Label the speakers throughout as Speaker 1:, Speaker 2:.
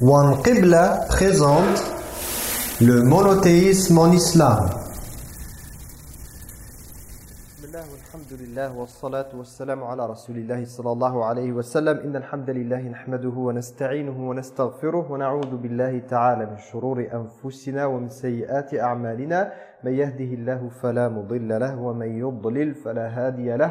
Speaker 1: One Qibla présente le monothéisme en islam.
Speaker 2: الله والحمد لله والصلاة والسلام على رسول الله صلى الله عليه وسلم إن الحمد لله نحمده ونستعينه ونستغفره ونعوذ بالله تعالى من شرور أنفسنا ومن سيئات أعمالنا من يهده الله فلا مضل له ومن يضلل فلا هادي له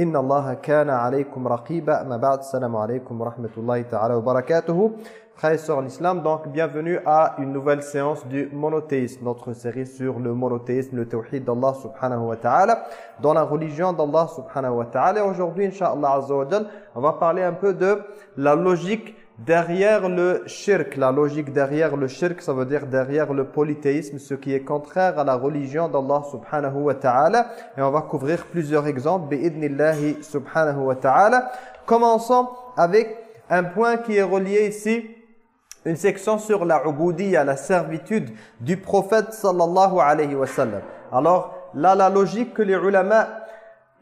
Speaker 2: إن الله كان عليكم رقيبا أما بعد السلام عليكم ورحمة الله تعالى وبركاته Frères et sœurs en islam, donc bienvenue à une nouvelle séance du monothéisme, notre série sur le monothéisme, le tawhid d'Allah subhanahu wa ta'ala, dans la religion d'Allah subhanahu wa ta'ala. Et aujourd'hui, inshallah azza wa jal, on va parler un peu de la logique derrière le shirk. La logique derrière le shirk, ça veut dire derrière le polythéisme, ce qui est contraire à la religion d'Allah subhanahu wa ta'ala. Et on va couvrir plusieurs exemples, bi'idnillahi subhanahu wa ta'ala. Commençons avec un point qui est relié ici une section sur la ubudiyya, la servitude du prophète sallallahu alayhi wa sallam. Alors là, la logique que les ulama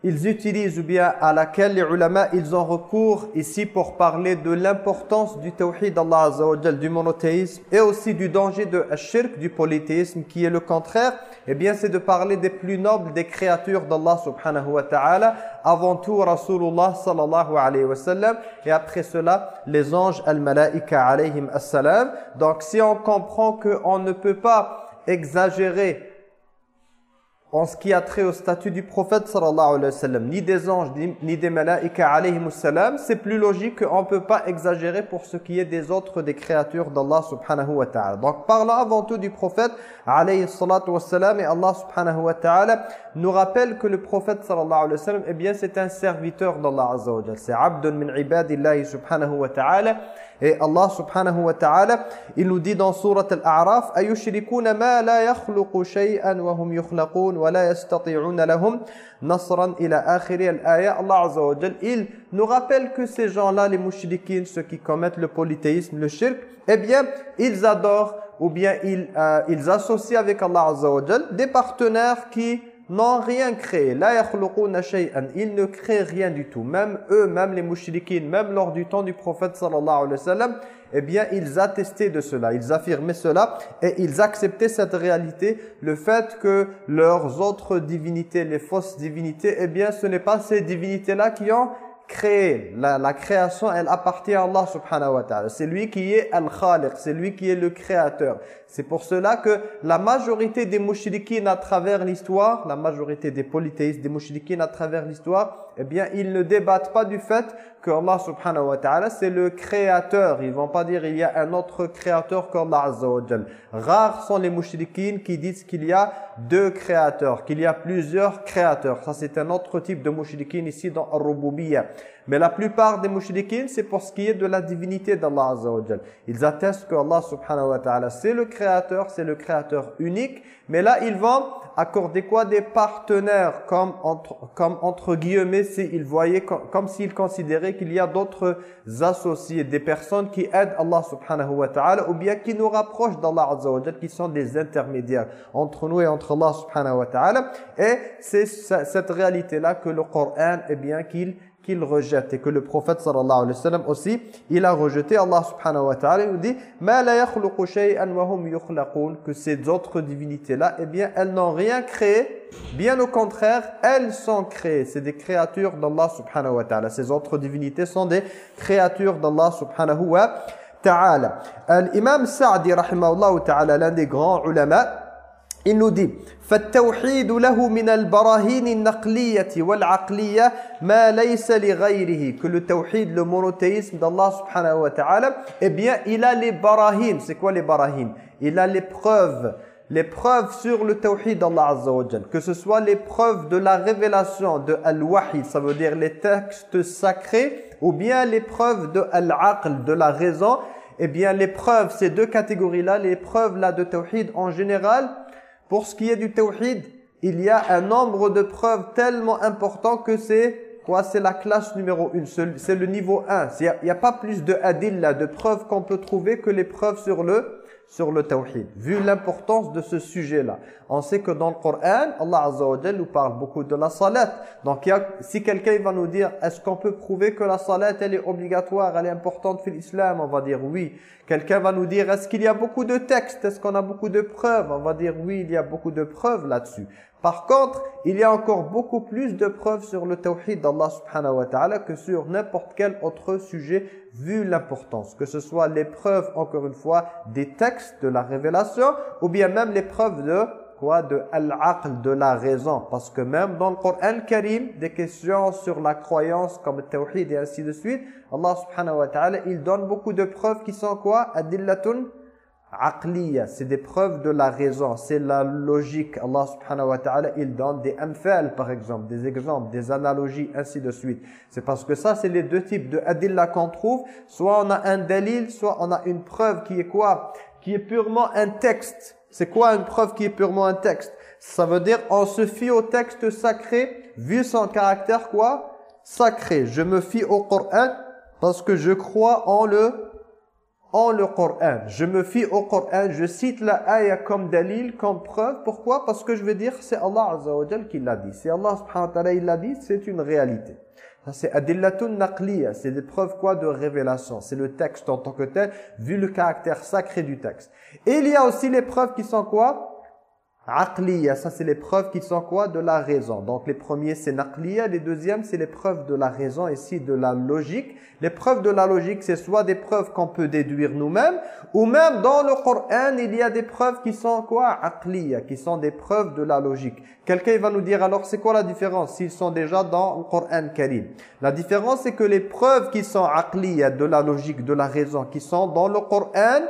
Speaker 2: ils utilisent ou bien à laquelle les ulama ils ont recours ici pour parler de l'importance du tawhid d'Allah Azza wa du monothéisme et aussi du danger de shirk, du polythéisme qui est le contraire, eh bien c'est de parler des plus nobles des créatures d'Allah subhanahu wa ta'ala, avant tout Rasulullah sallallahu alayhi wa sallam et après cela les anges al-malaika alayhim as-salam. Donc si on comprend qu'on ne peut pas exagérer en ce qui a trait au statut du prophète sallallahu alayhi wa sallam, ni des anges, ni des malaïka alayhi salam, c'est plus logique qu'on ne peut pas exagérer pour ce qui est des autres des créatures d'Allah subhanahu wa ta'ala. Donc parlons avant tout du prophète alayhi salatu wa salam et Allah subhanahu wa ta'ala nous rappelle que le prophète sallallahu alayhi wa sallam, eh bien c'est un serviteur d'Allah azza wa C'est abdun min ibadillahi subhanahu wa ta'ala et Allah subhanahu wa ta'ala, il nous dit dans surat Al-A'raf la yakhluqu shay'an wa hum yukhlaqun wa la yastati'una lahum nasran ila akhiri al-aya. Allah azza wa jalla, il nous rappelle que ces gens-là les mouchriquins, ceux qui commettent le polythéisme, le shirk, eh bien, ils adorent ou bien ils euh, ils associent avec Allah azza wa jalla des partenaires qui n'ont rien créé. La. Ils ne créent rien du tout. Même eux, même les mouchriquines, même lors du temps du prophète sallallahu alayhi wa sallam, eh bien, ils attestaient de cela. Ils affirmaient cela et ils acceptaient cette réalité. Le fait que leurs autres divinités, les fausses divinités, eh bien, ce n'est pas ces divinités-là qui ont créé. La, création, elle appartient à Allah subhanahu wa ta'ala. C'est lui qui est Al-Khaliq, c'est lui qui est le créateur. C'est pour cela que la majorité des mouchriquines à travers l'histoire, la majorité des polythéistes, des mouchriquines à travers l'histoire, eh bien, ils ne débattent pas du fait que Allah subhanahu wa ta'ala, c'est le créateur. Ils vont pas dire il y a un autre créateur qu'Allah azza. Rares sont les mouchriquines qui disent qu'il y a deux créateurs, qu'il y a plusieurs créateurs. Ça, c'est un autre type de mouchriquine ici dans Ar-Rububiyya. Mais la plupart des mouchriquines, c'est pour ce qui est de la divinité d'Allah Azza wa. Ils attestent que Allah subhanahu wa ta'ala, c'est le créateur, c'est le créateur unique. Mais là, ils vont accorder quoi Des partenaires, comme entre, comme entre guillemets, s'ils voyaient, comme, s'ils considéraient qu'il y a d'autres associés, des personnes qui aident Allah subhanahu wa ta'ala, ou bien qui nous rapprochent d'Allah Azza wa qui sont des intermédiaires entre nous et entre Allah subhanahu wa ta'ala. Et c'est cette réalité-là que le Coran, eh bien, qu'il qu'il rejette et que le prophète sallallahu alayhi wa sallam aussi il a rejeté. Allah subhanahu wa ta'ala nous dit hum que ces autres divinités là eh bien elles n'ont rien créé. Bien au contraire elles sont créées. C'est des créatures d'Allah subhanahu wa ta'ala. Ces autres divinités sont des créatures d'Allah subhanahu wa ta'ala. L'imam Sa'di rahimahullah ta'ala l'un des grands ulama il nous dit فالتوحيد له من البراهين النقلية والعقلية ما ليس لغيره que le tawhid, le monothéisme d'Allah subhanahu wa ta'ala eh bien il a les barahin c'est quoi les barahin il a les preuves les preuves sur le tawhid d'Allah azza wa que ce soit les preuves de la révélation de al-wahi ça veut dire les textes sacrés ou bien les preuves de al-aql de la raison Eh bien, les preuves, ces deux catégories-là, les preuves là de tawhid en général, pour ce qui est du tawhid, il y a un nombre de preuves tellement important que c'est quoi C'est la classe numéro une, c'est le niveau 1. Il n'y a, pas plus de adilla, de preuves qu'on peut trouver que les preuves sur le sur le tawhid, vu l'importance de ce sujet-là. On sait que dans le Coran, Allah Azza nous parle beaucoup de la salat. Donc si quelqu'un va nous dire, est-ce qu'on peut prouver que la salat, elle est obligatoire, elle est importante pour l'islam On va dire oui. Quelqu'un va nous dire, est-ce qu'il y a beaucoup de textes? Est-ce qu'on a beaucoup de preuves? On va dire oui, il y a beaucoup de preuves là-dessus. Par contre, il y a encore beaucoup plus de preuves sur le tawhid d'Allah subhanahu wa ta'ala que sur n'importe quel autre sujet vu l'importance. Que ce soit les preuves, encore une fois, des textes de la révélation ou bien même les preuves de quoi De al-aql, de la raison. Parce que même dans le Coran Karim, des questions sur la croyance comme le et ainsi de suite, Allah subhanahu wa ta'ala, il donne beaucoup de preuves qui sont quoi? Adillatun aqliya, c'est des preuves de la raison, c'est la logique. Allah subhanahu wa ta'ala, il donne des amfal par exemple, des exemples, des analogies, ainsi de suite. C'est parce que ça, c'est les deux types de adilla qu'on trouve. Soit on a un dalil, soit on a une preuve qui est quoi? Qui est purement un texte. C'est quoi une preuve qui est purement un texte? Ça veut dire on se fie au texte sacré, vu son caractère quoi? Sacré. Je me fie au Coran parce que je crois en le en le Coran. Je me fie au Coran, je cite la ayah comme dalil, comme preuve. Pourquoi? Parce que je veux dire c'est Allah Azza qui l'a dit. Si Allah subhanahu wa ta'ala l'a dit, c'est une réalité. C'est adillatun naqliya, c'est des preuves quoi de révélation. C'est le texte en tant que tel, vu le caractère sacré du texte. Et il y a aussi les preuves qui sont quoi? Aqliya, ça c'est les preuves qui sont quoi? De la raison. Donc les premiers c'est naqliya, les deuxièmes c'est les preuves de la raison, ici de la logique. Les preuves de la logique c'est soit des preuves qu'on peut déduire nous-mêmes, ou même dans le Coran il y a des preuves qui sont quoi? Aqliya, qui sont des preuves de la logique. Quelqu'un va nous dire alors c'est quoi la différence s'ils sont déjà dans le Coran Karim? La différence c'est que les preuves qui sont aqliya, de la logique, de la raison, qui sont dans le Coran,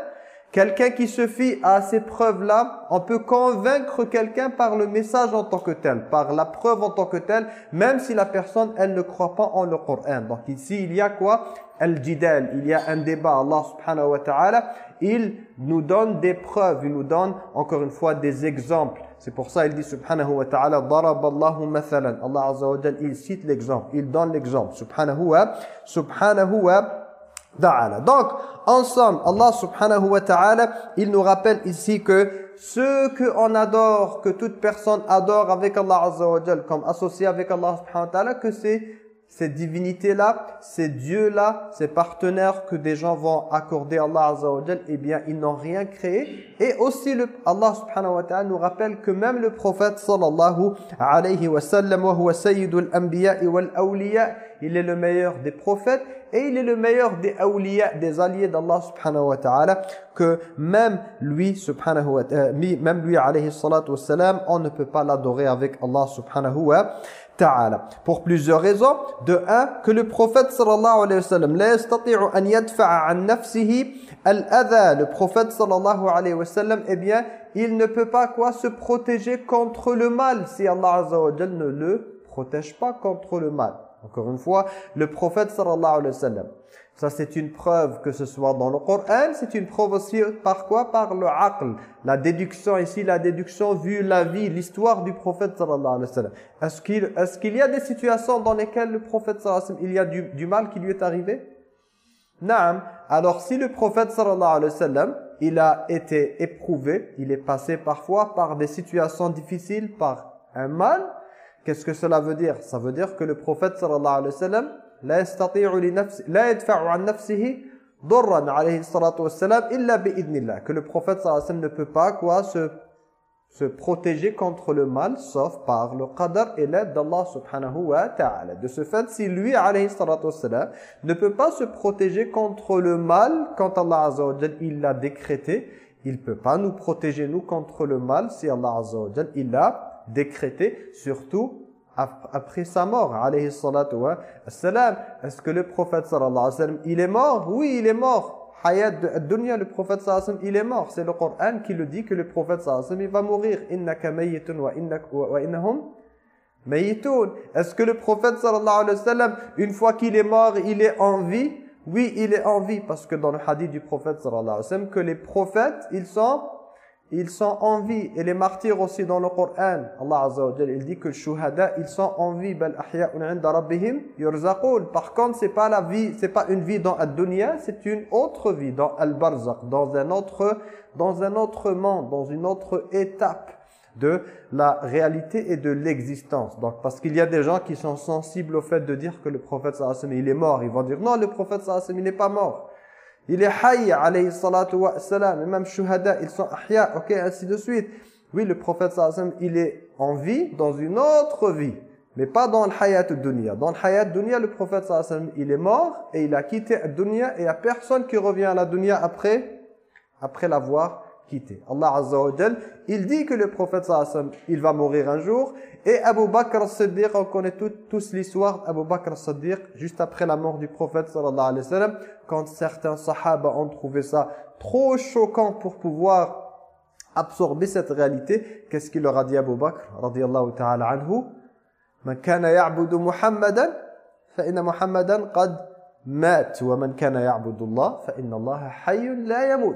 Speaker 2: Quelqu'un qui se fie à ces preuves-là, on peut convaincre quelqu'un par le message en tant que tel, par la preuve en tant que telle, même si la personne, elle ne croit pas en le Coran. Donc ici, il y a quoi? Al-jidal, il y a un débat. Allah subhanahu wa ta'ala, il nous donne des preuves, il nous donne encore une fois des exemples. C'est pour ça il dit subhanahu wa ta'ala daraballahu mathalan. Allah azza il cite l'exemple, il donne l'exemple. Subhanahu wa subhanahu wa donc, ensemble, Allah subhanahu wa ta'ala, il nous rappelle ici que ce qu'on adore, que toute personne adore avec Allah azza wa comme associé avec Allah subhanahu wa ta'ala, que c'est ces divinités-là, ces dieux-là, ces partenaires que des gens vont accorder à Allah Azza wa eh bien, ils n'ont rien créé. Et aussi, le, Allah subhanahu wa ta'ala nous rappelle que même le prophète sallallahu alayhi wa sallam, wa huwa sayyidul anbiya wal awliya, il est le meilleur des prophètes et il est le meilleur des awliya, des alliés d'Allah subhanahu wa ta'ala, que même lui, subhanahu wa ta'ala, même lui alayhi salatu on ne peut pas l'adorer avec Allah subhanahu wa ta'ala. Pour plusieurs raisons. De un, que le prophète sallallahu alayhi wa sallam al-adha. Le prophète sallallahu alayhi wa sallam, eh bien, il ne peut pas quoi se protéger contre le mal si Allah azza wa ne le protège pas contre le mal. Encore une fois, le prophète sallallahu alayhi wa sallam, ça, c'est une preuve que ce soit dans le Coran, c'est une preuve aussi par quoi? Par le aql, la déduction ici, la déduction vu la vie, l'histoire du prophète sallallahu alayhi wa sallam. Est-ce qu'il est qu'il y a des situations dans lesquelles le prophète sallallahu alayhi wa sallam, il y a du, du mal qui lui est arrivé? Naam. Alors si le prophète sallallahu alayhi wa sallam, il a été éprouvé, il est passé parfois par des situations difficiles, par un mal, qu'est-ce que cela veut dire Ça veut dire que le prophète sallallahu alayhi wa sallam, لا يستطيع لنفسه لا يدفع عن نفسه ضرا عليه الصلاة والسلام إلا بإذن الله que le prophète صلى الله عليه وسلم ne peut pas quoi se se protéger contre le mal sauf par le qadar et l'aide d'Allah subhanahu wa ta'ala. De ce fait, si lui alayhi salatu wassalam ne peut pas se protéger contre le mal quand Allah azza wa il l'a décrété, il peut pas nous protéger nous contre le mal si Allah azza wa il l'a décrété, surtout après sa mort, alayhi salatu wa. Est-ce que le prophète sallallahu alayhi wa sallam, il est mort? Oui, il est mort. Hayat dunya, le prophète sallallahu alayhi wa sallam, il est mort. C'est le Coran qui le dit que le prophète sallallahu alayhi wa sallam, il va mourir. Innaka mayyitun wa, wa innahum mayyitun. Est-ce que le prophète sallallahu alayhi wa sallam, une fois qu'il est mort, il est en vie? Oui, il est en vie parce que dans le hadith du prophète sallallahu alayhi wa sallam que les prophètes, ils sont ils sont en vie et les martyrs aussi dans le Coran. Allah Azza wa il dit que les shuhada, ils sont en vie. Par contre, c'est pas la vie, c'est pas une vie dans ad-dunya, c'est une autre vie dans al-barzakh, dans un autre dans un autre monde, dans une autre étape de la réalité et de l'existence. Donc parce qu'il y a des gens qui sont sensibles au fait de dire que le prophète sallallahu il est mort, ils vont dire non, le prophète sallallahu il n'est pas mort. Il est hayy alayhi salatu wa salam. Et même shuhada, ils sont ahya, ok, ainsi de suite. Oui, le prophète sallallahu il est en vie dans une autre vie. Mais pas dans le hayat dunya. Dans le hayat dunya, le prophète sallallahu il est mort et il a quitté dunya et il n'y a personne qui revient à la dunya après, après l'avoir quitté. Allah Azza wa il dit que le prophète sallallahu il va mourir un jour. Et Abu Bakr as-Siddiq, on connaît tous l'histoire. d'Abu Bakr as-Siddiq, juste après la mort du prophète sallallahu alayhi wa sallam, quand certains sahaba ont trouvé ça trop choquant pour pouvoir absorber cette réalité, qu'est-ce qu'il leur a dit Abu Bakr, radiyallahu ta'ala anhu? Man kana ya'budu Muhammadan, fa inna Muhammadan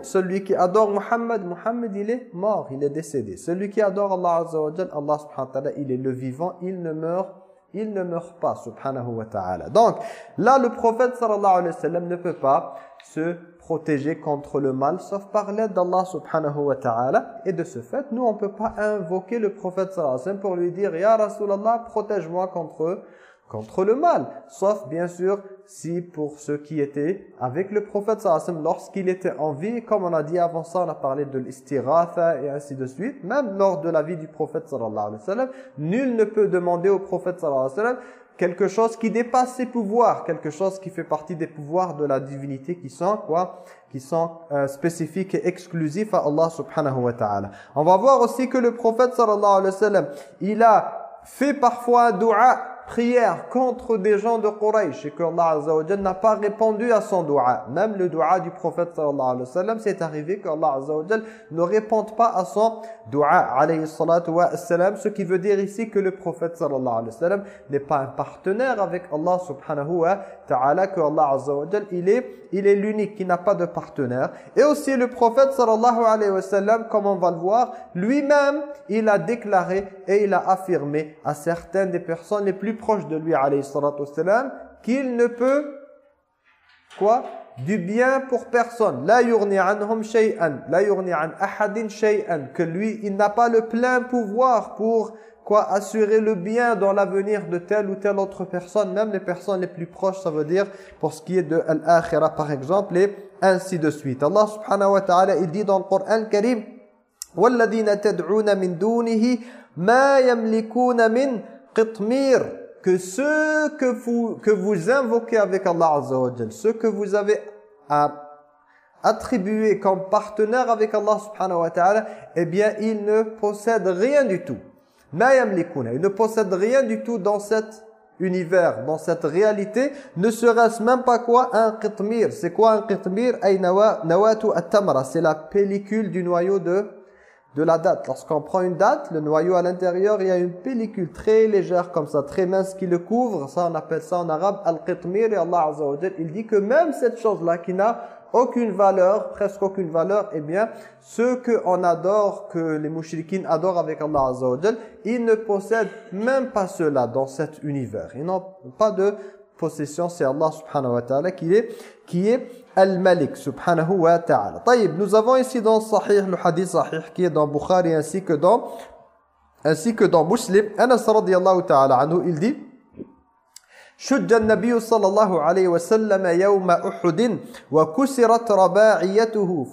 Speaker 2: Celui qui adore Muhammad, Muhammad il est mort, il est décédé. Celui qui adore Allah Azza wa Allah subhanahu wa ta'ala, il est le vivant, il ne meurt il ne meurt pas subhanahu wa ta'ala. Donc là le prophète sallallahu alayhi wa sallam ne peut pas se protéger contre le mal sauf par l'aide d'Allah subhanahu wa ta'ala et de ce fait nous on peut pas invoquer le prophète sallallahu alayhi wa sallam pour lui dire ya Rasulallah protège-moi contre contre le mal. Sauf, bien sûr, si pour ceux qui étaient avec le prophète sallallahu lorsqu'il était en vie, comme on a dit avant ça, on a parlé de l'istiratha et ainsi de suite, même lors de la vie du prophète sallallahu alayhi wa sallam, nul ne peut demander au prophète sallallahu alayhi wa sallam quelque chose qui dépasse ses pouvoirs, quelque chose qui fait partie des pouvoirs de la divinité qui sont quoi? Qui sont euh, spécifiques et exclusifs à Allah subhanahu wa ta'ala. On va voir aussi que le prophète sallallahu alayhi wa sallam, il a fait parfois un dua prière contre des gens de Quraysh et que Allah Azza n'a pas répondu à son dua. Même le dua du prophète sallallahu alayhi wa sallam, c'est arrivé que Allah Azza ne réponde pas à son dua alayhi salatu wa sallam, ce qui veut dire ici que le prophète sallallahu alayhi wa sallam n'est pas un partenaire avec Allah subhanahu wa ta'ala, que Allah Azza il est il est l'unique qui n'a pas de partenaire. Et aussi le prophète sallallahu alayhi wa sallam, comme on va le voir, lui-même, il a déclaré et il a affirmé à certaines des personnes les plus proches de lui alayhi salatu wa sallam, qu'il ne peut, quoi du bien pour personne. La yurni anhum shay'an, la yurni an ahadin shay'an, que lui, il n'a pas le plein pouvoir pour quoi assurer le bien dans l'avenir de telle ou telle autre personne, même les personnes les plus proches, ça veut dire pour ce qui est de l'akhirah par exemple, et ainsi de suite. Allah subhanahu wa ta'ala, il dit dans le Coran Karim, وَالَّذِينَ تَدْعُونَ مِن دُونِهِ مَا يَمْلِكُونَ مِن قِطْمِيرٍ que ceux que vous, que vous invoquez avec Allah Azza ceux que vous avez attribués comme partenaires avec Allah subhanahu wa ta'ala, eh bien, ils ne possèdent rien du tout. Ils ne possèdent rien du tout dans cet univers, dans cette réalité, ne serait-ce même pas quoi? Un qitmir. C'est quoi un qitmir? C'est la pellicule du noyau de, de la date. Lorsqu'on prend une date, le noyau à l'intérieur, il y a une pellicule très légère comme ça, très mince qui le couvre. Ça, on appelle ça en arabe al-qitmir. Et Allah Azza il dit que même cette chose-là qui n'a aucune valeur, presque aucune valeur, eh bien, ceux qu'on adore, que les mouchriquines adorent avec Allah Azza ils ne possèdent même pas cela dans cet univers. Ils n'ont pas de possession, c'est Allah subhanahu wa ta'ala qui est, qui est Al-Malik subhanahu wa ta'ala. Taïb, nous avons ici dans Sahih, le hadith Sahih qui est dans Bukhari ainsi que dans, ainsi que dans Muslim. Anas radiyallahu ta'ala anhu, il dit شج النبي صلى الله عليه وسلم يوم أحد وكسرت رباعيته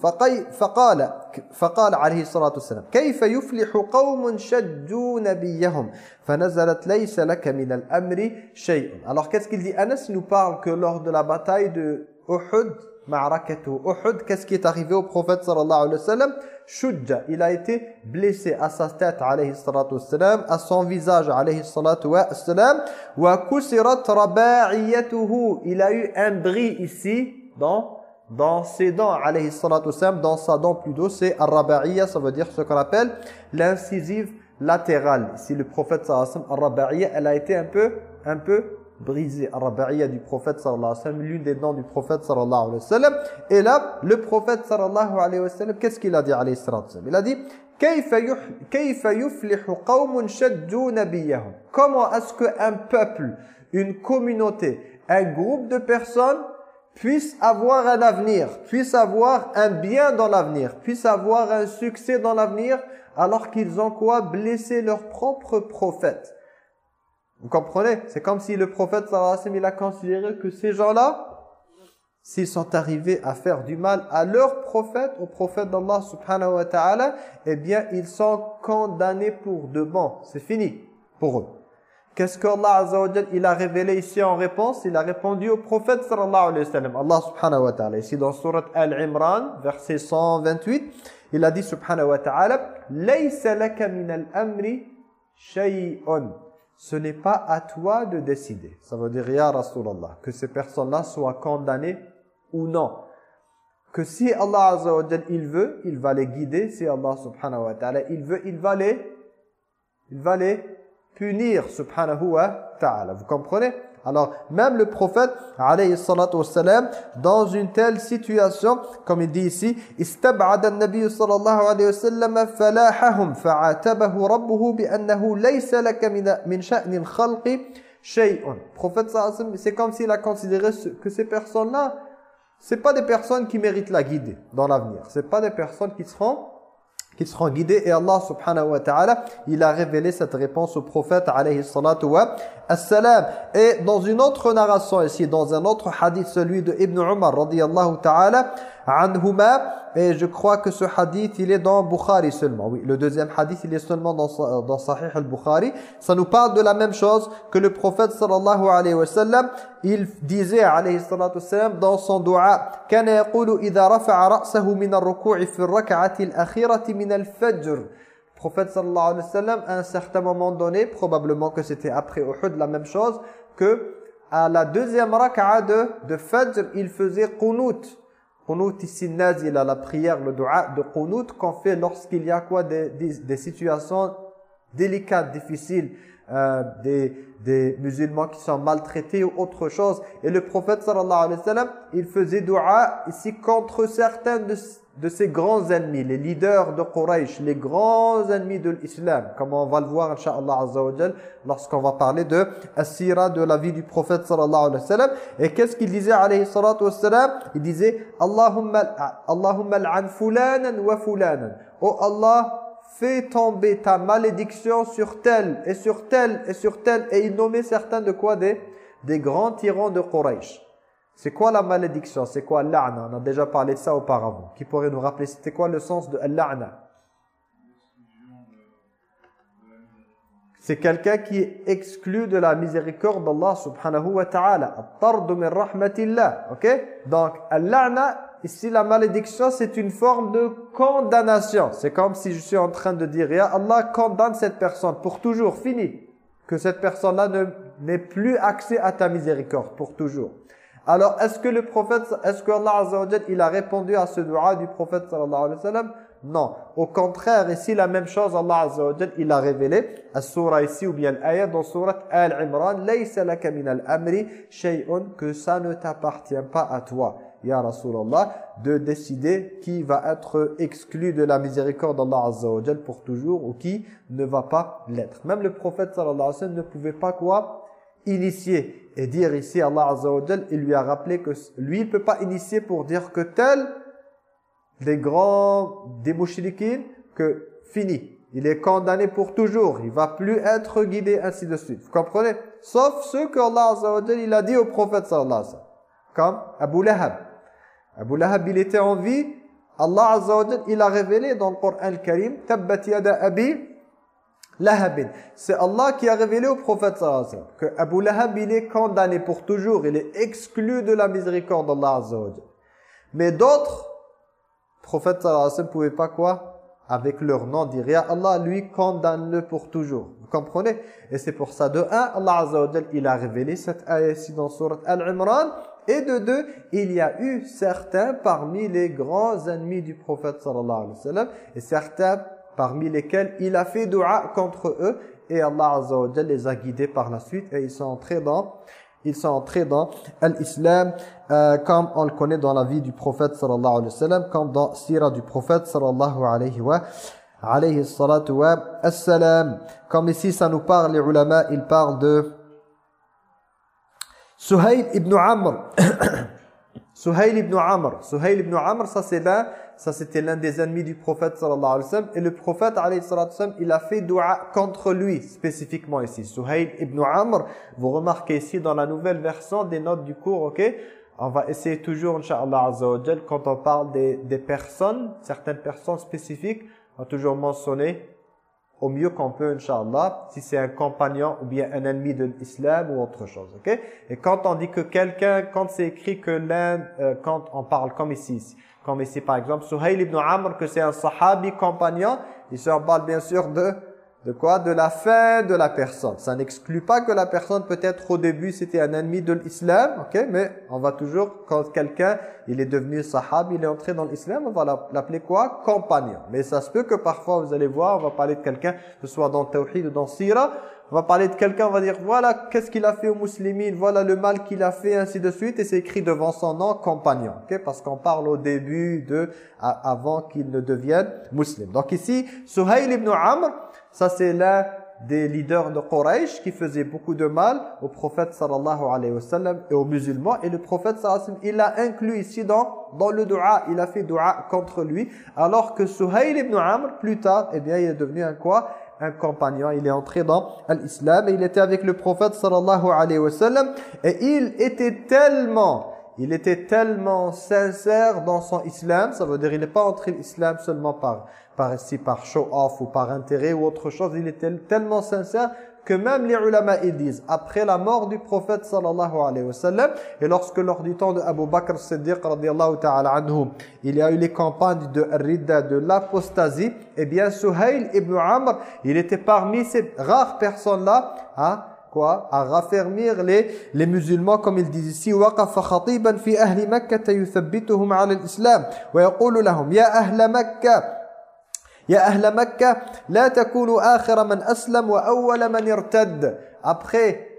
Speaker 2: فقال فقال عليه الصلاة والسلام كيف يفلح قوم شجوا نبيهم فنزلت ليس لك من الأمر شيء alors qu'est-ce qu'il dit Anas nous parle que lors de la bataille de Uhud Ma'rakatu Uhud qu'est-ce qui est arrivé au prophète sallallahu alayhi wa sallam? Shujja, il a été blessé à sa tête alayhi salatu wassalam, à son visage alayhi salatu wassalam, wa kusirat raba'iyatuhu, il a eu un bris ici dans dans ses dents alayhi salatu wassalam, dans sa dent plutôt, c'est ar ça veut dire ce qu'on appelle l'incisive latérale. Si le prophète sallallahu alayhi wa sallam, elle a été un peu un peu briser Ar-Raba'iyya du prophète sallallahu alayhi wa sallam, l'une des dents du prophète sallallahu alayhi wa sallam. Et là, le prophète sallallahu alayhi wa sallam, qu'est-ce qu'il a dit alayhi sallam Il a dit Comment est-ce qu'un peuple, une communauté, un groupe de personnes puisse avoir un avenir, puisse avoir un bien dans l'avenir, puisse avoir un succès dans l'avenir, alors qu'ils ont quoi? Blessé leur propre prophète. Vous comprenez? C'est comme si le prophète sallallahu alayhi wa il a considéré que ces gens-là, s'ils sont arrivés à faire du mal à leur prophète, au prophète d'Allah subhanahu wa ta'ala, eh bien, ils sont condamnés pour de bon. C'est fini pour eux. Qu'est-ce Azza wa il a révélé ici en réponse? Il a répondu au prophète sallallahu alayhi wa sallam. Allah subhanahu wa ta'ala. Ici dans surat Al-Imran, verset 128, il a dit subhanahu wa ta'ala Laysa laka al-amri. Ce n'est pas à toi de décider. Ça veut dire, Ya Rasulallah, que ces personnes-là soient condamnées ou non. Que si Allah Azza wa il veut, il va les guider. Si Allah subhanahu wa ta'ala, il veut, il va les, il va les punir subhanahu wa ta'ala. Vous comprenez? Alors, même le prophète, alayhi salatu wassalam, dans une telle situation, comme il dit ici, istab'ada an-nabiy sallallahu alayhi wa sallam falahahum fa'atabahu rabbuhu bi'annahu laysa laka min sha'ni al-khalqi shay'un. Prophète sallallahu c'est comme s'il a considéré que ces personnes-là, c'est pas des personnes qui méritent la guide dans l'avenir. C'est pas des personnes qui seront qui seront guidés. Et Allah subhanahu wa ta'ala il a révélé cette réponse au prophète alayhi salatu wa assalam. Et dans une autre narration ici dans un autre hadith celui de Ibn Umar radiyallahu ta'ala et je crois que ce hadith il est dans Bukhari seulement. Oui le deuxième hadith il est seulement dans, dans Sahih al-Bukhari. Ça nous parle de la même chose que le prophète sallallahu alayhi wa sallam il disait alayhi salatu sallam dans son dua kana yaqulu idha rafa'a ra'sahu min ar-ruku'i fi ar-rak'ati al-akhirati min al-fajr prophète sallallahu alayhi wa sallam à un certain moment donné probablement que c'était après Uhud la même chose que à la deuxième rak'a de, de Fajr il faisait qunut Qunut ici nazil la prière, le dua de qunut qu'on fait lorsqu'il y a quoi des, des, situations délicates, difficiles, euh, des, des musulmans qui sont maltraités ou autre chose. Et le prophète sallallahu alayhi wa sallam, il faisait dua ici contre certains de, de ses grands ennemis, les leaders de Quraysh, les grands ennemis de l'islam, comme on va le voir, inshallah azza wa lorsqu'on va parler de Asira, de la vie du prophète sallallahu alayhi wa sallam. Et qu'est-ce qu'il disait alayhi salatu wa sallam Il disait Allahumma, Allahumma al'an fulanan wa fulanan. Oh Allah, fais tomber ta malédiction sur tel et sur tel et sur tel. Et il nommait certains de quoi? Des, des grands tyrans de Quraysh. C'est quoi la malédiction? C'est quoi l'a'na On a déjà parlé de ça auparavant. Qui pourrait nous rappeler? C'était quoi le sens de l'a'na C'est quelqu'un qui est exclu de la miséricorde d'Allah subhanahu wa ta'ala. min. Ok? Donc, l'a'na, ici la malédiction, c'est une forme de condamnation. C'est comme si je suis en train de dire, Allah condamne cette personne pour toujours, fini. Que cette personne-là n'ait plus accès à ta miséricorde pour toujours. Alors, est-ce que le prophète, est-ce que Allah Azza il a répondu à ce dua du prophète sallallahu alayhi wa sallam? Non. Au contraire, ici, la même chose, Allah Azza il a révélé, à surah ici, ou bien l'ayat dans surah Al-Imran, « Laysa laka min al-amri shay'un » que ça ne t'appartient pas à toi, Ya Rasulallah, de décider qui va être exclu de la miséricorde d'Allah Azza pour toujours, ou qui ne va pas l'être. Même le prophète sallallahu alayhi wa sallam ne pouvait pas quoi initier et dire ici Allah Azza wa il lui a rappelé que lui il peut pas initier pour dire que tel des grands des que fini. Il est condamné pour toujours. Il va plus être guidé ainsi de suite. Vous comprenez? Sauf ce que Allah Azza wa il a dit au prophète sallallahu alayhi wa comme Abu Lahab. Abu Lahab il était en vie. Allah Azza wa il a révélé dans le Coran al-Karim tabbat yada abi Lahabin. C'est Allah qui a révélé au prophète sallallahu que Abu Lahab il est condamné pour toujours, il est exclu de la miséricorde d'Allah azza Mais d'autres prophètes sallallahu ne pouvaient pas quoi? Avec leur nom dire Allah lui condamne-le pour toujours. Vous comprenez? Et c'est pour ça de un Allah azza il a révélé cette ayah ici dans surat Al-Imran. Et de deux, il y a eu certains parmi les grands ennemis du prophète sallallahu wa sallam. Et certains parmi lesquels il a fait dua contre eux et Allah Azza wa les a guidés par la suite et ils sont entrés dans ils sont entrés dans l'islam euh, comme on le connaît dans la vie du prophète sallallahu alayhi wa sallam, comme dans Sira du prophète sallallahu alayhi wa. Comme ici ça nous parle, les ulama, ils parlent de Suhail ibn Amr. Suhail ibn Amr. Suhail ibn Amr, ça c'est là, ça c'était l'un des ennemis du prophète sallallahu alayhi wa sallam. Et le prophète alayhi wa sallam, il a fait dua contre lui, spécifiquement ici. Suhail ibn Amr, vous remarquez ici dans la nouvelle version des notes du cours, ok? On va essayer toujours, Inch'Allah Azza wa quand on parle des, des personnes, certaines personnes spécifiques, on va toujours mentionner au mieux qu'on peut, Inch'Allah, si c'est un compagnon ou bien un ennemi de l'islam ou autre chose. ok? Et quand on dit que quelqu'un, quand c'est écrit que l'un, euh, quand on parle comme ici, comme ici par exemple, Suhail ibn Amr, que c'est un sahabi compagnon, il se parle bien sûr de de quoi? De la fin de la personne. Ça n'exclut pas que la personne, peut-être au début, c'était un ennemi de l'islam, ok? Mais on va toujours, quand quelqu'un, il est devenu sahab, il est entré dans l'islam, on va l'appeler quoi? Compagnon. Mais ça se peut que parfois, vous allez voir, on va parler de quelqu'un, que ce soit dans Tawhid ou dans Sira, on va parler de quelqu'un, on va dire, voilà, qu'est-ce qu'il a fait aux musulmans, voilà le mal qu'il a fait, ainsi de suite, et c'est écrit devant son nom, compagnon, Parce qu'on parle au début de, avant qu'il ne devienne musulman. Donc ici, Suhail ibn Amr, ça c'est l'un des leaders de Quraysh qui faisait beaucoup de mal au prophète sallallahu alayhi wa sallam et aux musulmans. Et le prophète sallallahu alayhi wa sallam, il l'a inclus ici dans, dans le dua. Il a fait dua contre lui. Alors que Suhail ibn Amr, plus tard, eh bien, il est devenu un quoi? Un compagnon, il est entré dans l'islam et il était avec le prophète sallallahu alayhi wa sallam. Et il était tellement il était tellement sincère dans son islam, ça veut dire il n'est pas entré l'islam seulement par par ici par show-off ou par intérêt ou autre chose, il était tellement sincère que même les ulama ils disent après la mort du prophète sallallahu alayhi wa sallam et lorsque lors du temps de Abu Bakr Siddiq radiyallahu ta'ala anhu il y a eu les campagnes de Rida de l'apostasie et eh bien Suhail ibn Amr il était parmi ces rares personnes là hein, quoi à raffermir les les musulmans comme il dit ici waqafa khatiban fi ahli makkah yuthabbituhum ala al-islam wa yaqulu lahum ya ahla makkah Ya ahla Makkah, la takunu akhira man aslam wa awwala man irtad. Après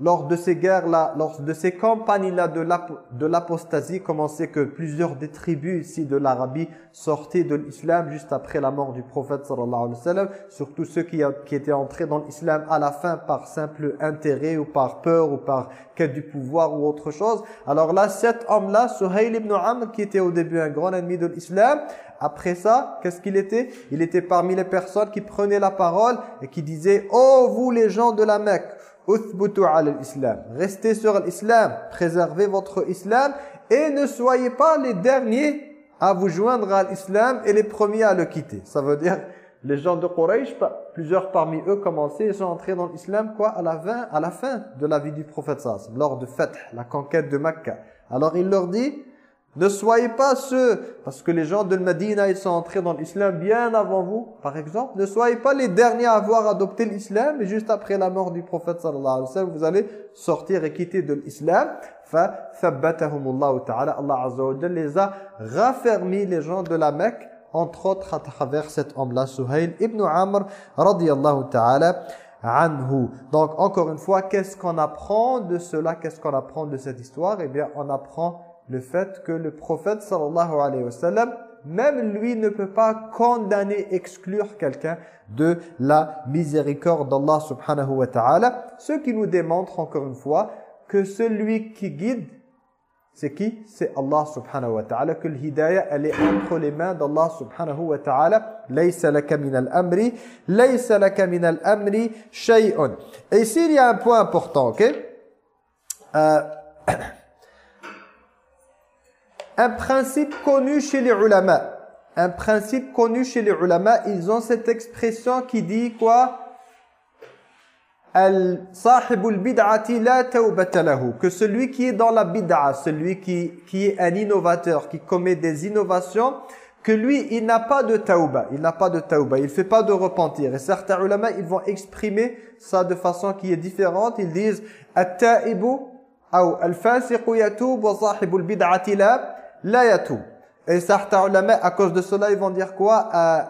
Speaker 2: lors de ces guerres-là, lors de ces campagnes-là de l'apostasie, comme que plusieurs des tribus ici de l'Arabie sortaient de l'islam juste après la mort du prophète sallallahu alayhi wa sallam, surtout ceux qui, qui étaient entrés dans l'islam à la fin par simple intérêt ou par peur ou par quête du pouvoir ou autre chose. Alors là, cet homme-là, Suhail ibn Amr, qui était au début un grand ennemi de l'islam, après ça, qu'est-ce qu'il était? Il était parmi les personnes qui prenaient la parole et qui disaient « Oh, vous les gens de la Mecque, Restez sur l'islam, préservez votre islam et ne soyez pas les derniers à vous joindre à l'islam et les premiers à le quitter. Ça veut dire les gens de Quraysh, plusieurs parmi eux commençaient, ils sont entrés dans l'islam quoi à la, fin, à la fin de la vie du prophète lors de Fath, la conquête de Mecca. Alors il leur dit ne soyez pas ceux, parce que les gens de Medina, ils sont entrés dans l'islam bien avant vous, par exemple. Ne soyez pas les derniers à avoir adopté l'islam, et juste après la mort du prophète sallallahu alayhi wa sallam, vous allez sortir et quitter de l'islam. ta'ala. Allah azza wa les a raffermis les gens de la Mecque, entre autres à travers cet homme-là, Suhail ibn Amr, radiyallahu ta'ala anhu. Donc, encore une fois, qu'est-ce qu'on apprend de cela? Qu'est-ce qu'on apprend de cette histoire? Eh bien, on apprend le fait que le prophète sallallahu alayhi wa sallam, même lui ne peut pas condamner, exclure quelqu'un de la miséricorde d'Allah subhanahu wa ta'ala. Ce qui nous démontre encore une fois que celui qui guide, c'est qui? C'est Allah subhanahu wa ta'ala. Que l'hidayah, elle est entre les mains d'Allah subhanahu wa ta'ala. Laysa laka al-amri, laysa laka al-amri shay'un. Et ici, il y a un point important, ok? Euh, un principe connu chez les ulama. Un principe connu chez les ulama, ils ont cette expression qui dit quoi? Que celui qui est dans la bid'a, celui qui, qui est un innovateur, qui commet des innovations, que lui, il n'a pas de tauba, il n'a pas de tauba, il fait pas de repentir. Et certains ulama, ils vont exprimer ça de façon qui est différente. Ils disent « At-ta'ibu » ou « Al-fasiqu yatub wa la Et certains ulama, à cause de cela, ils vont dire quoi?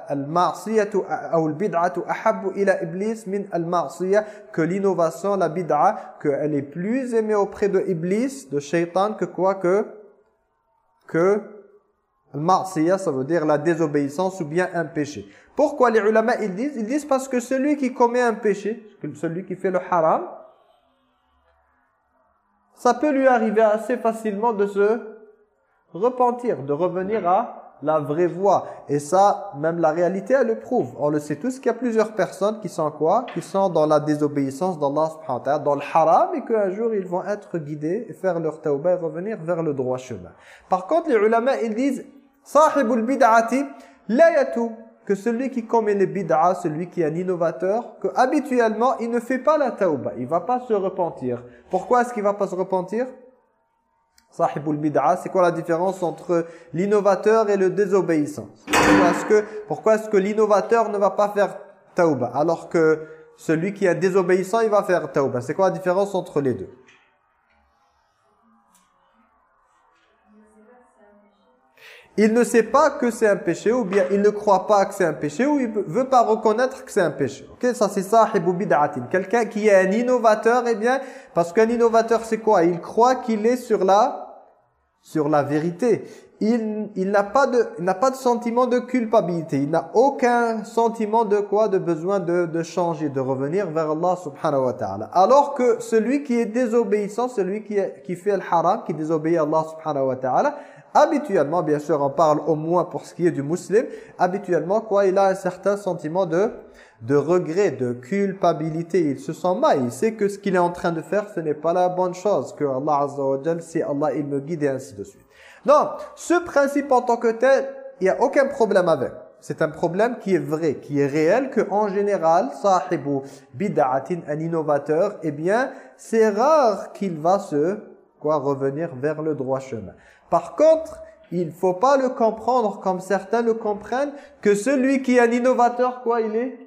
Speaker 2: Al-ma'siyatu ou al-bid'atu ahabbu ila iblis min al-ma'siyah que l'innovation, la bid'a, qu'elle est plus aimée auprès de iblis, de shaitan, que quoi? Que que al-ma'siyah, ça veut dire la désobéissance ou bien un péché. Pourquoi les ulama ils disent? Ils disent parce que celui qui commet un péché, celui qui fait le haram, ça peut lui arriver assez facilement de se repentir, de revenir à la vraie voie. Et ça, même la réalité, elle le prouve. On le sait tous qu'il y a plusieurs personnes qui sont quoi? Qui sont dans la désobéissance d'Allah dans le haram, et qu'un jour ils vont être guidés et faire leur tawbah et revenir vers le droit chemin. Par contre, les ulama, ils disent « Sahibul bid'ati la yatu » que celui qui commet les bid'a, celui qui est un innovateur, que habituellement, il ne fait pas la tawbah, il va pas se repentir. Pourquoi est-ce qu'il va pas se repentir? Sahibul bid'a, c'est quoi la différence entre l'innovateur et le désobéissant? Pourquoi est-ce que, que l'innovateur ne va pas faire tauba alors que celui qui est désobéissant, il va faire tauba C'est quoi la différence entre les deux? Il ne sait pas que c'est un péché ou bien il ne croit pas que c'est un péché ou il ne veut pas reconnaître que c'est un péché. Ok, ça c'est sahibu bid'atin. Quelqu'un qui est un innovateur, eh bien, parce qu'un innovateur c'est quoi? Il croit qu'il est sur la sur la vérité. Il, il n'a pas de n'a pas de sentiment de culpabilité. Il n'a aucun sentiment de quoi? De besoin de, de changer, de revenir vers Allah subhanahu wa ta'ala. Alors que celui qui est désobéissant, celui qui, qui fait le haram, qui désobéit à Allah subhanahu wa ta'ala, habituellement, bien sûr, on parle au moins pour ce qui est du musulman, habituellement, quoi, il a un certain sentiment de, de regret, de culpabilité. Il se sent mal, il sait que ce qu'il est en train de faire, ce n'est pas la bonne chose, que Allah Azza wa si Allah, il me guide et ainsi de suite. Non, ce principe en tant que tel, il n'y a aucun problème avec. C'est un problème qui est vrai, qui est réel, que en général, sahibu bid'atin, un innovateur, eh bien, c'est rare qu'il va se quoi revenir vers le droit chemin. Par contre, il ne faut pas le comprendre comme certains le comprennent, que celui qui est un innovateur, quoi, il est?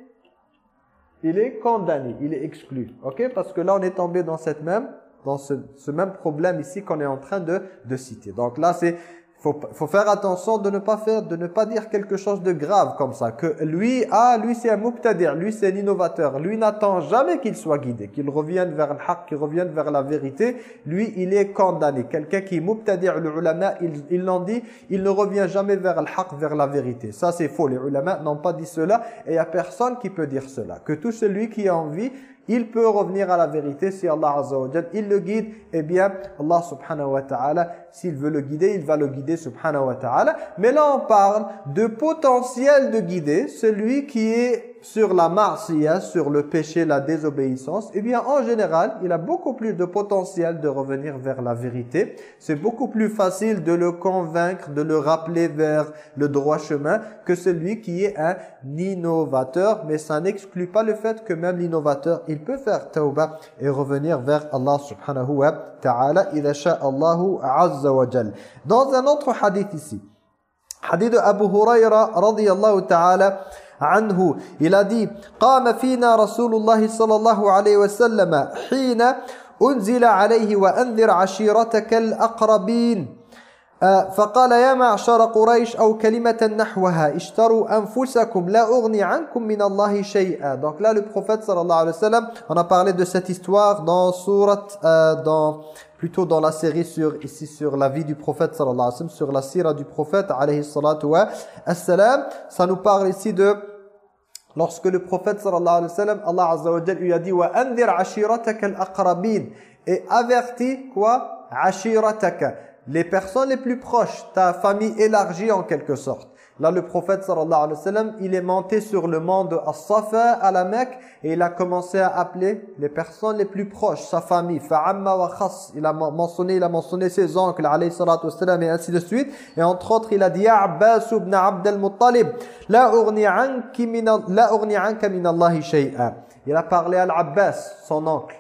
Speaker 2: Il est condamné, il est exclu. Parce que là, on est tombé dans cette même dans ce, ce même problème ici qu'on est en train de, de citer. Donc là, c'est faut, faut faire attention de ne pas faire, de ne pas dire quelque chose de grave comme ça. Que lui, ah, lui c'est un muqtadir, lui c'est un innovateur. Lui n'attend jamais qu'il soit guidé, qu'il revienne vers le haq, qu'il revienne vers la vérité. Lui, il est condamné. Quelqu'un qui est muqtadir, les ulama, ils l'ont dit, il ne revient jamais vers le haq, vers la vérité. Ça c'est faux. Les ulama n'ont pas dit cela et il n'y a personne qui peut dire cela. Que tout celui qui a envie il peut revenir à la vérité si Allah Azza il le guide, eh bien Allah subhanahu wa ta'ala, s'il veut le guider, il va le guider subhanahu wa ta'ala. Mais là on parle de potentiel de guider, celui qui est sur la marsiya, sur le péché, la désobéissance, eh bien en général, il a beaucoup plus de potentiel de revenir vers la vérité. C'est beaucoup plus facile de le convaincre, de le rappeler vers le droit chemin que celui qui est un innovateur. Mais ça n'exclut pas le fait que même l'innovateur, il peut faire tawbah et revenir vers Allah subhanahu wa ta'ala, Allahu azza wa Dans un autre hadith ici, hadith de Abu Huraira radiyallahu ta'ala, عنه il a dit قام فينا رسول الله صلى الله عليه وسلم حين أنزل عليه وأنذر عشيرتك الأقربين فقال يا معشر قريش أو كلمة نحوها اشتروا أنفسكم لا أغني عنكم من الله شيئا donc là le prophète sallallahu alayhi wa sallam on a parlé de cette histoire dans surat euh, dans plutôt dans la série sur ici sur la vie du prophète sallallahu alayhi wa sallam sur la sira du prophète alayhi salatu wa salam ça nous parle ici de Lorsque le prophète sallallahu alayhi wa sallam, Allah azza wa jalla lui a dit wa anzir ashirataka al-aqrabin et avertis quoi? Ashirataka les personnes les plus proches, ta famille élargie en quelque sorte. Là, le prophète sallallahu alayhi wa sallam, il est monté sur le mont de As-Safa à la Mecque et il a commencé à appeler les personnes les plus proches, sa famille. Fa'amma wa. Il a mentionné, il a mentionné ses oncles, alayhi salatu wassalam, et ainsi de suite. Et entre autres, il a dit, Ya Abbas ibn Abd shay'a. Il a parlé à l'Abbas, son oncle.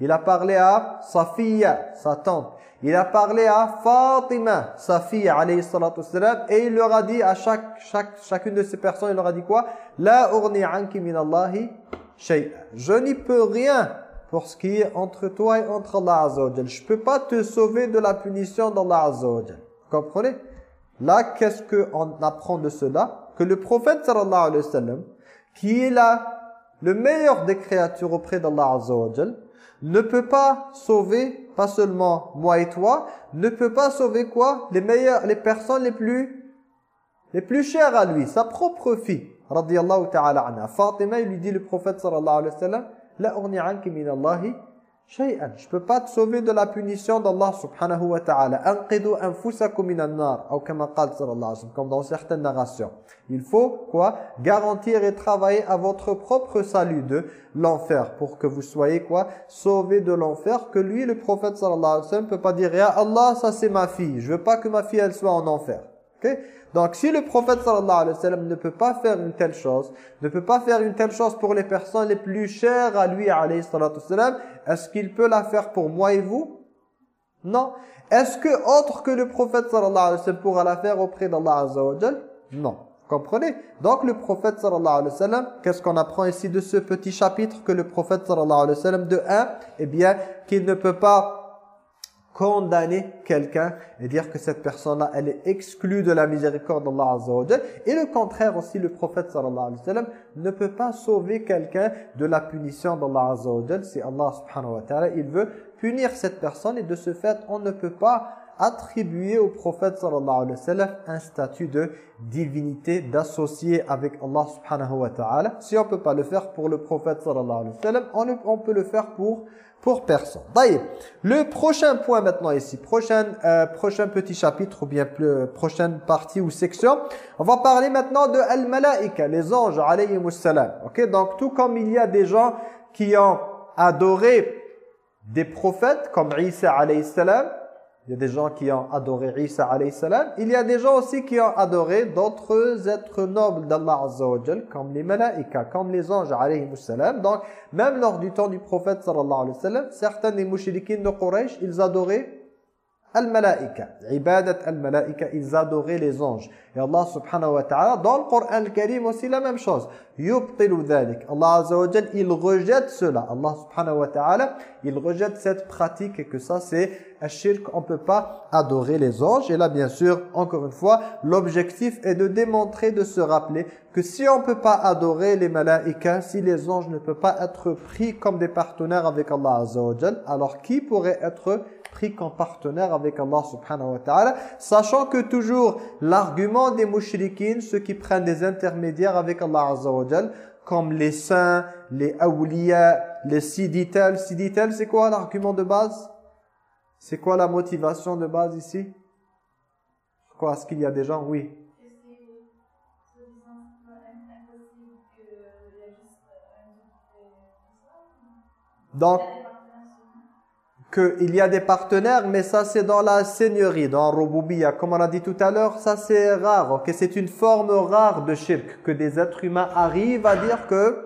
Speaker 2: Il a parlé à Safiya, sa tante. Il a parlé à Fatima, sa fille, alayhi salatu et il leur a dit à chaque, chaque, chacune de ces personnes, il leur a dit quoi? La urni anki min Allahi Je n'y peux rien pour ce qui est entre toi et entre Allah Je ne peux pas te sauver de la punition d'Allah Azza Vous comprenez? Là, qu'est-ce qu'on apprend de cela? Que le prophète sallallahu alayhi wa sallam, qui est là, le meilleur des créatures auprès d'Allah Azza ne peut pas sauver, pas seulement moi et toi, ne peut pas sauver quoi? Les meilleures, les personnes les plus les plus chères à lui, sa propre fille, radiyallahu ta'ala anha. Fatima, il lui dit le prophète sallallahu alayhi wa sallam, la urni anki min Allahi shay'an. Je peux pas te sauver de la punition d'Allah subhanahu wa ta'ala. Anqidu anfusakum min an-nar, ou comme comme dans certaines narrations. Il faut quoi Garantir et travailler à votre propre salut de l'enfer pour que vous soyez quoi Sauvés de l'enfer que lui le prophète sallallahu alayhi wa sallam peut pas dire Allah ça c'est ma fille, je veux pas que ma fille elle soit en enfer. Donc si le prophète sallallahu ne peut pas faire une telle chose, ne peut pas faire une telle chose pour les personnes les plus chères à lui alayhi est-ce qu'il peut la faire pour moi et vous? Non. Est-ce que autre que le prophète sallallahu pourra la faire auprès d'Allah azza Non. Comprenez? Donc le prophète sallallahu alayhi wa sallam, qu'est-ce qu'on apprend ici de ce petit chapitre que le prophète sallallahu alayhi wa de 1 Eh bien, qu'il ne peut pas condamner quelqu'un et dire que cette personne-là, elle est exclue de la miséricorde d'Allah Azza Et le contraire aussi, le prophète sallallahu alayhi wa sallam ne peut pas sauver quelqu'un de la punition d'Allah Azza wa Si Allah subhanahu wa ta'ala, il veut punir cette personne et de ce fait, on ne peut pas attribuer au prophète sallallahu alayhi wa sallam un statut de divinité, d'associer avec Allah subhanahu wa ta'ala. Si on ne peut pas le faire pour le prophète sallallahu alayhi wa sallam, on peut le faire pour pour personne. D'ailleurs, le prochain point maintenant ici, prochain, euh, prochain petit chapitre ou bien plus, prochaine partie ou section, on va parler maintenant de Al-Malaika, les anges, alayhi salam. Ok, donc tout comme il y a des gens qui ont adoré des prophètes comme Isa alayhi salam, il y a des gens qui ont adoré Isa alayhi salam. Il y a des gens aussi qui ont adoré d'autres êtres nobles d'Allah comme les malaïka, comme les anges alayhi salam. Donc, même lors du temps du prophète sallallahu alayhi wa certains des mouchriquins de Quraysh, ils adoraient Al-Malaika, ibadat al-Malaika, ils adoraient les anges. Et Allah subhanahu wa ta'ala, dans le Coran al-Karim aussi la même chose. Yubtilu. Allah azza wa jal, il rejette cela. Allah subhanahu wa ta'ala, il rejette cette pratique et que ça c'est un shirk, on ne peut pas adorer les anges. Et là bien sûr, encore une fois, l'objectif est de démontrer, de se rappeler que si on ne peut pas adorer les malaïkas, si les anges ne peuvent pas être pris comme des partenaires avec Allah azza wa jal, alors qui pourrait être pris comme partenaire avec Allah subhanahu wa ta'ala, sachant que toujours l'argument des mouchriquines, ceux qui prennent des intermédiaires avec Allah azza wa comme les saints, les awliya, les siditel. Siditel, c'est quoi l'argument de base? C'est quoi la motivation de base ici? Quoi Est-ce qu'il y a des gens Oui. Donc, qu'il y a des partenaires, mais ça c'est dans la seigneurie, dans Roboubia. Comme on a dit tout à l'heure, ça c'est rare. ok? C'est une forme rare de shirk, que des êtres humains arrivent à dire que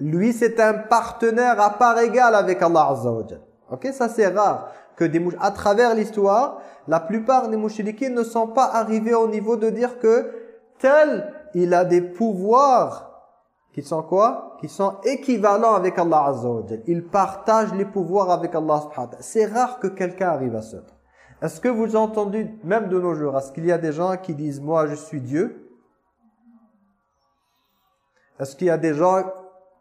Speaker 2: lui c'est un partenaire à part égale avec Allah Azza wa Ok, ça c'est rare. Que des à travers l'histoire, la plupart des mouchriquins ne sont pas arrivés au niveau de dire que tel il a des pouvoirs qui sont quoi? Qui sont équivalents avec Allah Azza wa Ils partagent les pouvoirs avec Allah subhanahu C'est rare que quelqu'un arrive à ça. Est-ce que vous entendu, même de nos jours, est-ce qu'il y a des gens qui disent « moi je suis Dieu » Est-ce qu'il y a des gens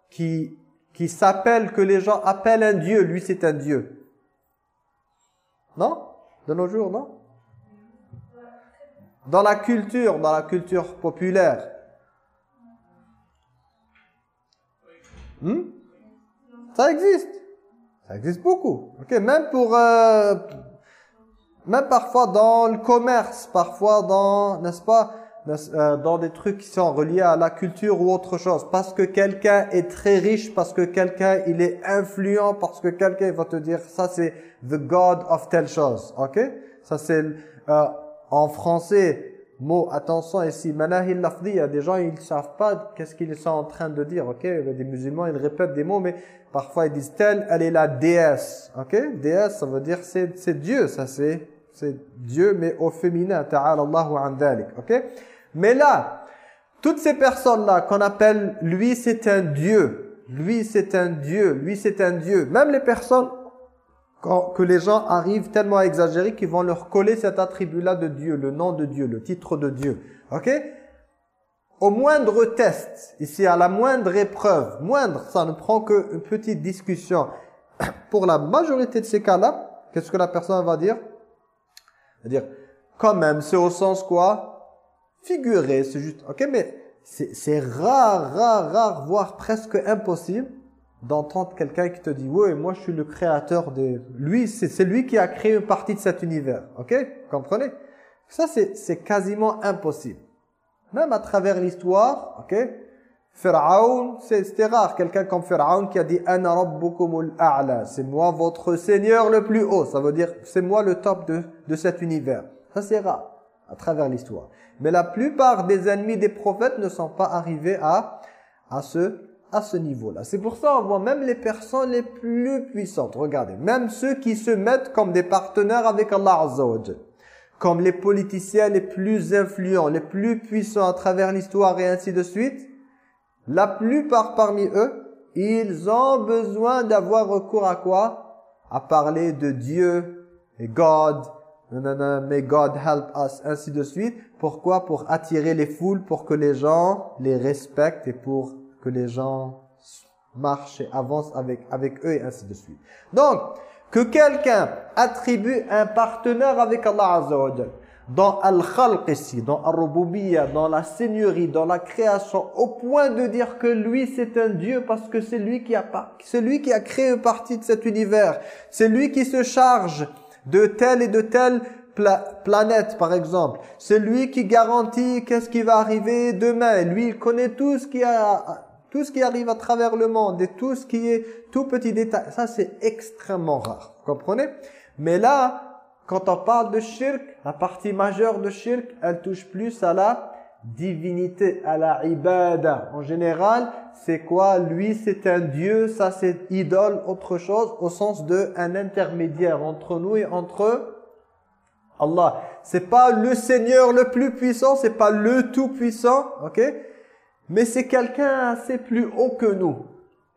Speaker 2: qui, qui s'appellent, que les gens appellent un Dieu, lui c'est un Dieu. Non? De nos jours, non? Dans la culture, dans la culture populaire, Hmm? Ça existe. Ça existe beaucoup. Ok, Même pour... Euh, même parfois dans le commerce, parfois dans, n'est-ce pas, euh, dans des trucs qui sont reliés à la culture ou autre chose. Parce que quelqu'un est très riche, parce que quelqu'un il est influent, parce que quelqu'un va te dire ça c'est the God of telle chose. Ok? Ça c'est euh, en français mot, attention ici, manahil lafdi, il y a des gens, ils savent pas qu'est-ce qu'ils sont en train de dire, ok? Des musulmans, ils répètent des mots, mais parfois ils disent telle, elle est la déesse, ok? Déesse, ça veut dire c'est Dieu, ça c'est c'est Dieu, mais au féminin, ta'ala Allahu an dhalik, ok? Mais là, toutes ces personnes-là qu'on appelle, lui c'est un Dieu, lui c'est un Dieu, lui c'est un Dieu, même les personnes quand, que les gens arrivent tellement à exagérer qu'ils vont leur coller cet attribut-là de Dieu, le nom de Dieu, le titre de Dieu. Ok? Au moindre test, ici à la moindre épreuve, moindre, ça ne prend qu'une petite discussion. Pour la majorité de ces cas-là, qu'est-ce que la personne va dire? Dire quand même, c'est au sens quoi? Figuré, c'est juste, ok, mais c'est rare, rare, rare, voire presque impossible d'entendre quelqu'un qui te dit « Oui, moi je suis le créateur de... » Lui, c'est lui qui a créé une partie de cet univers. Ok? Comprenez? Ça, c'est quasiment impossible. Même à travers l'histoire, ok? Pharaon, c'était rare. Quelqu'un comme Pharaon qui a dit « Ana rabbukumul a'la » C'est moi votre Seigneur le plus haut. Ça veut dire « C'est moi le top de, de cet univers ». Ça, c'est rare à travers l'histoire. Mais la plupart des ennemis des prophètes ne sont pas arrivés à, à ce, à ce niveau-là. C'est pour ça qu'on voit même les personnes les plus puissantes. Regardez, même ceux qui se mettent comme des partenaires avec Allah comme les politiciens les plus influents, les plus puissants à travers l'histoire et ainsi de suite, la plupart parmi eux, ils ont besoin d'avoir recours à quoi? À parler de Dieu et God, may God help us, ainsi de suite. Pourquoi? Pour attirer les foules, pour que les gens les respectent et pour que les gens marchent et avancent avec, avec eux et ainsi de suite. Donc, que quelqu'un attribue un partenaire avec Allah Azza wa dans Al-Khalq ici, dans Al-Rububiyya, dans la seigneurie, dans la création, au point de dire que lui c'est un Dieu parce que c'est lui qui a pas, c'est lui qui a créé une partie de cet univers, c'est lui qui se charge de telle et de telle planète par exemple. C'est lui qui garantit qu'est-ce qui va arriver demain. Lui, il connaît tout ce qui a tout ce qui arrive à travers le monde et tout ce qui est tout petit détail. Ça, c'est extrêmement rare. Vous comprenez? Mais là, quand on parle de shirk, la partie majeure de shirk, elle touche plus à la divinité, à la ibada. En général, c'est quoi? Lui, c'est un dieu, ça c'est idole, autre chose, au sens de un intermédiaire entre nous et entre Allah. C'est pas le Seigneur le plus puissant, c'est pas le tout-puissant, ok? Mais c'est quelqu'un assez plus haut que nous,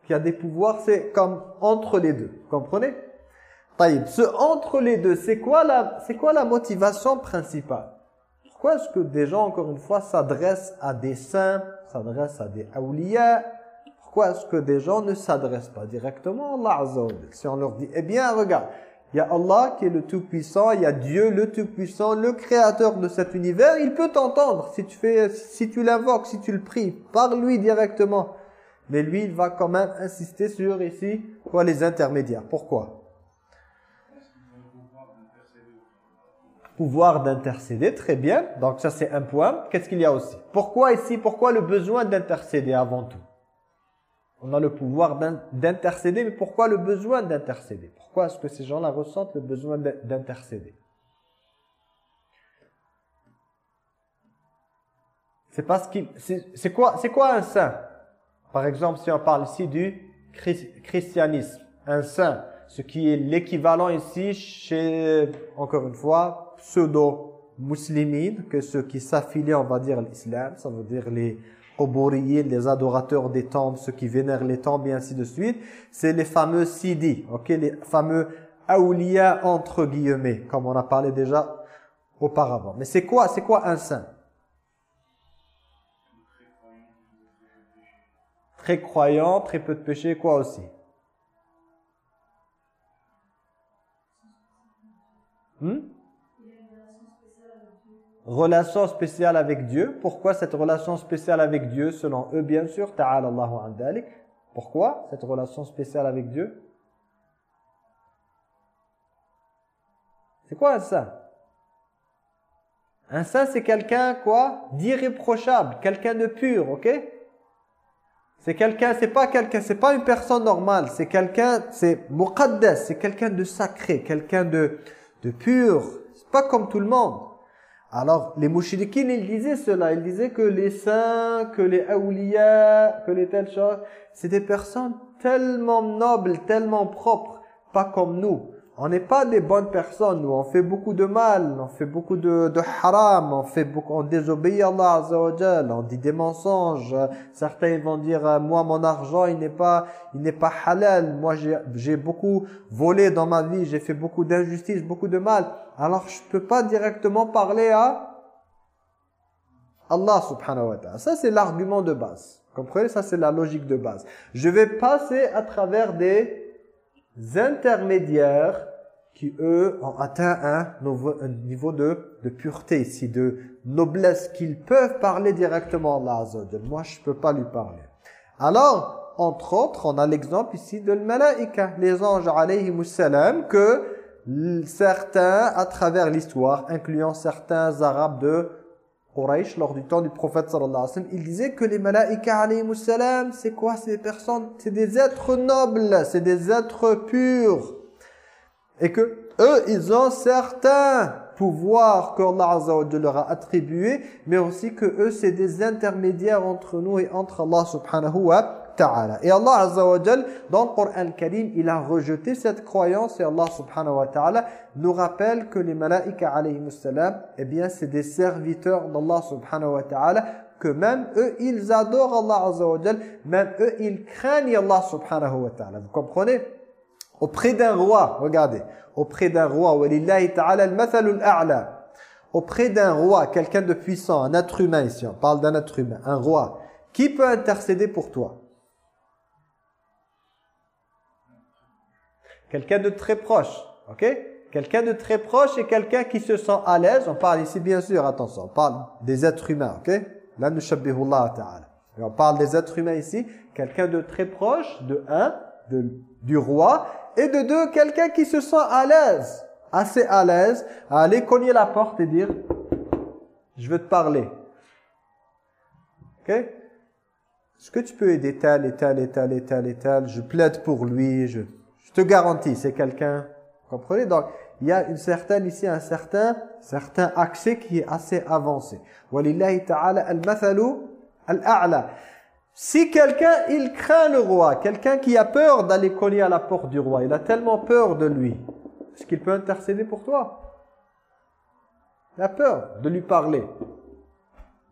Speaker 2: qui a des pouvoirs, c'est comme entre les deux, comprenez? Ce entre les deux, c'est quoi, la, quoi la motivation principale? Pourquoi est-ce que des gens, encore une fois, s'adressent à des saints, s'adressent à des awliya? Pourquoi est-ce que des gens ne s'adressent pas directement à Allah Si on leur dit, eh bien, regarde, il y a Allah qui est le Tout-Puissant, il y a Dieu le Tout-Puissant, le Créateur de cet univers, il peut t'entendre si tu fais, si tu l'invoques, si tu le pries, par lui directement. Mais lui, il va quand même insister sur ici, quoi, les intermédiaires. Pourquoi? Pouvoir d'intercéder, très bien. Donc ça c'est un point. Qu'est-ce qu'il y a aussi? Pourquoi ici? Pourquoi le besoin d'intercéder avant tout? On a le pouvoir d'intercéder, mais pourquoi le besoin d'intercéder? Pourquoi est-ce que ces gens-là ressentent le besoin d'intercéder? C'est parce qu'il... C'est quoi, quoi un saint? Par exemple, si on parle ici du christianisme, un saint, ce qui est l'équivalent ici chez, encore une fois, pseudo-muslimines, que ceux qui s'affilient, on va dire, l'islam, ça veut dire les les adorateurs des tombes, ceux qui vénèrent les tombes et ainsi de suite, c'est les fameux sidi, ok, les fameux awliya entre guillemets, comme on a parlé déjà auparavant. Mais c'est quoi, c'est quoi un saint? Très croyant, très peu de péché, quoi aussi? Hmm? Relation spéciale avec Dieu. Pourquoi cette relation spéciale avec Dieu Selon eux, bien sûr, ta'ala Allahu Pourquoi cette relation spéciale avec Dieu? C'est quoi un saint Un saint, c'est quelqu'un, quoi? D'irréprochable, quelqu'un de pur, ok? C'est quelqu'un, c'est pas quelqu'un, c'est pas une personne normale, c'est quelqu'un, c'est muqaddas, c'est quelqu'un de sacré, quelqu'un de, de pur, c'est pas comme tout le monde. Alors, les mouchidikines, ils disaient cela. Ils disaient que les saints, que les awliya, que les telles choses, c'est des personnes tellement nobles, tellement propres, pas comme nous. On n'est pas des bonnes personnes. On fait beaucoup de mal, on fait beaucoup de, haram, on, fait beaucoup, on désobéit à Allah Azza on dit des mensonges. Certains vont dire, euh, moi, mon argent, il n'est pas, il n'est pas halal. Moi, j'ai beaucoup volé dans ma vie, j'ai fait beaucoup d'injustice, beaucoup de mal. Alors, je peux pas directement parler à Allah subhanahu wa ta'ala. Ça, c'est l'argument de base. Comprenez? Ça, c'est la logique de base. Je vais passer à travers des intermédiaires qui, eux, ont atteint un, niveau de, pureté ici, de noblesse, qu'ils peuvent parler directement à Allah Moi, je ne peux pas lui parler. Alors, entre autres, on a l'exemple ici de l'malaïka, les anges alayhi que certains, à travers l'histoire, incluant certains arabes de Quraysh, lors du temps du prophète sallallahu alayhi wa sallam, il disait que les malaïka alayhi salam, c'est quoi? Ces personnes C'est des êtres nobles, c'est des êtres purs. Et que eux, ils ont certains pouvoirs qu'Allah Azza wa leur a attribués, mais aussi que eux, c'est des intermédiaires entre nous et entre Allah subhanahu wa Et Allah Azza dans le Coran Karim, il a rejeté cette croyance et Allah subhanahu wa ta'ala nous rappelle que les malaïka alayhi salam, eh bien, c'est des serviteurs d'Allah subhanahu wa ta'ala que même eux, ils adorent Allah Azza même eux, ils craignent Allah subhanahu wa ta'ala. Vous comprenez? Auprès d'un roi, regardez, auprès d'un roi, ta'ala al auprès d'un roi, quelqu'un de puissant, un être humain ici, on parle d'un être humain, un roi, qui peut intercéder pour toi? Quelqu'un de très proche, ok? Quelqu'un de très proche et quelqu'un qui se sent à l'aise. On parle ici, bien sûr, attention, on parle des êtres humains, ok? Là, nous ta'ala. On parle des êtres humains ici. Quelqu'un de très proche, de un, de, du roi, et de deux, quelqu'un qui se sent à l'aise, assez à l'aise, à aller cogner la porte et dire « Je veux te parler. » Ok? Est-ce que tu peux aider tel et tel et tel et tel et tel? Je plaide pour lui, je te garantis, c'est quelqu'un, comprenez? Donc, il y a une certaine ici, un certain, certain accès qui est assez avancé. Walillahi ta'ala al-mathalu al-a'la. Si quelqu'un, il craint le roi, quelqu'un qui a peur d'aller cogner à la porte du roi, il a tellement peur de lui, est-ce qu'il peut intercéder pour toi? Il a peur de lui parler.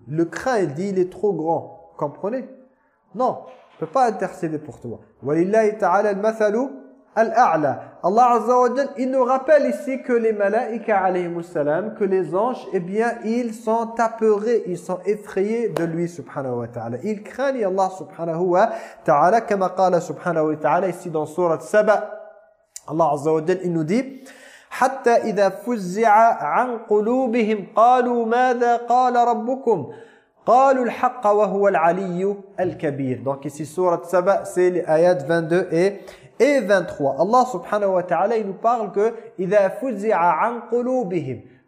Speaker 2: Le craint, il dit, il est trop grand. Comprenez? Non, il ne peut pas intercéder pour toi. Walillahi ta'ala al-mathalu Al-A'la. Allah Azza wa il nous rappelle ici que les malaïka alayhi salam, que les anges, eh bien, ils sont apeurés, ils sont effrayés de lui subhanahu wa ta'ala. Ils craignent Allah subhanahu wa ta'ala, comme qala subhanahu wa ta'ala ici dans surat Saba. Allah Azza wa il nous dit حتى إذا فزع عن قلوبهم قالوا ماذا قال ربكم قالوا الحق وهو العلي الكبير donc ici surat Saba c'est les ayats 22 et et 23. Allah subhanahu wa ta'ala, il nous parle que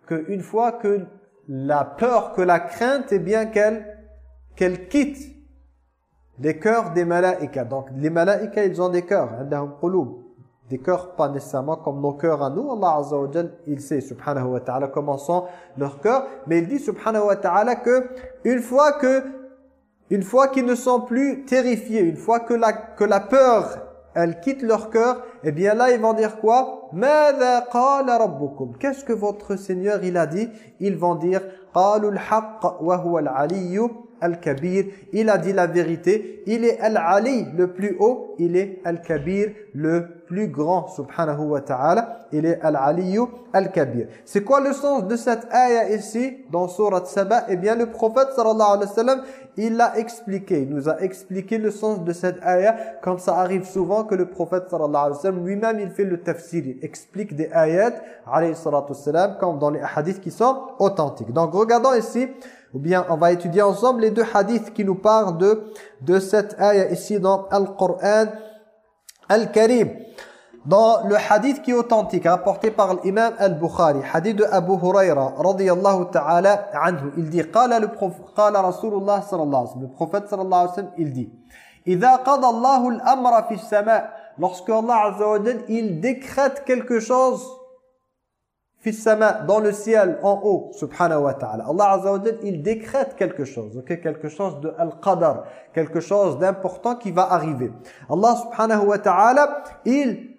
Speaker 2: que une fois que la peur, que la crainte, est bien qu'elle qu'elle quitte les cœurs des malaïkas. Donc les malaïkas, ils ont des cœurs, des cœurs pas nécessairement comme nos cœurs à nous. Allah Azza wa il sait subhanahu wa ta'ala comment sont leurs cœurs, mais il dit subhanahu wa ta'ala que une fois que une fois qu'ils ne sont plus terrifiés, une fois que la, que la peur elles quittent leur cœur, et eh bien là ils vont dire quoi? Qu'est-ce que votre Seigneur il a dit? Ils vont dire Al-Kabir, il a dit la vérité, il est Al-Ali, le plus haut, il est Al-Kabir, le plus grand, subhanahu wa ta'ala, il est Al-Aliyu Al-Kabir. C'est quoi le sens de cette ayah ici, dans Surat Saba? Eh bien, le prophète sallallahu alayhi wa sallam, il l'a expliqué, il nous a expliqué le sens de cette ayah, comme ça arrive souvent que le prophète sallallahu alayhi wa sallam, lui-même, il fait le tafsir, il explique des ayats, alayhi sallam, comme dans les hadiths qui sont authentiques. Donc, regardons ici, ou bien on va étudier ensemble les deux hadiths qui nous parlent de, de cette ayah ici dans Al-Qur'an Al-Karim. Dans le hadith qui est authentique, rapporté par l'imam Al-Bukhari, hadith de Abu Huraira, radiyallahu ta'ala anhu, il dit, qala le prophète, qala Rasulullah sallallahu alayhi wa sallam, le prophète sallallahu alayhi wa sallam, il dit, إذا قضى الله الأمر في السماء, lorsque Allah azza wa il décrète quelque chose dans le ciel, en haut, subhanahu wa ta'ala. Allah Azza il décrète quelque chose, quelque chose de al-qadar, quelque chose d'important qui va arriver. Allah subhanahu wa ta'ala, il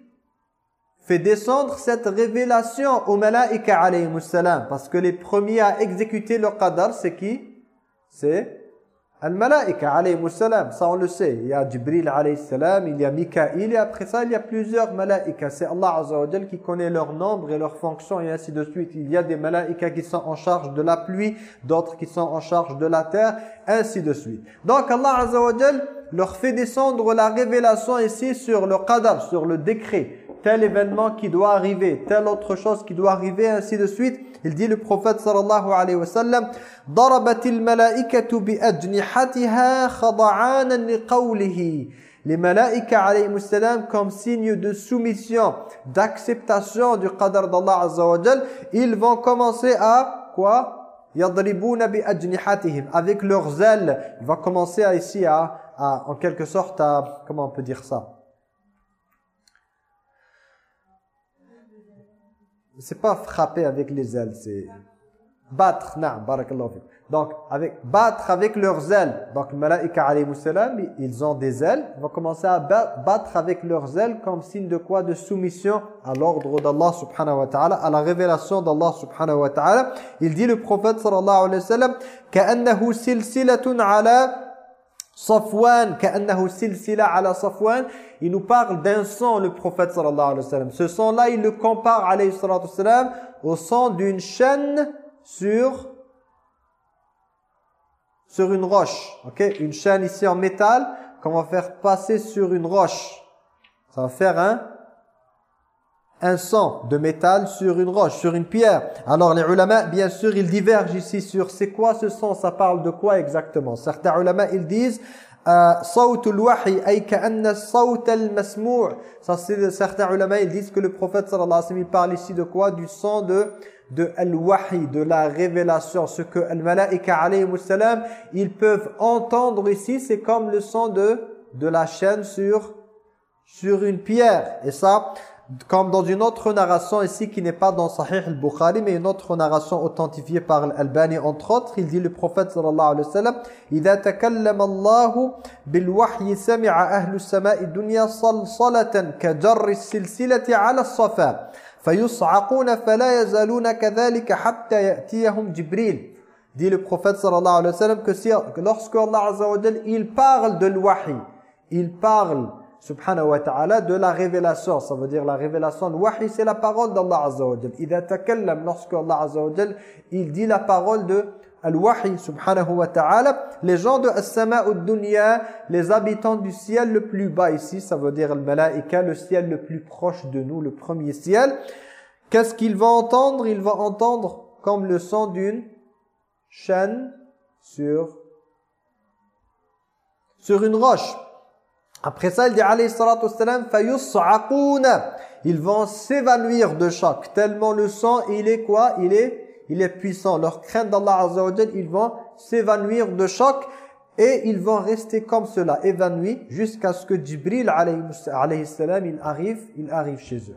Speaker 2: fait descendre cette révélation aux malaïka alayhi salam parce que les premiers à exécuter le qadar c'est qui? C'est Al-Malaika alayhi salam, ça on le sait. Il y a Jibril alayhi salam, il y a Mikaïl et après ça il y a plusieurs malaïka. C'est Allah azza qui connaît leur nombre et leur fonction et ainsi de suite. Il y a des malaïka qui sont en charge de la pluie, d'autres qui sont en charge de la terre, ainsi de suite. Donc Allah azza leur fait descendre la révélation ici sur le qadar, sur le décret. Tel événement qui doit arriver, telle autre chose qui doit arriver, ainsi de suite. Il dit le prophète sallallahu alayhi wa sallam Darabatil malaikatu bi ajnihatiha khada'anan li qawlihi. Les malaïka alayhi salam comme signe de soumission, d'acceptation du qadar d'Allah azza wa ils vont commencer à quoi? Yadribuna bi ajnihatihim. Avec leurs ailes, il va commencer à, ici à, à en quelque sorte à comment on peut dire ça? c'est pas frapper avec les ailes, c'est battre, naam, barakallahu Donc, avec, battre avec leurs ailes. Donc, les malaïka alayhi salam, ils ont des ailes. Ils vont commencer à battre avec leurs ailes comme signe de quoi De soumission à l'ordre d'Allah subhanahu wa ta'ala, à la révélation d'Allah subhanahu wa ta'ala. Il dit le prophète sallallahu alayhi wa sallam, كَأَنَّهُ سِلْسِلَةٌ عَلَى Safwan, ka'annahu silsila ala Safwan, il nous parle d'un sang, le prophète sallallahu alayhi wa sallam. Ce sang-là, il le compare alayhi sallallahu sallam au sang d'une chaîne sur sur une roche. Ok, Une chaîne ici en métal qu'on va faire passer sur une roche. Ça va faire un un sang de métal sur une roche, sur une pierre. Alors les ulama, bien sûr, ils divergent ici sur c'est quoi ce sang, ça parle de quoi exactement. Certains ulama, ils disent euh, ça c'est certains ulama ils disent que le prophète sallallahu alayhi wa sallam parle ici de quoi? Du sang de de al-wahi de la révélation ce que al-malaika alayhi salam ils peuvent entendre ici c'est comme le sang de de la chaîne sur sur une pierre et ça comme dans une autre narration ici qui n'est pas dans Sahih al-Bukhari mais une autre narration authentifiée par Al-Albani entre autres il dit le prophète sallallahu alayhi wa sallam إذا تكلم الله بالوحي سمع أهل السماء الدنيا صلصلة كجر السلسلة على الصفا فيصعقون فلا يزالون كذلك حتى يأتيهم جبريل dit le prophète sallallahu alayhi wa sallam que, si, que lorsque Allah azza wa il parle de l'wahi il parle subhanahu wa ta'ala de la révélation. Ça veut dire la révélation, le wahi, c'est la parole d'Allah Azza wa Jal. Lorsque Allah Azza wa il dit la parole de al-wahi, subhanahu wa ta'ala. Les gens de as-sama dunya les habitants du ciel le plus bas ici, ça veut dire al-malaika, le ciel le plus proche de nous, le premier ciel. Qu'est-ce qu'il va entendre? Il va entendre comme le son d'une chaîne sur, sur une roche. Après ça, il dit alayhi salatu Ils vont s'évanouir de choc tellement le sang, il est quoi? Il est il est puissant. Leur crainte d'Allah azza wa ils vont s'évanouir de choc et ils vont rester comme cela, évanouis jusqu'à ce que Jibril alayhi salam il arrive, il arrive chez eux.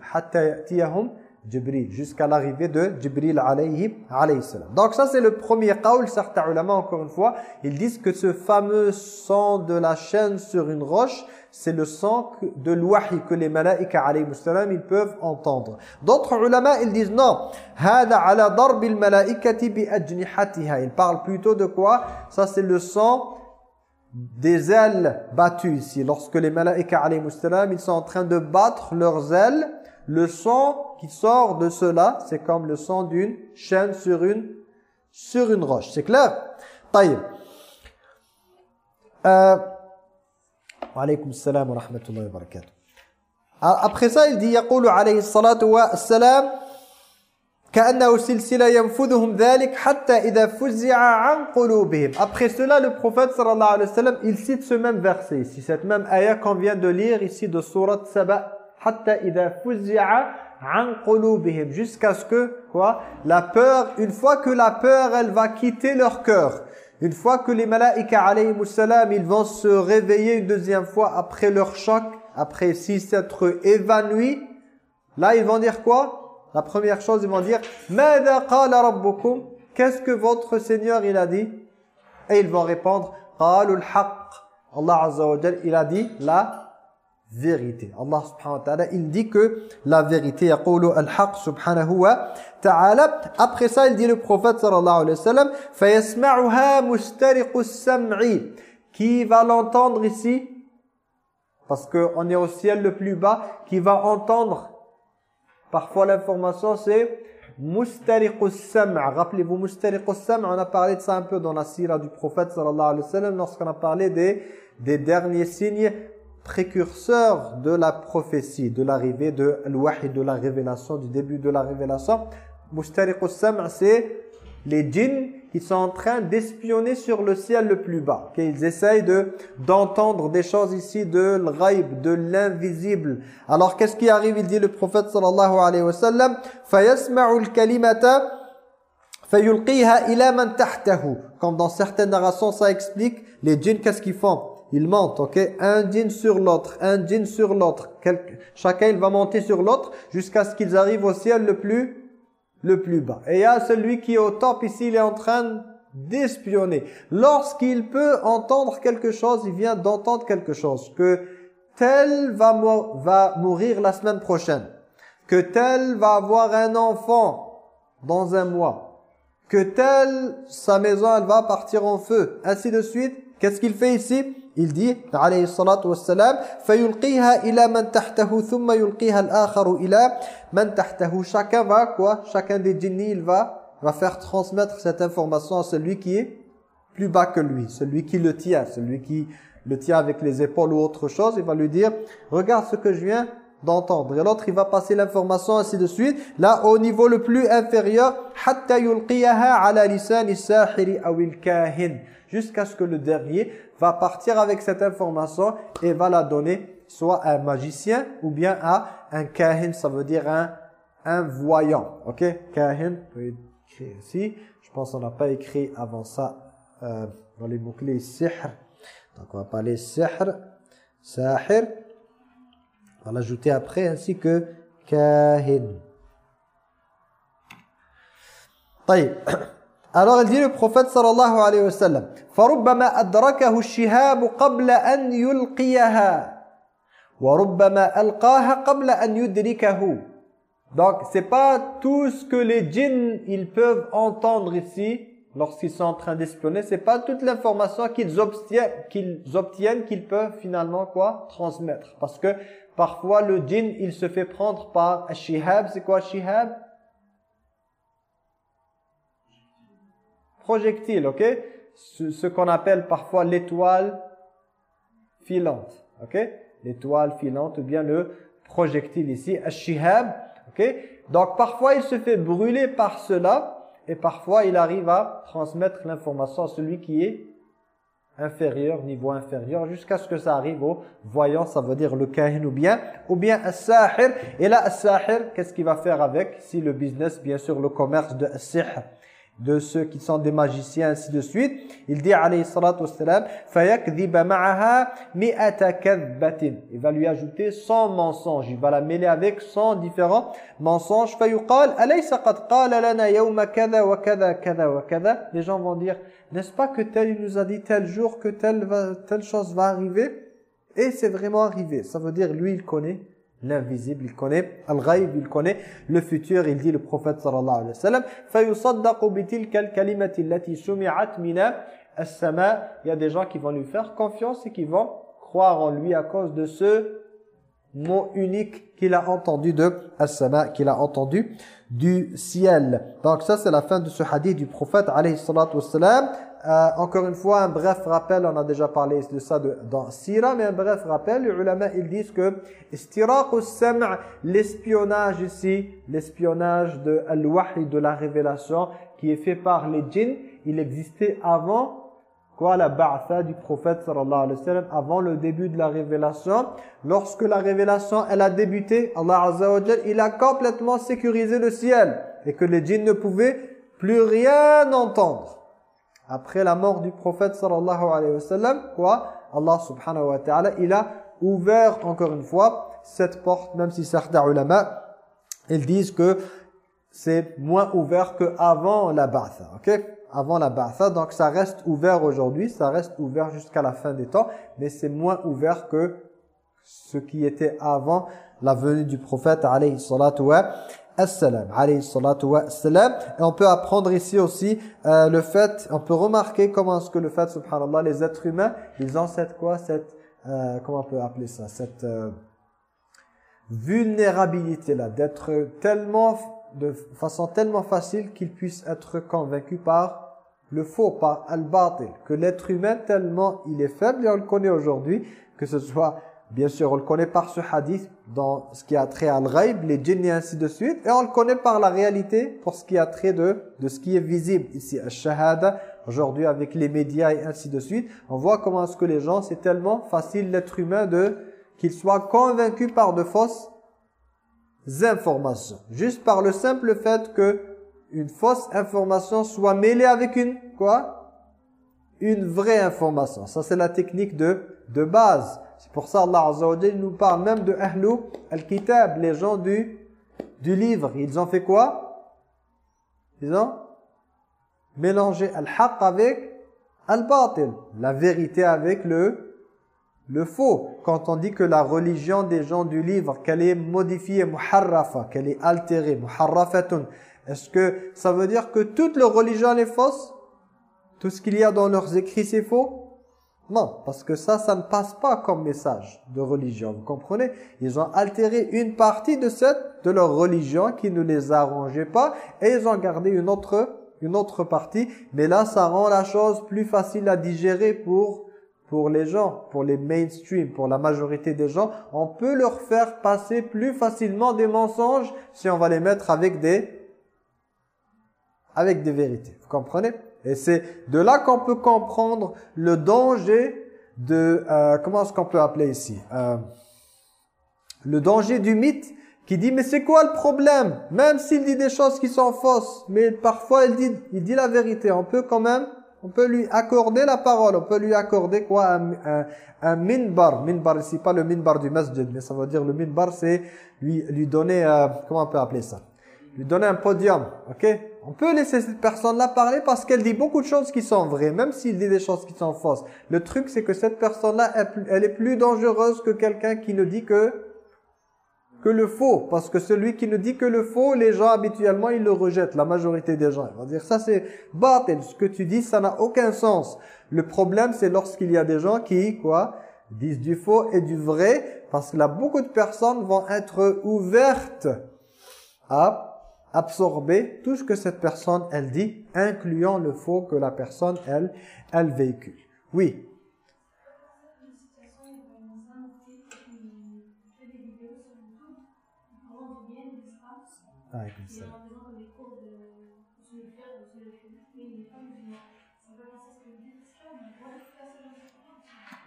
Speaker 2: Jibril, jusqu'à l'arrivée de Jibril alayhi, alayhi salam. Donc ça c'est le premier qawl, certains ulama encore une fois, ils disent que ce fameux sang de la chaîne sur une roche, c'est le sang de l'wahi que les malaïka alayhi salam ils peuvent entendre. D'autres ulama ils disent non, hada ala darbi al-malaikati bi ajnihatiha. Ils parlent plutôt de quoi? Ça c'est le sang des ailes battues ici. Lorsque les malaïka alayhi salam ils sont en train de battre leurs ailes, le sang qui sort de cela, c'est comme le sang d'une chaîne sur une, sur une roche. C'est clair Taïb. Euh, wa alaykum salam wa rahmatullahi wa barakatuh. Après ça, il dit, يقول عليه الصلاة والسلام كأنه سلسلة ينفذهم ذلك حتى إذا فزع عن قلوبهم. Après cela, le prophète sallallahu alayhi wa sallam, il cite ce même verset ici, cette même ayah qu'on vient de lire ici de sourate Saba jusqu'à ce que quoi? La peur une fois que la peur elle va quitter leur cœur. Une fois que les malaïka alayhi salam ils vont se réveiller une deuxième fois après leur choc après s'y s'être évanouis là ils vont dire quoi? La première chose ils vont dire qu'est-ce que votre Seigneur il a dit? Et ils vont répondre Allah azza wa il a dit la vérité. Allah subhanahu wa ta'ala, il dit que la vérité, يقول الحق subhanahu wa ta'ala. Après ça, il dit le prophète sallallahu alayhi wa sallam, فَيَسْمَعُهَا مُسْتَرِقُ السَّمْعِ Qui va l'entendre ici Parce qu'on est au ciel le plus bas, qui va entendre Parfois l'information c'est mustariqus sam' Rappelez-vous mustariqus sam' on a parlé de ça un peu dans la sira du prophète sallallahu alayhi wa sallam lorsqu'on a parlé des, des derniers signes précurseurs de la prophétie, de l'arrivée de l'wahi, de la révélation, du début de la révélation. Mustariqus sam' c'est les djinns qui sont en train d'espionner sur le ciel le plus bas. Qu'ils essayent de d'entendre des choses ici de l'ghaib, de l'invisible. Alors qu'est-ce qui arrive Il dit le prophète sallallahu alayhi wa sallam فَيَسْمَعُ الْكَلِمَةَ فَيُلْقِيهَا إِلَى مَنْ تَحْتَهُ Comme dans certaines narrations ça explique, les djinns qu'est-ce qu'ils font Ils montent, ok? Un djinn sur l'autre, un djinn sur l'autre. Chacun, il va monter sur l'autre jusqu'à ce qu'ils arrivent au ciel le plus le plus bas. Et il y a celui qui est au top ici, il est en train d'espionner. Lorsqu'il peut entendre quelque chose, il vient d'entendre quelque chose, que tel va, va mourir la semaine prochaine, que tel va avoir un enfant dans un mois, que tel, sa maison, elle va partir en feu, ainsi de suite. Qu'est-ce qu'il fait ici il dit, alayhi salatu wassalam, فَيُلْقِيهَا إِلَى مَنْ تَحْتَهُ ثُمَّ يُلْقِيهَا الْآخَرُ إِلَى مَنْ تَحْتَهُ Chacun va, quoi Chacun des djinnis, il va, va faire transmettre cette information à celui qui est plus bas que lui, celui qui le tient, celui qui le tient avec les épaules ou autre chose, il va lui dire, regarde ce que je viens d'entendre. Et l'autre, il va passer l'information ainsi de suite. Là, au niveau le plus inférieur, حَتَّى يُلْقِيهَا عَلَى لِسَانِ السَّاحِرِ أَوِ الْكَاهِنِ Jusqu'à ce que le dernier va partir avec cette information et va la donner soit à un magicien ou bien à un kahin, ça veut dire un, un voyant. Ok Kahin, vous écrire ici. Je pense qu'on n'a pas écrit avant ça euh, dans les mots-clés sihr. Donc on va parler sihr, sahir. On va l'ajouter après ainsi que kahin. طيب Alors il dit le prophète sallallahu alayhi wa sallam فَرُبَّمَا أَدْرَكَهُ الشِّهَابُ قَبْلَ أَنْ يُلْقِيَهَا وَرُبَّمَا أَلْقَاهَا قَبْلَ أَنْ يُدْرِكَهُ Donc c'est pas tout ce que les djinns ils peuvent entendre ici lorsqu'ils sont en train d'espionner, c'est pas toute l'information qu'ils obtiennent qu'ils obtiennent qu'ils peuvent finalement quoi transmettre parce que parfois le djinn il se fait prendre par un shihab, c'est quoi shihab Projectile, ok? Ce, qu'on appelle parfois l'étoile filante, ok? L'étoile filante ou bien le projectile ici, shihab, ok? Donc parfois il se fait brûler par cela et parfois il arrive à transmettre l'information à celui qui est inférieur, niveau inférieur, jusqu'à ce que ça arrive au voyant, ça veut dire le kahin ou bien, ou bien as-sahir. Et là, as-sahir, qu'est-ce qu'il va faire avec? Si le business, bien sûr, le commerce de as-sihr de ceux qui sont des magiciens, ainsi de suite. Il dit, alayhi salatu wassalam, فَيَكْذِبَ مَعَهَا مِئَةَ كَذْبَةٍ Il va lui ajouter 100 mensonges. Il va la mêler avec 100 différents mensonges. فَيُقَالْ أَلَيْسَ قَدْ قَالَ لَنَا يَوْمَ كَذَا وَكَذَا كَذَا وَكَذَا Les gens vont dire, n'est-ce pas que tel, il nous a dit tel jour que telle, telle chose va arriver Et c'est vraiment arrivé. Ça veut dire, lui, il connaît l'invisible, il connaît al-ghaib, il connaît le futur, il dit le prophète sallallahu alayhi wa sallam فَيُصَدَّقُ بِتِلْكَ الْكَلِمَةِ الَّتِي سُمِعَتْ مِنَ السَّمَاءِ Il y a des gens qui vont lui faire confiance et qui vont croire en lui à cause de ce mot unique qu'il a entendu de as-sama, qu'il a entendu du ciel. Donc ça c'est la fin de ce hadith du prophète alayhi salatu wa sallam. Euh, encore une fois, un bref rappel, on a déjà parlé de ça dans Sira, mais un bref rappel, les ulama, ils disent que l'espionnage ici, l'espionnage de al-wahi, de la révélation, qui est fait par les djinns, il existait avant quoi la ba'tha du prophète sallallahu alayhi wa sallam, avant le début de la révélation. Lorsque la révélation, elle a débuté, Allah azza wa il a complètement sécurisé le ciel, et que les djinns ne pouvaient plus rien entendre après la mort du prophète sallallahu alayhi wa sallam, quoi? Allah subhanahu wa ta'ala, il a ouvert encore une fois cette porte, même si certains ulama, ils disent que c'est moins ouvert qu'avant la ba'tha, ok? Avant la ba'tha, donc ça reste ouvert aujourd'hui, ça reste ouvert jusqu'à la fin des temps, mais c'est moins ouvert que ce qui était avant la venue du prophète alayhi salatu wa assalam et on peut apprendre ici aussi euh, le fait on peut remarquer comment est-ce que le fait subhanallah les êtres humains ils ont cette quoi cette euh, comment on peut appeler ça cette euh, vulnérabilité là d'être tellement de façon tellement facile qu'ils puissent être convaincus par le faux, par al-batil, que l'être humain tellement il est faible et on le connaît aujourd'hui que ce soit Bien sûr, on le connaît par ce hadith dans ce qui a trait à al-ghaib, les djinns et ainsi de suite. Et on le connaît par la réalité pour ce qui a trait de, de ce qui est visible ici. Al-shahada, aujourd'hui avec les médias et ainsi de suite. On voit comment est-ce que les gens, c'est tellement facile l'être humain de qu'il soit convaincu par de fausses informations. Juste par le simple fait que une fausse information soit mêlée avec une, quoi? Une vraie information. Ça, c'est la technique de, de base. C'est pour ça Allah Azza wa nous parle même de Ahlou al-Kitab, les gens du, du livre. Ils ont fait quoi? Ils ont mélangé al-Haq avec al-Batil, la vérité avec le, le faux. Quand on dit que la religion des gens du livre, qu'elle est modifiée, muharrafa, qu'elle est altérée, muharrafatun, est-ce que ça veut dire que toute leur religion est fausse Tout ce qu'il y a dans leurs écrits c'est faux? Non, parce que ça, ça ne passe pas comme message de religion, vous comprenez? Ils ont altéré une partie de cette, de leur religion qui ne les arrangeait pas et ils ont gardé une autre, une autre partie. Mais là, ça rend la chose plus facile à digérer pour, pour les gens, pour les mainstream, pour la majorité des gens. On peut leur faire passer plus facilement des mensonges si on va les mettre avec des, avec des vérités. Vous comprenez? Et c'est de là qu'on peut comprendre le danger de, euh, comment est-ce qu'on peut appeler ici euh, Le danger du mythe qui dit, mais c'est quoi le problème? Même s'il dit des choses qui sont fausses, mais parfois il dit, il dit la vérité, on peut quand même, on peut lui accorder la parole, on peut lui accorder quoi? Un, un, un minbar, minbar ici, pas le minbar du masjid, mais ça veut dire le minbar c'est lui, lui donner, euh, comment on peut appeler ça? Lui donner un podium, ok? On peut laisser cette personne-là parler parce qu'elle dit beaucoup de choses qui sont vraies, même s'il dit des choses qui sont fausses. Le truc, c'est que cette personne-là, elle est plus dangereuse que quelqu'un qui ne dit que, que le faux. Parce que celui qui ne dit que le faux, les gens, habituellement, ils le rejettent. La majorité des gens. Ils vont dire, ça c'est bâtel. Ce que tu dis, ça n'a aucun sens. Le problème, c'est lorsqu'il y a des gens qui, quoi, disent du faux et du vrai. Parce que là, beaucoup de personnes vont être ouvertes à absorber tout ce que cette personne, elle dit, incluant le faux que la personne, elle, elle véhicule. Oui.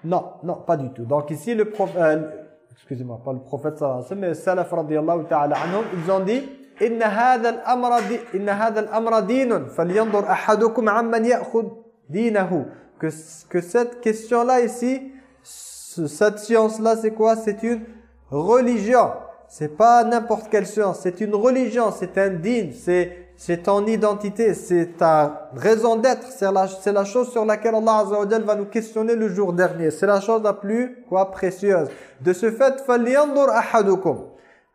Speaker 2: Non, non, pas du tout. Donc ici, le prophète, euh, excusez-moi, pas le prophète mais salaf radiyallahu ta'ala ils ont dit إن هذا الأمر إن هذا الأمر دين فلينظر أحدكم عمن يأخذ دينه que, que cette question-là ici, cette science-là, c'est quoi C'est une religion. C'est pas n'importe quelle science. C'est une religion. C'est un din. C'est c'est ton identité. C'est ta raison d'être. C'est la, la chose sur laquelle Allah Azza wa va nous questionner le jour dernier. C'est la chose la plus quoi précieuse. De ce fait, فَلْيَنْظُرْ أَحَدُكُمْ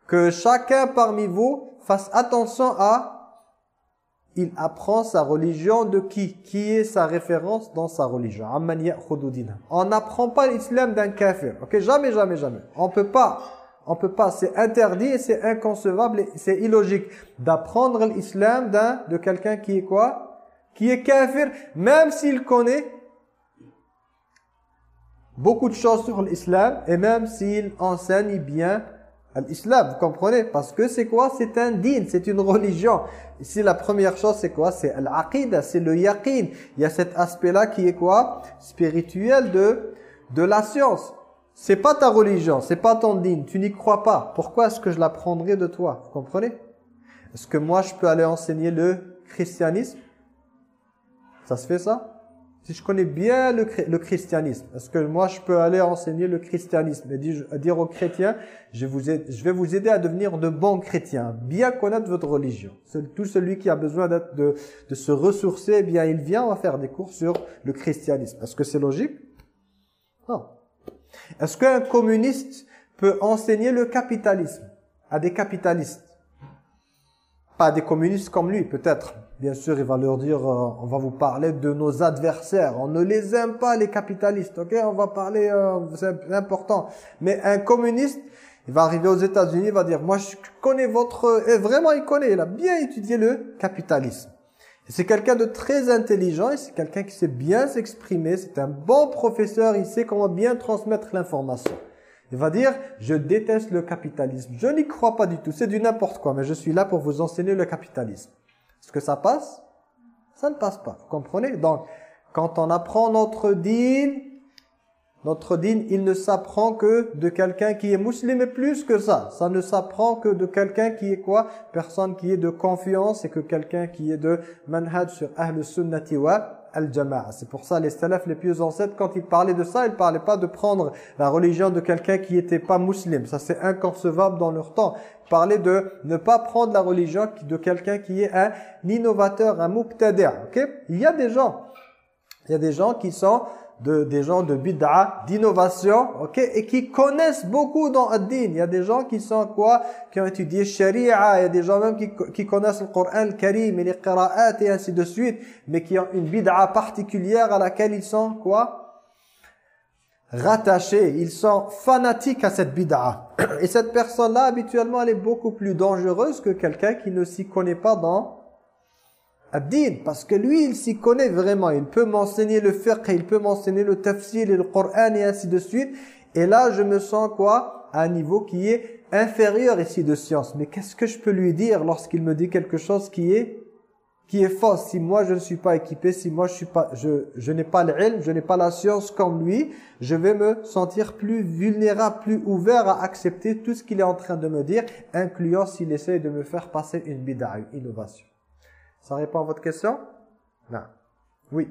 Speaker 2: Que chacun parmi vous fasse attention à il apprend sa religion de qui? Qui est sa référence dans sa religion? On n'apprend pas l'islam d'un kafir. Ok, jamais, jamais, jamais. On peut pas. On peut pas. C'est interdit et c'est inconcevable et c'est illogique d'apprendre l'islam d'un de quelqu'un qui est quoi? Qui est kafir, même s'il connaît beaucoup de choses sur l'islam et même s'il enseigne bien L'islam, vous comprenez? Parce que c'est quoi? C'est un din, c'est une religion. Ici, la première chose, c'est quoi? C'est l'aqidah, c'est le yaqin. Il y a cet aspect-là qui est quoi? Spirituel de, de la science. C'est pas ta religion, c'est pas ton din, tu n'y crois pas. Pourquoi est-ce que je l'apprendrai de toi? Vous comprenez? Est-ce que moi, je peux aller enseigner le christianisme? Ça se fait ça? Si je connais bien le, christianisme, est-ce que moi je peux aller enseigner le christianisme et dire, aux chrétiens, je, vais vous aider à devenir de bons chrétiens, bien connaître votre religion. Tout celui qui a besoin de, de se ressourcer, eh bien il vient, on va faire des cours sur le christianisme. Est-ce que c'est logique? Non. Est-ce qu'un communiste peut enseigner le capitalisme à des capitalistes? Pas des communistes comme lui, peut-être. Bien sûr, il va leur dire, euh, on va vous parler de nos adversaires. On ne les aime pas, les capitalistes, ok? On va parler, euh, c'est important. Mais un communiste, il va arriver aux États-Unis, il va dire, moi je connais votre... Et vraiment, il connaît, il a bien étudié le capitalisme. C'est quelqu'un de très intelligent et c'est quelqu'un qui sait bien s'exprimer. C'est un bon professeur, il sait comment bien transmettre l'information. Il va dire, je déteste le capitalisme. Je n'y crois pas du tout, c'est du n'importe quoi, mais je suis là pour vous enseigner le capitalisme. Est-ce que ça passe Ça ne passe pas, vous comprenez? Donc, quand on apprend notre dîne, notre dîne, il ne s'apprend que de quelqu'un qui est musulman, et plus que ça. Ça ne s'apprend que de quelqu'un qui est quoi? Personne qui est de confiance et que quelqu'un qui est de manhaj sur Ahl Sunnati wa al-jama'a. C'est pour ça les salafs les plus ancêtres, quand ils parlaient de ça, ils ne parlaient pas de prendre la religion de quelqu'un qui n'était pas musulman. Ça c'est inconcevable dans leur temps. Ils parlaient de ne pas prendre la religion de quelqu'un qui est un innovateur, un mubtadi'. Okay? Il y a des gens, il y a des gens qui sont de, des gens de bid'a, d'innovation, ok, et qui connaissent beaucoup dans ad Il y a des gens qui sont quoi? Qui ont étudié sharia, il y a des gens même qui, qui connaissent le Coran le Karim et les qira'at et ainsi de suite, mais qui ont une bid'a particulière à laquelle ils sont quoi? Rattachés, ils sont fanatiques à cette bid'a. Et cette personne-là, habituellement, elle est beaucoup plus dangereuse que quelqu'un qui ne s'y connaît pas dans ad-din, parce que lui, il s'y connaît vraiment. Il peut m'enseigner le fiqh, il peut m'enseigner le tafsir et le Coran et ainsi de suite. Et là, je me sens quoi À un niveau qui est inférieur ici de science. Mais qu'est-ce que je peux lui dire lorsqu'il me dit quelque chose qui est qui est faux Si moi, je ne suis pas équipé, si moi, je suis pas, je, je n'ai pas je n'ai pas la science comme lui, je vais me sentir plus vulnérable, plus ouvert à accepter tout ce qu'il est en train de me dire, incluant s'il essaie de me faire passer une bid'a, une innovation. Ça répond à votre question? Non. Oui.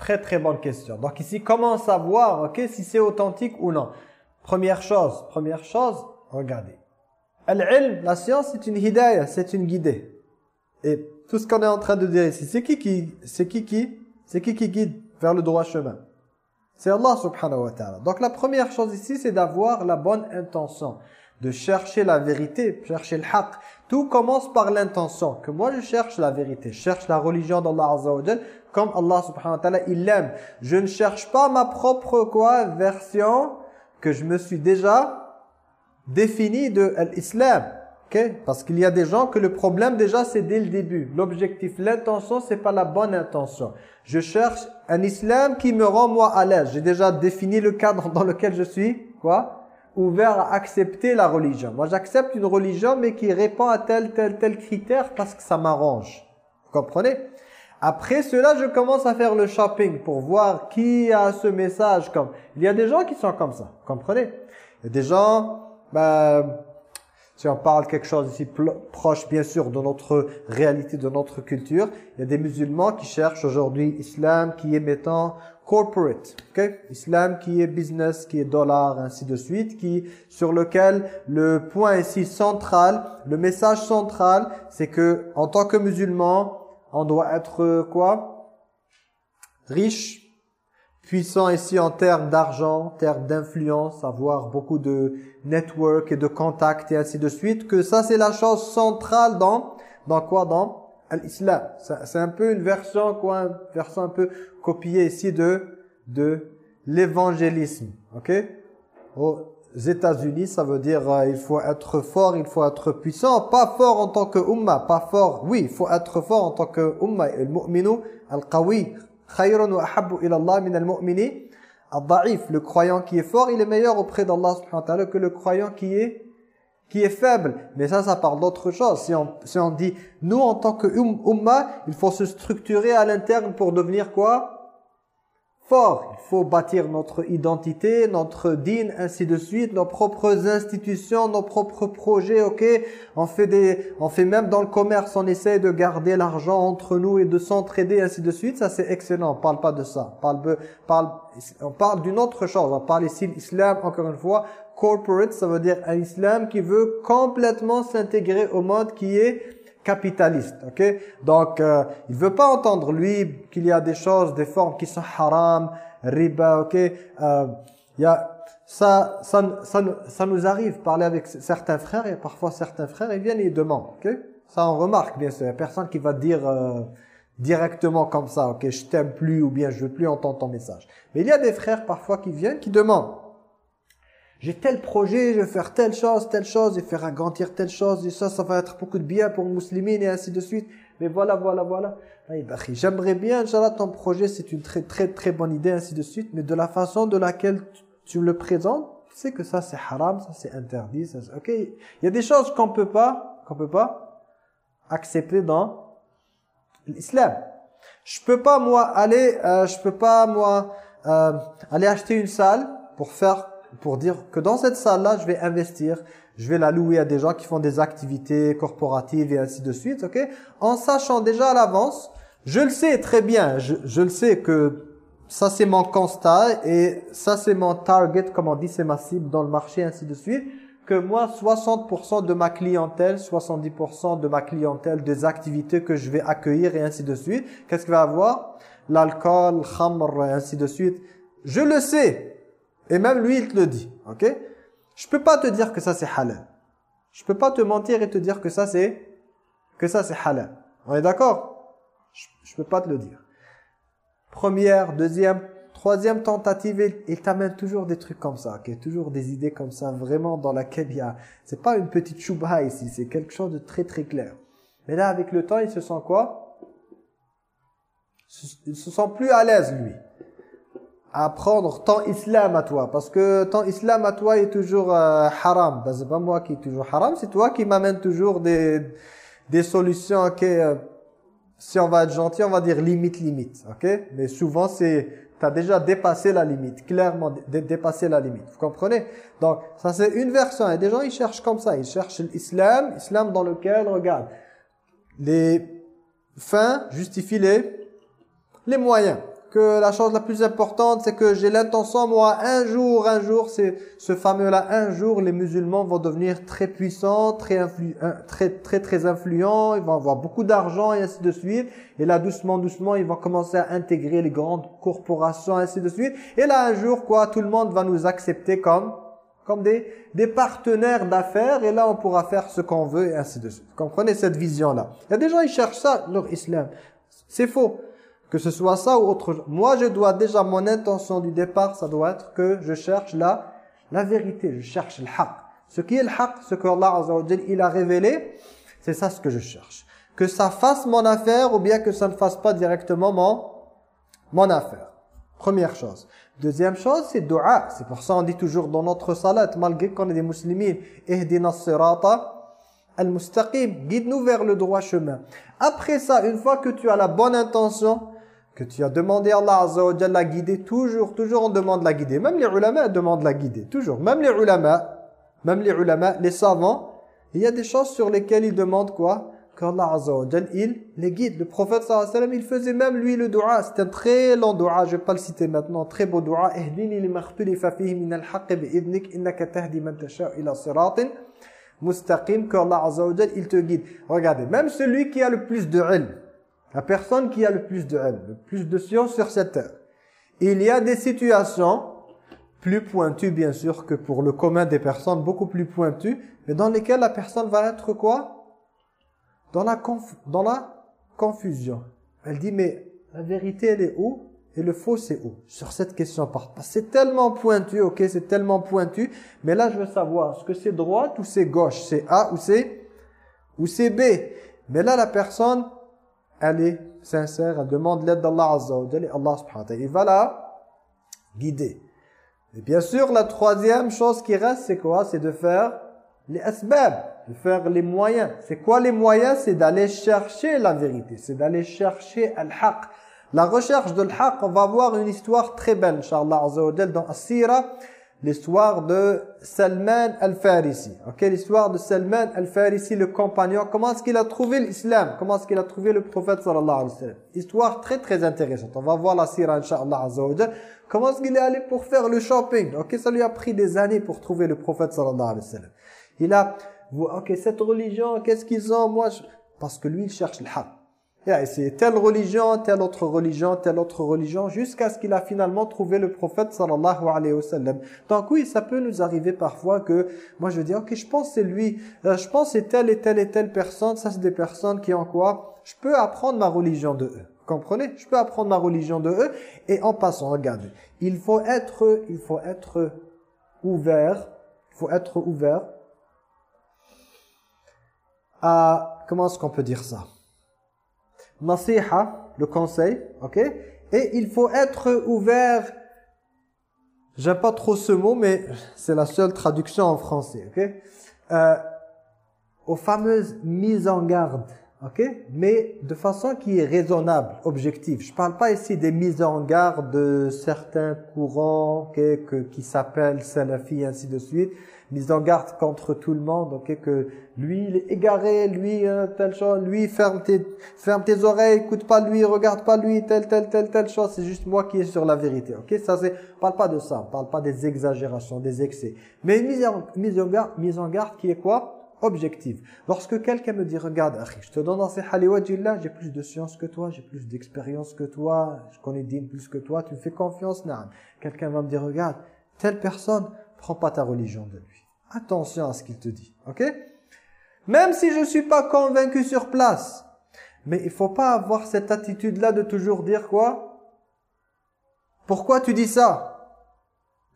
Speaker 2: Très très bonne question. Donc ici, comment savoir ok, si c'est authentique ou non? Première chose, première chose, regardez. Al-ilm, la science, c'est une hidayah, c'est une guidée. Et tout ce qu'on est en train de dire ici, c'est qui qui, c'est qui qui, c'est qui qui guide vers le droit chemin? C'est Allah subhanahu wa ta'ala. Donc la première chose ici, c'est d'avoir la bonne intention de chercher la vérité, chercher le haqq. Tout commence par l'intention, que moi je cherche la vérité, je cherche la religion d'Allah Azza wa comme Allah subhanahu wa ta'ala, il l'aime. Je ne cherche pas ma propre quoi version que je me suis déjà défini de l'islam. Okay? Parce qu'il y a des gens que le problème déjà c'est dès le début. L'objectif, l'intention, c'est pas la bonne intention. Je cherche un islam qui me rend moi à l'aise. J'ai déjà défini le cadre dans lequel je suis quoi? Ouvert à accepter la religion. Moi, j'accepte une religion, mais qui répond à tel, tel, tel critère parce que ça m'arrange. Vous comprenez? Après cela, je commence à faire le shopping pour voir qui a ce message. Comme Il y a des gens qui sont comme ça, vous comprenez? Des gens... Ben, si on parle quelque chose ici proche, bien sûr, de notre réalité, de notre culture, il y a des musulmans qui cherchent aujourd'hui islam qui est mettant corporate, okay? Islam qui est business, qui est dollar, ainsi de suite, qui sur lequel le point ici central, le message central, c'est que en tant que musulman, on doit être quoi? Riche, puissant ici en termes d'argent, en termes d'influence, avoir beaucoup de network et de contacts et ainsi de suite, que ça c'est la chose centrale dans, dans quoi? Dans l'islam. C'est un peu une version, quoi, une version un peu copiée ici de, de l'évangélisme. Ok? Aux États-Unis, ça veut dire euh, il faut être fort, il faut être puissant. Pas fort en tant que umma, pas fort. Oui, il faut être fort en tant que umma. Al-mu'minu al-qawi Le croyant qui est fort, il est meilleur auprès d'Allah que le croyant qui est faible. Mais ça, ça parle d'autre chose. Si on, si on dit, nous, en tant que umma, il faut se structurer à l'interne pour devenir quoi? Fort. Il faut bâtir notre identité, notre din, ainsi de suite, nos propres institutions, nos propres projets, ok? On fait des, on fait même dans le commerce, on essaie de garder l'argent entre nous et de s'entraider, ainsi de suite. Ça, c'est excellent. On parle pas de ça. On parle, parle, on parle d'une autre chose. On parle ici l'islam, encore une fois, corporate, ça veut dire un islam qui veut complètement s'intégrer au monde qui est capitaliste, ok? Donc, euh, il veut pas entendre, lui, qu'il y a des choses, des formes qui sont haram, riba, ok? Euh, y a, ça, ça, ça, ça, nous arrive, parler avec certains frères, et parfois certains frères, ils viennent et ils demandent, ok? Ça, on remarque, bien sûr, il y a personne qui va dire euh, directement comme ça, ok? Je t'aime plus, ou bien je veux plus entendre ton message. Mais il y a des frères, parfois, qui viennent, qui demandent j'ai tel projet, je vais faire telle chose, telle chose, et faire agrandir telle chose, et ça, ça va être beaucoup de bien pour les musulmans, et ainsi de suite. Mais voilà, voilà, voilà. J'aimerais bien, Inch'Allah, ton projet, c'est une très, très, très bonne idée, ainsi de suite, mais de la façon de laquelle tu le présentes, tu sais que ça, c'est haram, ça, c'est interdit, ça, ok. Il y a des choses qu'on peut pas, qu'on peut pas accepter dans l'islam. Je peux pas, moi, aller, euh, je peux pas, moi, euh, aller acheter une salle pour faire pour dire que dans cette salle-là, je vais investir, je vais la louer à des gens qui font des activités corporatives et ainsi de suite, ok? En sachant déjà à l'avance, je le sais très bien, je, je le sais que ça c'est mon constat et ça c'est mon target, comme on dit, c'est ma cible dans le marché, ainsi de suite, que moi, 60% de ma clientèle, 70% de ma clientèle, des activités que je vais accueillir et ainsi de suite, qu'est-ce qu'il va avoir? L'alcool, khamr et ainsi de suite. Je le sais, et même lui, il te le dit. Ok? Je peux pas te dire que ça c'est halal. Je peux pas te mentir et te dire que ça c'est que ça c'est halal. On est d'accord? Je, peux pas te le dire. Première, deuxième, troisième tentative, il t'amène toujours des trucs comme ça, ok? Toujours des idées comme ça, vraiment dans laquelle il. C'est pas une petite chouba ici, c'est quelque chose de très très clair. Mais là, avec le temps, il se sent quoi? Il se sent plus à l'aise, lui apprendre ton islam à toi. Parce que ton islam à toi est toujours euh, haram. Ben, c'est pas moi qui est toujours haram c'est toi qui m'amène toujours des des solutions ok euh, si on va être gentil on va dire limite limite ok? Mais souvent c'est tu as déjà dépassé la limite clairement dépassé la limite. Vous comprenez? Donc ça c'est une version. Et des gens ils cherchent comme ça. Ils cherchent l'islam islam dans lequel regarde les fins justifient les les moyens que la chose la plus importante, c'est que j'ai l'intention, moi, un jour, un jour, c'est ce fameux-là, un jour, les musulmans vont devenir très puissants, très, très, très, très influents, ils vont avoir beaucoup d'argent et ainsi de suite. Et là, doucement, doucement, ils vont commencer à intégrer les grandes corporations et ainsi de suite. Et là, un jour, quoi, tout le monde va nous accepter comme comme des, des partenaires d'affaires et là on pourra faire ce qu'on veut et ainsi de suite. Comprenez cette vision-là? Il y a des gens, ils cherchent ça, leur islam. C'est faux. Que ce soit ça ou autre chose. Moi, je dois déjà, mon intention du départ, ça doit être que je cherche la, la vérité. Je cherche le haq. Ce qui est le haq, ce que Allah Azza il a révélé, c'est ça ce que je cherche. Que ça fasse mon affaire ou bien que ça ne fasse pas directement mon, mon affaire. Première chose. Deuxième chose, c'est dua. C'est pour ça on dit toujours dans notre salat, malgré qu'on est des musulmans, « Ihdina sirata al-mustaqim » Guide-nous vers le droit chemin. Après ça, une fois que tu as la bonne intention, que tu as demandé à Allah Azza wa la guider, toujours, toujours on demande la guider. Même les ulama demandent la guider, toujours. Même les ulama, même les ulama, les savants, il y a des choses sur lesquelles ils demandent quoi? Qu'Allah Azza wa il les guide. Le prophète sallallahu alayhi wa il faisait même lui le dua. C'est un très long dua, je vais pas le citer maintenant, très beau dua. « Ihdini lima fihi min al-haqq bi'idnik innaka tahdi man tasha' ila siratin mustaqim » qu'Allah Azza wa il te guide. Regardez, même celui qui a le plus de ilm, la personne qui a le plus de le plus de science sur cette terre. Il y a des situations plus pointues, bien sûr, que pour le commun des personnes, beaucoup plus pointues, mais dans lesquelles la personne va être quoi? Dans la, dans la confusion. Elle dit, mais la vérité, elle est où? Et le faux, c'est où? Sur cette question part. C'est tellement pointu, ok, c'est tellement pointu, mais là, je veux savoir, est-ce que c'est droite ou c'est gauche? C'est A ou c'est ou c'est B? Mais là, la personne elle est sincère, elle demande l'aide d'Allah Azza wa Jalla, Allah subhanahu wa ta'ala, il va la guider. Et bien sûr, la troisième chose qui reste, c'est quoi? C'est de faire les asbab, de faire les moyens. C'est quoi les moyens? C'est d'aller chercher la vérité, c'est d'aller chercher al-haq. La recherche de l'haq, on va voir une histoire très belle, Inch'Allah dans As-Sira, l'histoire de Salman al-Farisi. Ok, l'histoire de Salman al-Farisi, le compagnon. Comment est-ce qu'il a trouvé l'islam? Comment est-ce qu'il a trouvé le prophète sallallahu alayhi wa sallam? Histoire très très intéressante. On va voir la sira, Inch'Allah Comment est-ce qu'il est allé pour faire le shopping? Ok, ça lui a pris des années pour trouver le prophète sallallahu alayhi wa sallam. Il a, ok, cette religion, qu'est-ce qu'ils ont? Moi, parce que lui, il cherche le haq. Il a essayé telle religion, telle autre religion, telle autre religion, jusqu'à ce qu'il a finalement trouvé le prophète sallallahu alayhi wa sallam. Donc oui, ça peut nous arriver parfois que, moi je dis, ok, je pense c'est lui, euh, je pense c'est telle et telle et telle personne, ça c'est des personnes qui ont quoi Je peux apprendre ma religion de eux. Comprenez? Je peux apprendre ma religion de eux. Et en passant, regardez, il faut être, il faut être ouvert, il faut être ouvert à, comment est-ce qu'on peut dire ça? Nasiha, le conseil, ok? Et il faut être ouvert, j'aime pas trop ce mot, mais c'est la seule traduction en français, ok? Euh, Aux fameuses mises en garde, ok? Mais de façon qui est raisonnable, objective. Je parle pas ici des mises en garde de certains courants que, qui s'appellent salafi, ainsi de suite mise en garde contre tout le monde, ok, que lui il est égaré, lui hein, telle chose, lui ferme tes, ferme tes oreilles, écoute pas lui, regarde pas lui, telle, telle, telle, telle chose, c'est juste moi qui est sur la vérité, ok, ça c'est, parle pas de ça, parle pas des exagérations, des excès, mais une mise en, garde, mise en garde qui est quoi? Objective. Lorsque quelqu'un me dit, regarde, je te donne dans ces haliwadjillah, j'ai plus de science que toi, j'ai plus d'expérience que toi, je connais din plus que toi, tu me fais confiance. Quelqu'un va me dire, regarde, telle personne, prends pas ta religion de lui. Attention à ce qu'il te dit. Ok? Même si je ne suis pas convaincu sur place. Mais il faut pas avoir cette attitude-là de toujours dire quoi? Pourquoi tu dis ça?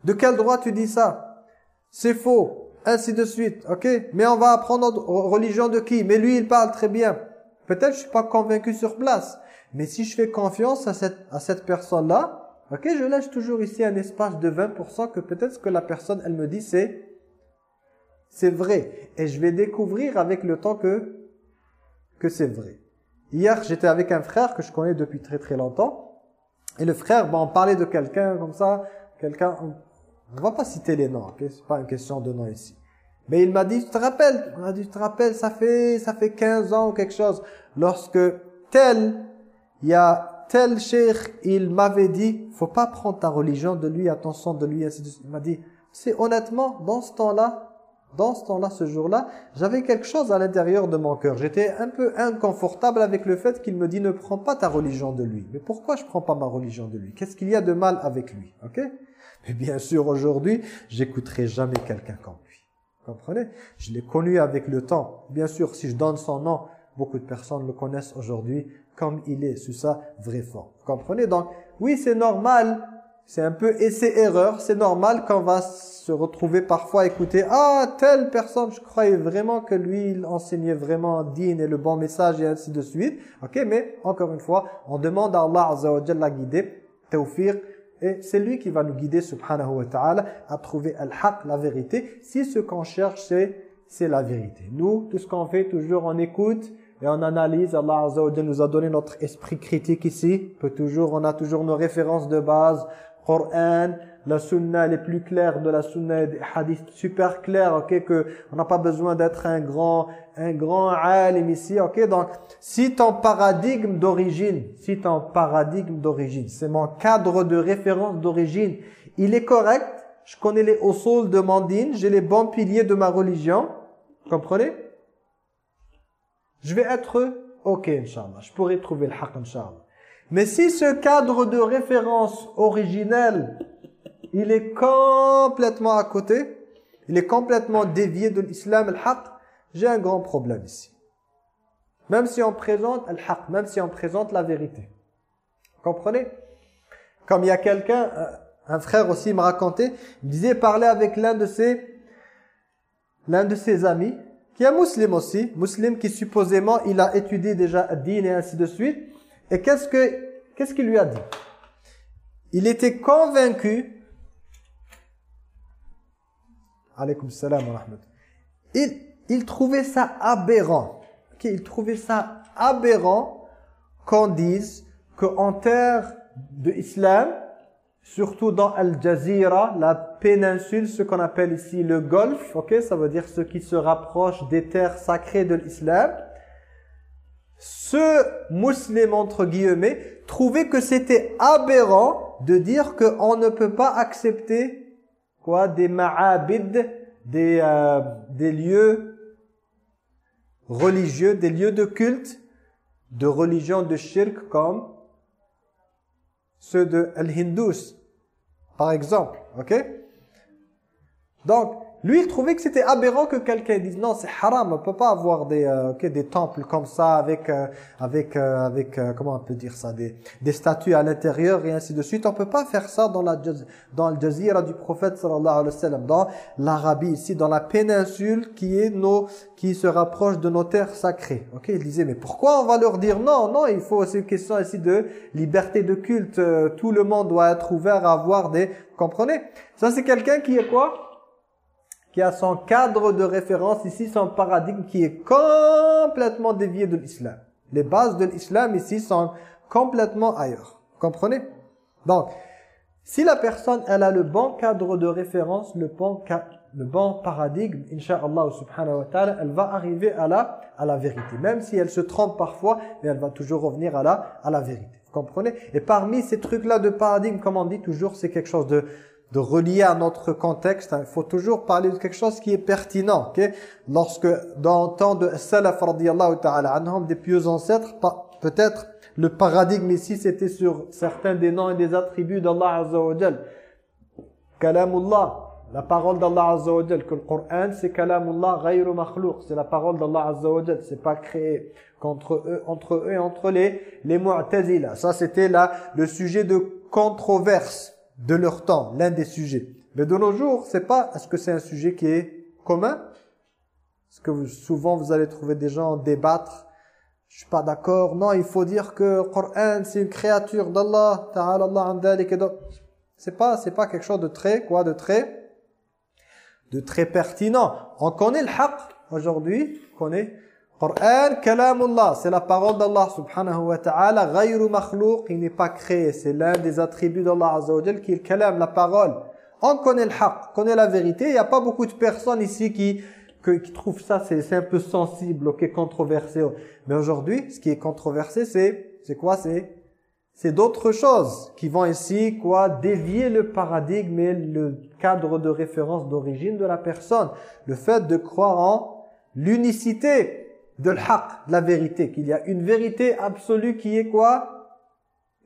Speaker 2: De quel droit tu dis ça? C'est faux. Ainsi de suite. Ok? Mais on va apprendre religion de qui? Mais lui, il parle très bien. Peut-être je suis pas convaincu sur place. Mais si je fais confiance à cette, à cette personne-là, ok, je laisse toujours ici un espace de 20% que peut-être ce que la personne, elle me dit, c'est c'est vrai. Et je vais découvrir avec le temps que, que c'est vrai. Hier, j'étais avec un frère que je connais depuis très très longtemps. Et le frère, bon, on parlait de quelqu'un comme ça. Quelqu'un, on ne va pas citer les noms, okay? c'est pas une question de nom ici. Mais il m'a dit, tu te rappelles? On a dit, tu te rappelles, ça fait, ça fait 15 ans ou quelque chose. Lorsque tel, il y a tel cheikh, il m'avait dit, faut pas prendre ta religion de lui, attention de lui, Il m'a dit, c'est honnêtement, dans ce temps-là, dans ce temps-là, ce jour-là, j'avais quelque chose à l'intérieur de mon cœur. J'étais un peu inconfortable avec le fait qu'il me dit « ne prends pas ta religion de lui ». Mais pourquoi je prends pas ma religion de lui? Qu'est-ce qu'il y a de mal avec lui? Ok? Mais bien sûr, aujourd'hui, j'écouterai jamais quelqu'un comme lui. comprenez? Je l'ai connu avec le temps. Bien sûr, si je donne son nom, beaucoup de personnes le connaissent aujourd'hui comme il est, c'est ça, vrai fort. Vous comprenez? Donc, oui, c'est normal c'est un peu essai-erreur. C'est normal qu'on va se retrouver parfois à écouter « Ah, telle personne, je croyais vraiment que lui, il enseignait vraiment din et le bon message et ainsi de suite. » Ok, mais encore une fois, on demande à Allah Azza wa Jalla guider, tawfiq, et c'est lui qui va nous guider, subhanahu wa ta'ala, à trouver al-haq, la vérité, si ce qu'on cherche, c'est la vérité. Nous, tout ce qu'on fait, toujours on écoute, et on analyse, Allah Azza wa nous a donné notre esprit critique ici, peut toujours, on a toujours nos références de base, Coran, la sunna les plus claire de la sunna des hadiths super clairs, ok, que on n'a pas besoin d'être un grand, un grand alim ici, ok, donc si ton paradigme d'origine, si ton paradigme d'origine, c'est mon cadre de référence d'origine, il est correct, je connais les usul de mon j'ai les bons piliers de ma religion, comprenez? Je vais être ok, Inch'Allah, je pourrai trouver le haq, Inch'Allah. Mais si ce cadre de référence originel, il est complètement à côté, il est complètement dévié de l'islam al-haq, j'ai un grand problème ici. Même si on présente al-haq, même si on présente la vérité. Vous comprenez? Comme il y a quelqu'un, euh, un frère aussi me racontait, il disait parler avec l'un de ses l'un de ses amis, qui est musulman aussi, musulman qui supposément il a étudié déjà ad-din et ainsi de suite, et qu'est-ce que qu'est-ce qu'il lui a dit? Il était convaincu alaykoum salam wa il, il trouvait ça aberrant. il trouvait ça aberrant qu'on dise qu'en terre de l'islam, surtout dans Al Jazeera, la péninsule, ce qu'on appelle ici le Golfe, ok, ça veut dire ce qui se rapproche des terres sacrées de l'islam. Ce musulman entre guillemets trouvait que c'était aberrant de dire qu'on ne peut pas accepter quoi des ma'abid, des euh, des lieux religieux, des lieux de culte, de religion de shirk comme ceux de Al-Hindus, par exemple. ok? Donc, lui, il trouvait que c'était aberrant que quelqu'un dise non, c'est haram, on peut pas avoir des euh, des temples comme ça avec euh, avec euh, avec comment on peut dire ça des des statues à l'intérieur et ainsi de suite. On peut pas faire ça dans la dans le jazira du prophète sallallahu alayhi wa sallam, dans l'Arabie ici dans la péninsule qui est nos qui se rapproche de nos terres sacrées. OK, il disait mais pourquoi on va leur dire non Non, il faut c'est une question ici de liberté de culte, tout le monde doit être ouvert à avoir des comprenez? Ça c'est quelqu'un qui est quoi? Qui a son cadre de référence ici, son paradigme qui est complètement dévié de l'islam. Les bases de l'islam ici sont complètement ailleurs. Comprenez? Donc, si la personne, elle a le bon cadre de référence, le bon, le bon paradigme, Inch'Allah subhanahu wa ta'ala, elle va arriver à la, à la vérité. Même si elle se trompe parfois, mais elle va toujours revenir à la, à la vérité. Vous comprenez? Et parmi ces trucs-là de paradigme, comme on dit toujours, c'est quelque chose de de relier à notre contexte. Hein. Il faut toujours parler de quelque chose qui est pertinent. Lorsque, dans le temps de Salaf ta'ala anhum, des pieux ancêtres, peut-être le paradigme ici, c'était sur certains des noms et des attributs d'Allah Azza wa. Kalamullah, la parole d'Allah Azza que le Coran, c'est Kalamullah ghayru makhlouq, c'est la parole d'Allah Azza wa c'est pas créé contre eux, entre eux et entre les, les Mu'tazila. Ça, c'était là le sujet de controverse de leur temps, l'un des sujets. Mais de nos jours, c'est pas, est-ce que c'est un sujet qui est commun? Est-ce que souvent vous allez trouver des gens débattre? Je suis pas d'accord. Non, il faut dire que le Coran, c'est une créature d'Allah. Ta'ala Allah C'est pas, c'est pas quelque chose de très, quoi, de très, de très pertinent. On connaît le haqq aujourd'hui, on connaît Coran, kalamullah, c'est la parole d'Allah subhanahu wa ta'ala, ghayru makhlouq, il n'est pas créé, c'est l'un des attributs d'Allah azza wa qui est le kalam, la parole. On connaît le haqq, on connaît la vérité, il n'y a pas beaucoup de personnes ici qui, qui trouvent ça, c'est un peu sensible, ok, controversé. Mais aujourd'hui, ce qui est controversé, c'est c'est quoi? C'est c'est d'autres choses qui vont ici quoi dévier le paradigme et le cadre de référence d'origine de la personne. Le fait de croire en l'unicité de l'haq, de la vérité, qu'il y a une vérité absolue qui est quoi?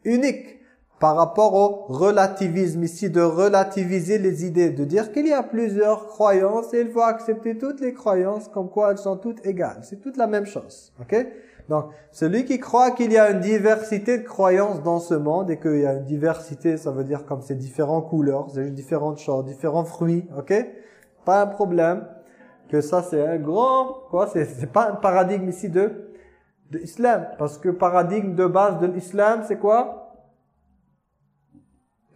Speaker 2: Unique par rapport au relativisme ici, de relativiser les idées, de dire qu'il y a plusieurs croyances et il faut accepter toutes les croyances comme quoi elles sont toutes égales. C'est toute la même chose. ok? Donc, celui qui croit qu'il y a une diversité de croyances dans ce monde et qu'il y a une diversité, ça veut dire comme c'est différentes couleurs, c'est différentes choses, différents fruits, ok? Pas un problème que ça c'est un grand, quoi, c'est pas un paradigme ici de, de l'islam. Parce que paradigme de base de l'islam, c'est quoi?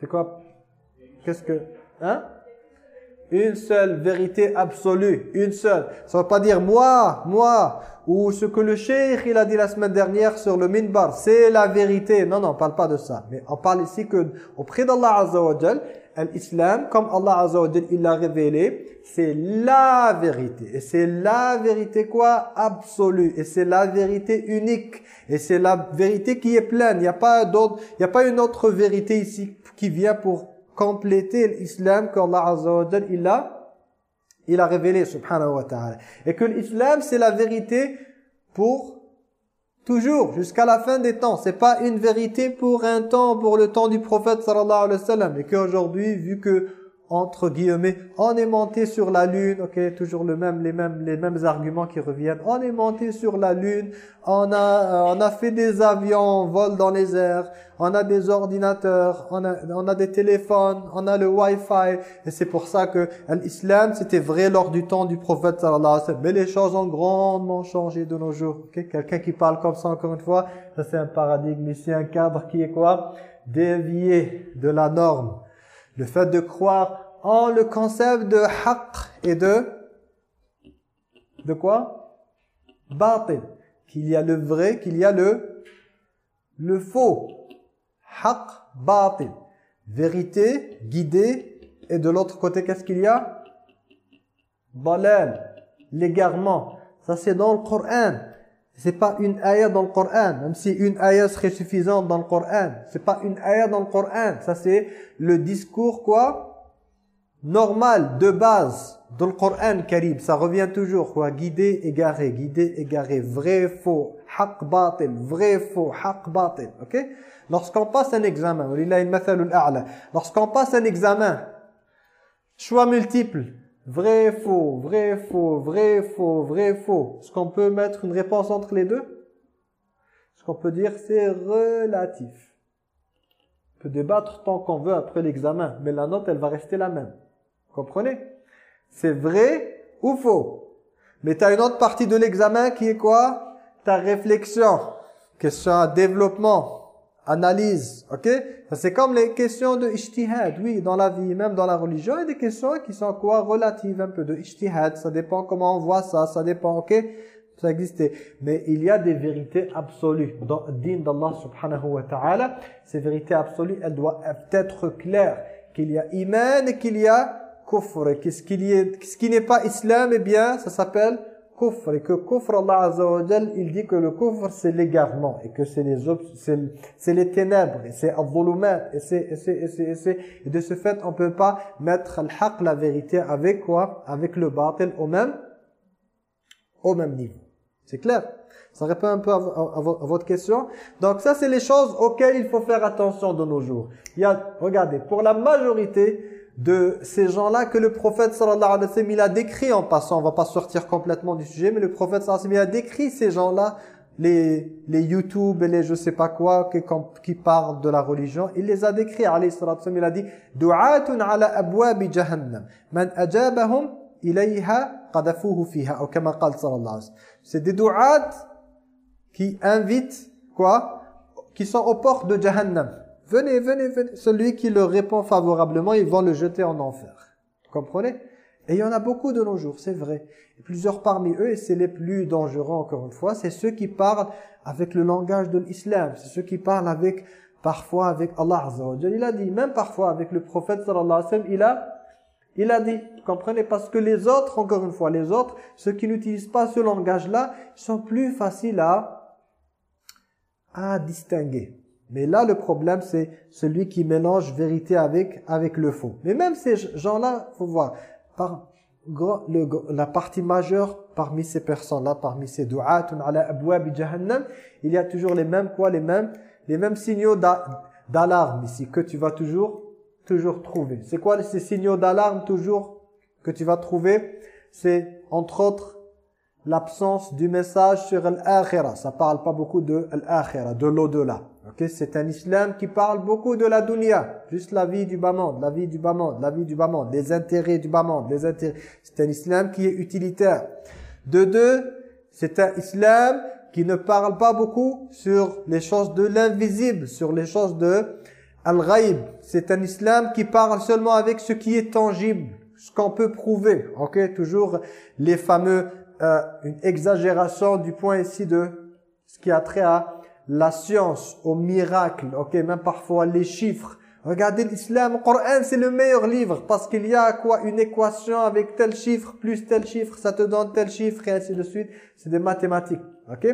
Speaker 2: C'est quoi? Qu'est-ce que... Hein? Une seule vérité absolue, une seule. Ça ne veut pas dire moi, moi, ou ce que le cheikh il a dit la semaine dernière sur le minbar, c'est la vérité. Non, non, on parle pas de ça. Mais on parle ici que auprès d'Allah Azza l'islam, comme Allah Azza il l'a révélé, c'est la vérité. Et c'est la vérité quoi? Absolue. Et c'est la vérité unique. Et c'est la vérité qui est pleine. Il n'y a pas d'autre, il n'y a pas une autre vérité ici qui vient pour compléter l'islam qu'Allah Azza wa il a il a révélé subhanahu wa ta'ala. Et que l'islam c'est la vérité pour Toujours, jusqu'à la fin des temps. C'est pas une vérité pour un temps, pour le temps du prophète sallallahu alayhi wa sallam. Et qu'aujourd'hui, vu que entre guillemets, on est monté sur la lune, ok, toujours le même, les mêmes, les mêmes arguments qui reviennent. On est monté sur la lune, on a, on a fait des avions, on vole dans les airs, on a des ordinateurs, on a, on a des téléphones, on a le Wi-Fi, et c'est pour ça que l'islam c'était vrai lors du temps du prophète sallallahu alayhi wa sallam. Mais les choses ont grandement changé de nos jours. ok Quelqu'un qui parle comme ça encore une fois, ça c'est un paradigme, ici un cadre qui est quoi? Dévié de la norme. Le fait de croire en le concept de haqq et de de quoi? Batil. Qu'il y a le vrai, qu'il y a le le faux. haq, batil. Vérité, guidée. Et de l'autre côté, qu'est-ce qu'il y a? Balal, l'égarement. Ça, c'est dans le Coran. C'est pas une ayah dans le Coran. Même si une ayah serait suffisante dans le Coran. C'est pas une ayah dans le Coran. Ça, c'est le discours, quoi Normal, de base, dans le Coran Karim. Ça revient toujours, quoi Guidé, égaré, guidé, égaré. Vrai, faux. Haq, batil. Vrai, faux. Haq, batil. Ok? Lorsqu'on passe un examen, lorsqu'on passe un examen, choix multiples, vrai, faux, vrai, faux, vrai, faux, vrai, faux. Est-ce qu'on peut mettre une réponse entre les deux? Ce qu'on peut dire, c'est relatif? On peut débattre tant qu'on veut après l'examen, mais la note, elle va rester la même. Comprenez? C'est vrai ou faux? Mais tu as une autre partie de l'examen qui est quoi? Ta réflexion, question à développement, analyse, ok? C'est comme les questions de ijtihad, oui, dans la vie, même dans la religion, il y a des questions qui sont quoi? Relatives, un peu de ijtihad, ça dépend comment on voit ça, ça dépend, ok? Ça existe. Mais il y a des vérités absolues. Dans le d'Allah subhanahu wa ta'ala, ces vérités absolues, elles doivent être claires. Qu'il y a iman et qu'il y a kufr. Qu'est-ce qui n'est pas islam, eh bien, ça s'appelle et que kufr Allah Azza wa il dit que le kufr c'est l'égarement et que c'est les c'est les ténèbres et c'est al et c'est et c'est et c'est et de ce fait on peut pas mettre al-haq la vérité avec quoi? Avec le batil au même au même niveau c'est clair? Ça répond un peu à, votre question? Donc ça, c'est les choses auxquelles il faut faire attention de nos jours. Il y a, regardez, pour la majorité, de ces gens-là que le prophète sallallahu alayhi wa sallam il a décrit en passant, on va pas sortir complètement du sujet, mais le prophète sallallahu alayhi wa sallam il a décrit ces gens-là, les, les YouTube et les je sais pas quoi qui, qui parlent de la religion, il les a décrits alayhi sallallahu alayhi wa sallam, il a dit « Du'atun ala abwabi jahannam, man ajabahum ilayha qadafuhu fiha » ou kama sallallahu alayhi wa sallam. C'est des du'at qui invitent, quoi Qui sont aux portes de Jahannam. Venez, venez, venez. Celui qui leur répond favorablement, ils vont le jeter en enfer. Vous comprenez? Et il y en a beaucoup de nos jours, c'est vrai. Plusieurs parmi eux, et c'est les plus dangereux encore une fois, c'est ceux qui parlent avec le langage de l'islam. C'est ceux qui parlent avec, parfois avec Allah Azza Il a dit, même parfois avec le prophète sallallahu alayhi wa sallam, il a, il a dit, vous comprenez? Parce que les autres, encore une fois, les autres, ceux qui n'utilisent pas ce langage-là, sont plus faciles à, à distinguer. Mais là, le problème, c'est celui qui mélange vérité avec, avec le faux. Mais même ces gens-là, faut voir, par le, la partie majeure parmi ces personnes-là, parmi ces du'atun ala jahannam, il y a toujours les mêmes quoi, les mêmes, les mêmes signaux d'alarme ici que tu vas toujours, toujours trouver. C'est quoi ces signaux d'alarme toujours que tu vas trouver? C'est entre autres l'absence du message sur l'akhira. Ça parle pas beaucoup de l'akhira, de l'au-delà. Okay? C'est un islam qui parle beaucoup de la dunya, juste la vie du bas monde, la vie du bas monde, la vie du bas monde, les intérêts du bas monde, les intérêts. C'est un islam qui est utilitaire. De deux, c'est un islam qui ne parle pas beaucoup sur les choses de l'invisible, sur les choses de al-ghaib. C'est un islam qui parle seulement avec ce qui est tangible, ce qu'on peut prouver. Ok, toujours les fameux euh, une exagération du point ici de ce qui a trait à la science, au miracle, ok, même parfois les chiffres. Regardez l'islam, le Coran c'est le meilleur livre parce qu'il y a quoi Une équation avec tel chiffre plus tel chiffre, ça te donne tel chiffre et ainsi de suite. C'est des mathématiques, ok?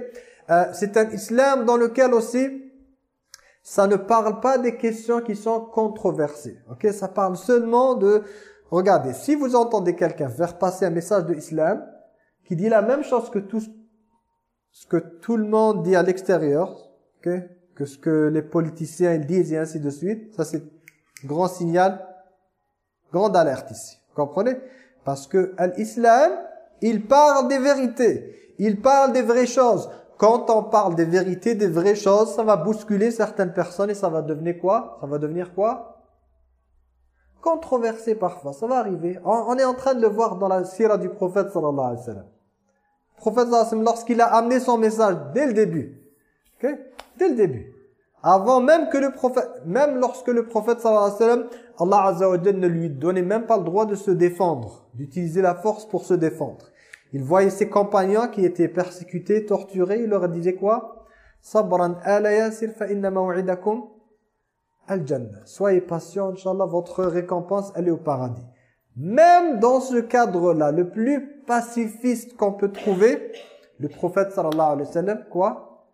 Speaker 2: Euh, C'est un islam dans lequel aussi ça ne parle pas des questions qui sont controversées, ok? Ça parle seulement de... Regardez, si vous entendez quelqu'un faire passer un message de l'islam qui dit la même chose que tout ce que tout le monde dit à l'extérieur, que ce que les politiciens disent et ainsi de suite, ça c'est grand signal, grande alerte ici. Vous comprenez? Parce que l'islam, il parle des vérités, il parle des vraies choses. Quand on parle des vérités, des vraies choses, ça va bousculer certaines personnes et ça va devenir quoi? Ça va devenir quoi? Controversé parfois, ça va arriver. On, est en train de le voir dans la sira du prophète sallallahu alayhi wa sallam prophète lorsqu'il a amené son message dès le début, dès le début, avant même que le prophète, même lorsque le prophète sallam, Allah azza ne lui donnait même pas le droit de se défendre, d'utiliser la force pour se défendre. Il voyait ses compagnons qui étaient persécutés, torturés, il leur disait quoi? Sabran ala yasir fa inna al-jannah. Soyez patient, Inch'Allah, votre récompense, elle est au paradis. Même dans ce cadre-là, le plus pacifiste qu'on peut trouver, le prophète sallallahu alayhi wa sallam, quoi?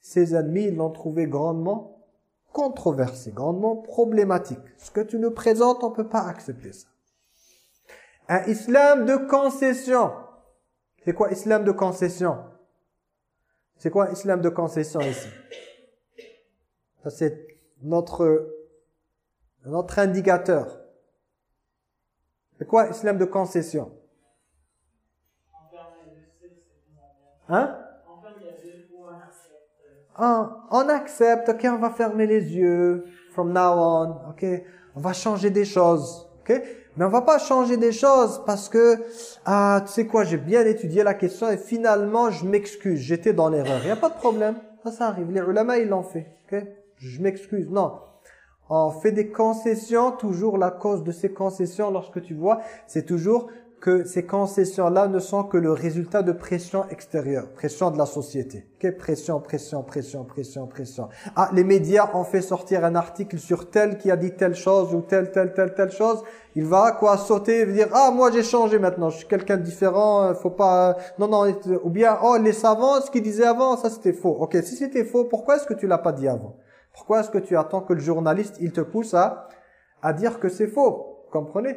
Speaker 2: Ses ennemis l'ont trouvé grandement controversé, grandement problématique. Ce que tu nous présentes, on ne peut pas accepter ça. Un islam de concession. C'est quoi islam de concession? C'est quoi islam de concession ici? Ça c'est notre, notre indicateur. C'est quoi islam de concession? Hein? On accepte, ok, on va fermer les yeux, from now on, ok, on va changer des choses, ok, mais on va pas changer des choses parce que, ah, tu sais quoi, j'ai bien étudié la question et finalement, je m'excuse, j'étais dans l'erreur. Il n'y a pas de problème, ça, ça arrive. Les ulama, ils l'ont fait, ok, je m'excuse. Non, on fait des concessions, toujours la cause de ces concessions, lorsque tu vois, c'est toujours que ces concessions-là ne sont que le résultat de pression extérieure, pression de la société. Quelle pression, pression, pression, pression, pression. Ah, les médias ont fait sortir un article sur tel qui a dit telle chose ou telle, telle, telle, telle chose. Il va quoi sauter et dire ah moi j'ai changé maintenant, je suis quelqu'un de différent, euh, faut pas non non ou bien oh les savants ce qu'ils disaient avant ça c'était faux. OK, si c'était faux, pourquoi est-ce que tu l'as pas dit avant? Pourquoi est-ce que tu attends que le journaliste il te pousse à à dire que c'est faux? Comprenez?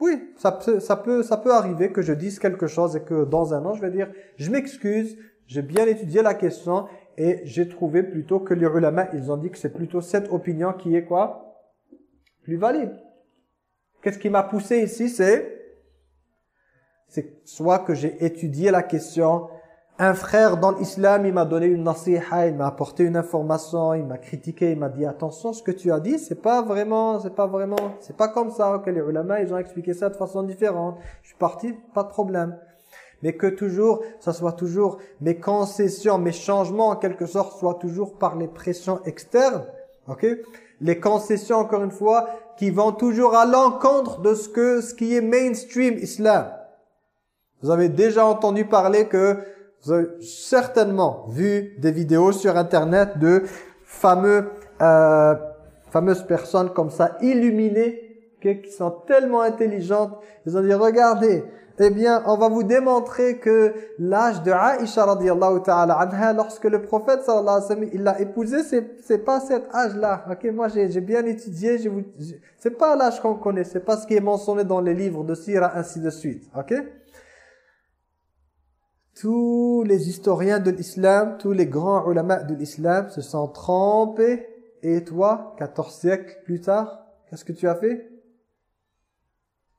Speaker 2: Oui, ça ça, peut, ça peut arriver que je dise quelque chose et que dans un an, je vais dire, je m'excuse, j'ai bien étudié la question et j'ai trouvé plutôt que les ulama, ils ont dit que c'est plutôt cette opinion qui est quoi? Plus valide. Qu'est-ce qui m'a poussé ici C'est c'est soit que j'ai étudié la question, un frère dans l'islam, il m'a donné une nasiha, il m'a apporté une information, il m'a critiqué, il m'a dit attention, ce que tu as dit, c'est pas vraiment, c'est pas vraiment, c'est pas comme ça que les ulama, ils ont expliqué ça de façon différente. Je suis parti, pas de problème. Mais que toujours, ça soit toujours mes concessions, mes changements en quelque sorte soient toujours par les pressions externes. OK? Les concessions encore une fois qui vont toujours à l'encontre de ce que ce qui est mainstream islam. Vous avez déjà entendu parler que vous avez certainement vu des vidéos sur Internet de fameux, euh, fameuses personnes comme ça, illuminées, qui sont tellement intelligentes. Ils ont dit, regardez, eh bien, on va vous démontrer que l'âge de Aïcha radiallahu ta'ala anha, lorsque le prophète sallallahu alayhi wa sallam, il l'a épousé, c'est pas cet âge-là. Ok, moi j'ai bien étudié, c'est pas l'âge qu'on connaît, c'est pas ce qui est mentionné dans les livres de Sira, ainsi de suite. Ok? Tous les historiens de l'islam, tous les grands ulama de l'islam se sont trompés. Et toi, 14 siècles plus tard, qu'est-ce que tu as fait?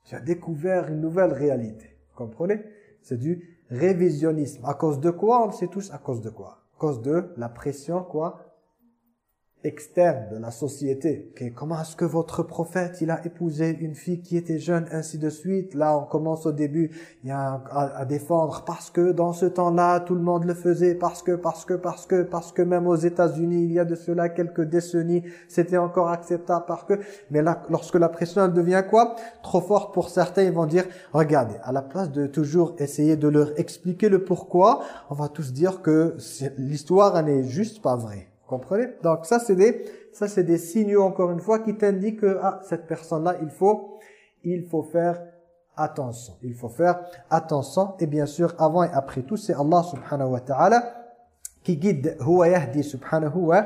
Speaker 2: Tu as découvert une nouvelle réalité. Vous comprenez? C'est du révisionnisme. À cause de quoi? On sait tous à cause de quoi? À cause de la pression, quoi? Externe de la société. comment est-ce que votre prophète, il a épousé une fille qui était jeune, ainsi de suite. Là, on commence au début il y a à, défendre parce que dans ce temps-là, tout le monde le faisait, parce que, parce que, parce que, parce que même aux États-Unis, il y a de cela quelques décennies, c'était encore acceptable parce que... Mais là, lorsque la pression elle devient quoi? Trop forte pour certains, ils vont dire, regardez, à la place de toujours essayer de leur expliquer le pourquoi, on va tous dire que l'histoire, elle n'est juste pas vraie comprenez? Donc ça c'est des ça c'est des signaux encore une fois qui t'indiquent que ah, cette personne là, il faut il faut faire attention. Il faut faire attention. Et bien sûr avant et après tout c'est Allah subhanahu wa ta'ala qui guide. Huwa yahdi subhanahu wa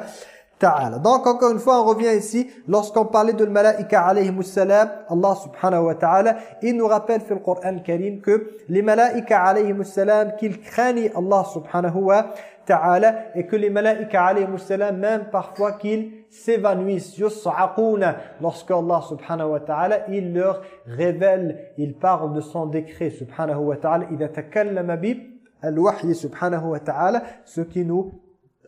Speaker 2: Donc encore une fois on revient ici. Lorsqu'on parlait de malaika alayhi salam Allah subhanahu wa ta'ala il nous rappelle dans le Coran Karim que les malaika alayhi salam qu'ils craignent Allah subhanahu wa ta'ala et que les malaïka alayhi salam même parfois qu'ils s'évanouissent. Yus'aquna. Lorsque Allah subhanahu wa ta'ala il leur révèle il parle de son décret subhanahu wa ta'ala il takallama bi al-wahy subhanahu wa ta'ala ce qui nous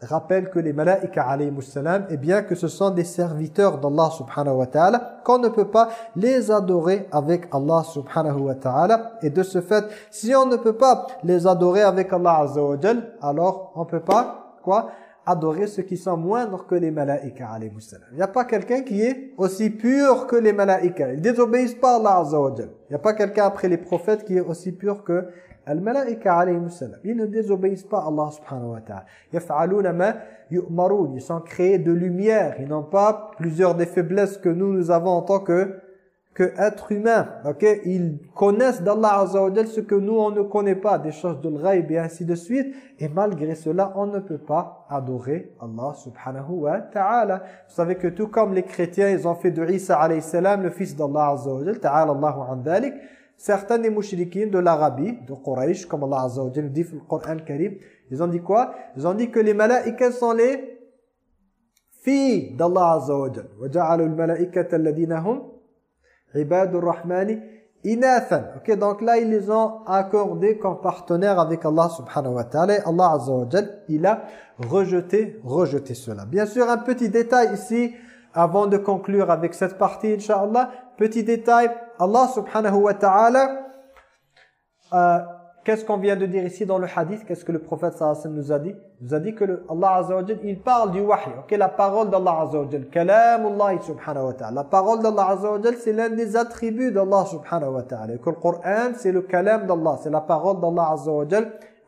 Speaker 2: rappelle que les malaïka alayhi salam et bien que ce sont des serviteurs d'Allah subhanahu wa ta'ala qu'on ne peut pas les adorer avec Allah subhanahu wa ta'ala. Et de ce fait si on ne peut pas les adorer avec Allah azza wa alors on peut pas quoi adorer ceux qui sont moindres que les malaïka alayhi salam. Il n'y a pas quelqu'un qui est aussi pur que les malaïka ils désobéissent pas à Allah azza wa il n'y a pas quelqu'un après les prophètes qui est aussi pur que Al-malaika ils ne désobéissent pas à Allah subhanahu wa ta'ala. Ils sont créés de lumière, ils n'ont pas plusieurs des faiblesses que nous nous avons en tant que que être humain. OK, ils connaissent d'Allah azza wa ce que nous on ne connaît pas, des choses de l'ghaib et ainsi de suite et malgré cela, on ne peut pas adorer Allah subhanahu wa ta'ala. Vous savez que tout comme les chrétiens, ils ont fait de Isa alayhi salam le fils d'Allah azza wa ta'ala Allahu an dhalik certains des mouchriquins de l'Arabie, de Quraysh, comme Allah Azza wa dit dans le Coran Karim, ils ont dit quoi Ils ont dit que les malaïkas sont les filles d'Allah Azza wa Jal. وَجَعَلُوا الْمَلَائِكَةَ الَّذِينَ هُمْ عِبَادُ الرَّحْمَنِ إِنَاثًا Ok, donc là, ils les ont accordés comme partenaires avec Allah subhanahu wa ta'ala. Allah Azza wa Jal, il a rejeté, rejeté cela. Bien sûr, un petit détail ici, avant de conclure avec cette partie, Inch'Allah. Petit détail, Allah subhanahu wa ta'ala, euh, qu'est-ce qu'on vient de dire ici dans le hadith? Qu'est-ce que le prophète sallallahu nous a dit? Il nous a dit que Allah azza il parle du wahy, ok? La parole d'Allah azza kalamullah subhanahu wa ta'ala. La parole d'Allah azza c'est l'un des attributs d'Allah subhanahu wa ta'ala. Que le Coran, c'est le kalam d'Allah, c'est la parole d'Allah azza wa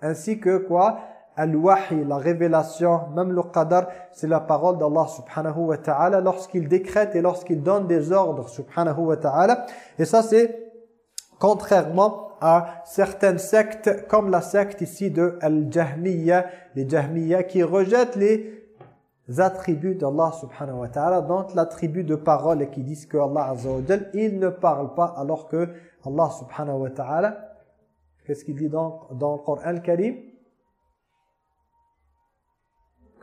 Speaker 2: ainsi que quoi? Al-Wahi, la révélation, même le Qadar, c'est la parole d'Allah subhanahu wa ta'ala lorsqu'il décrète et lorsqu'il donne des ordres subhanahu wa ta'ala. Et ça c'est contrairement à certaines sectes comme la secte ici de Al-Jahmiyyah, les Jahmiyyah qui rejettent les attributs d'Allah subhanahu wa ta'ala, donc l'attribut de parole et qui disent que Allah azza il ne parle pas alors que Allah subhanahu wa ta'ala, qu'est-ce qu'il dit dans, dans le Coran Karim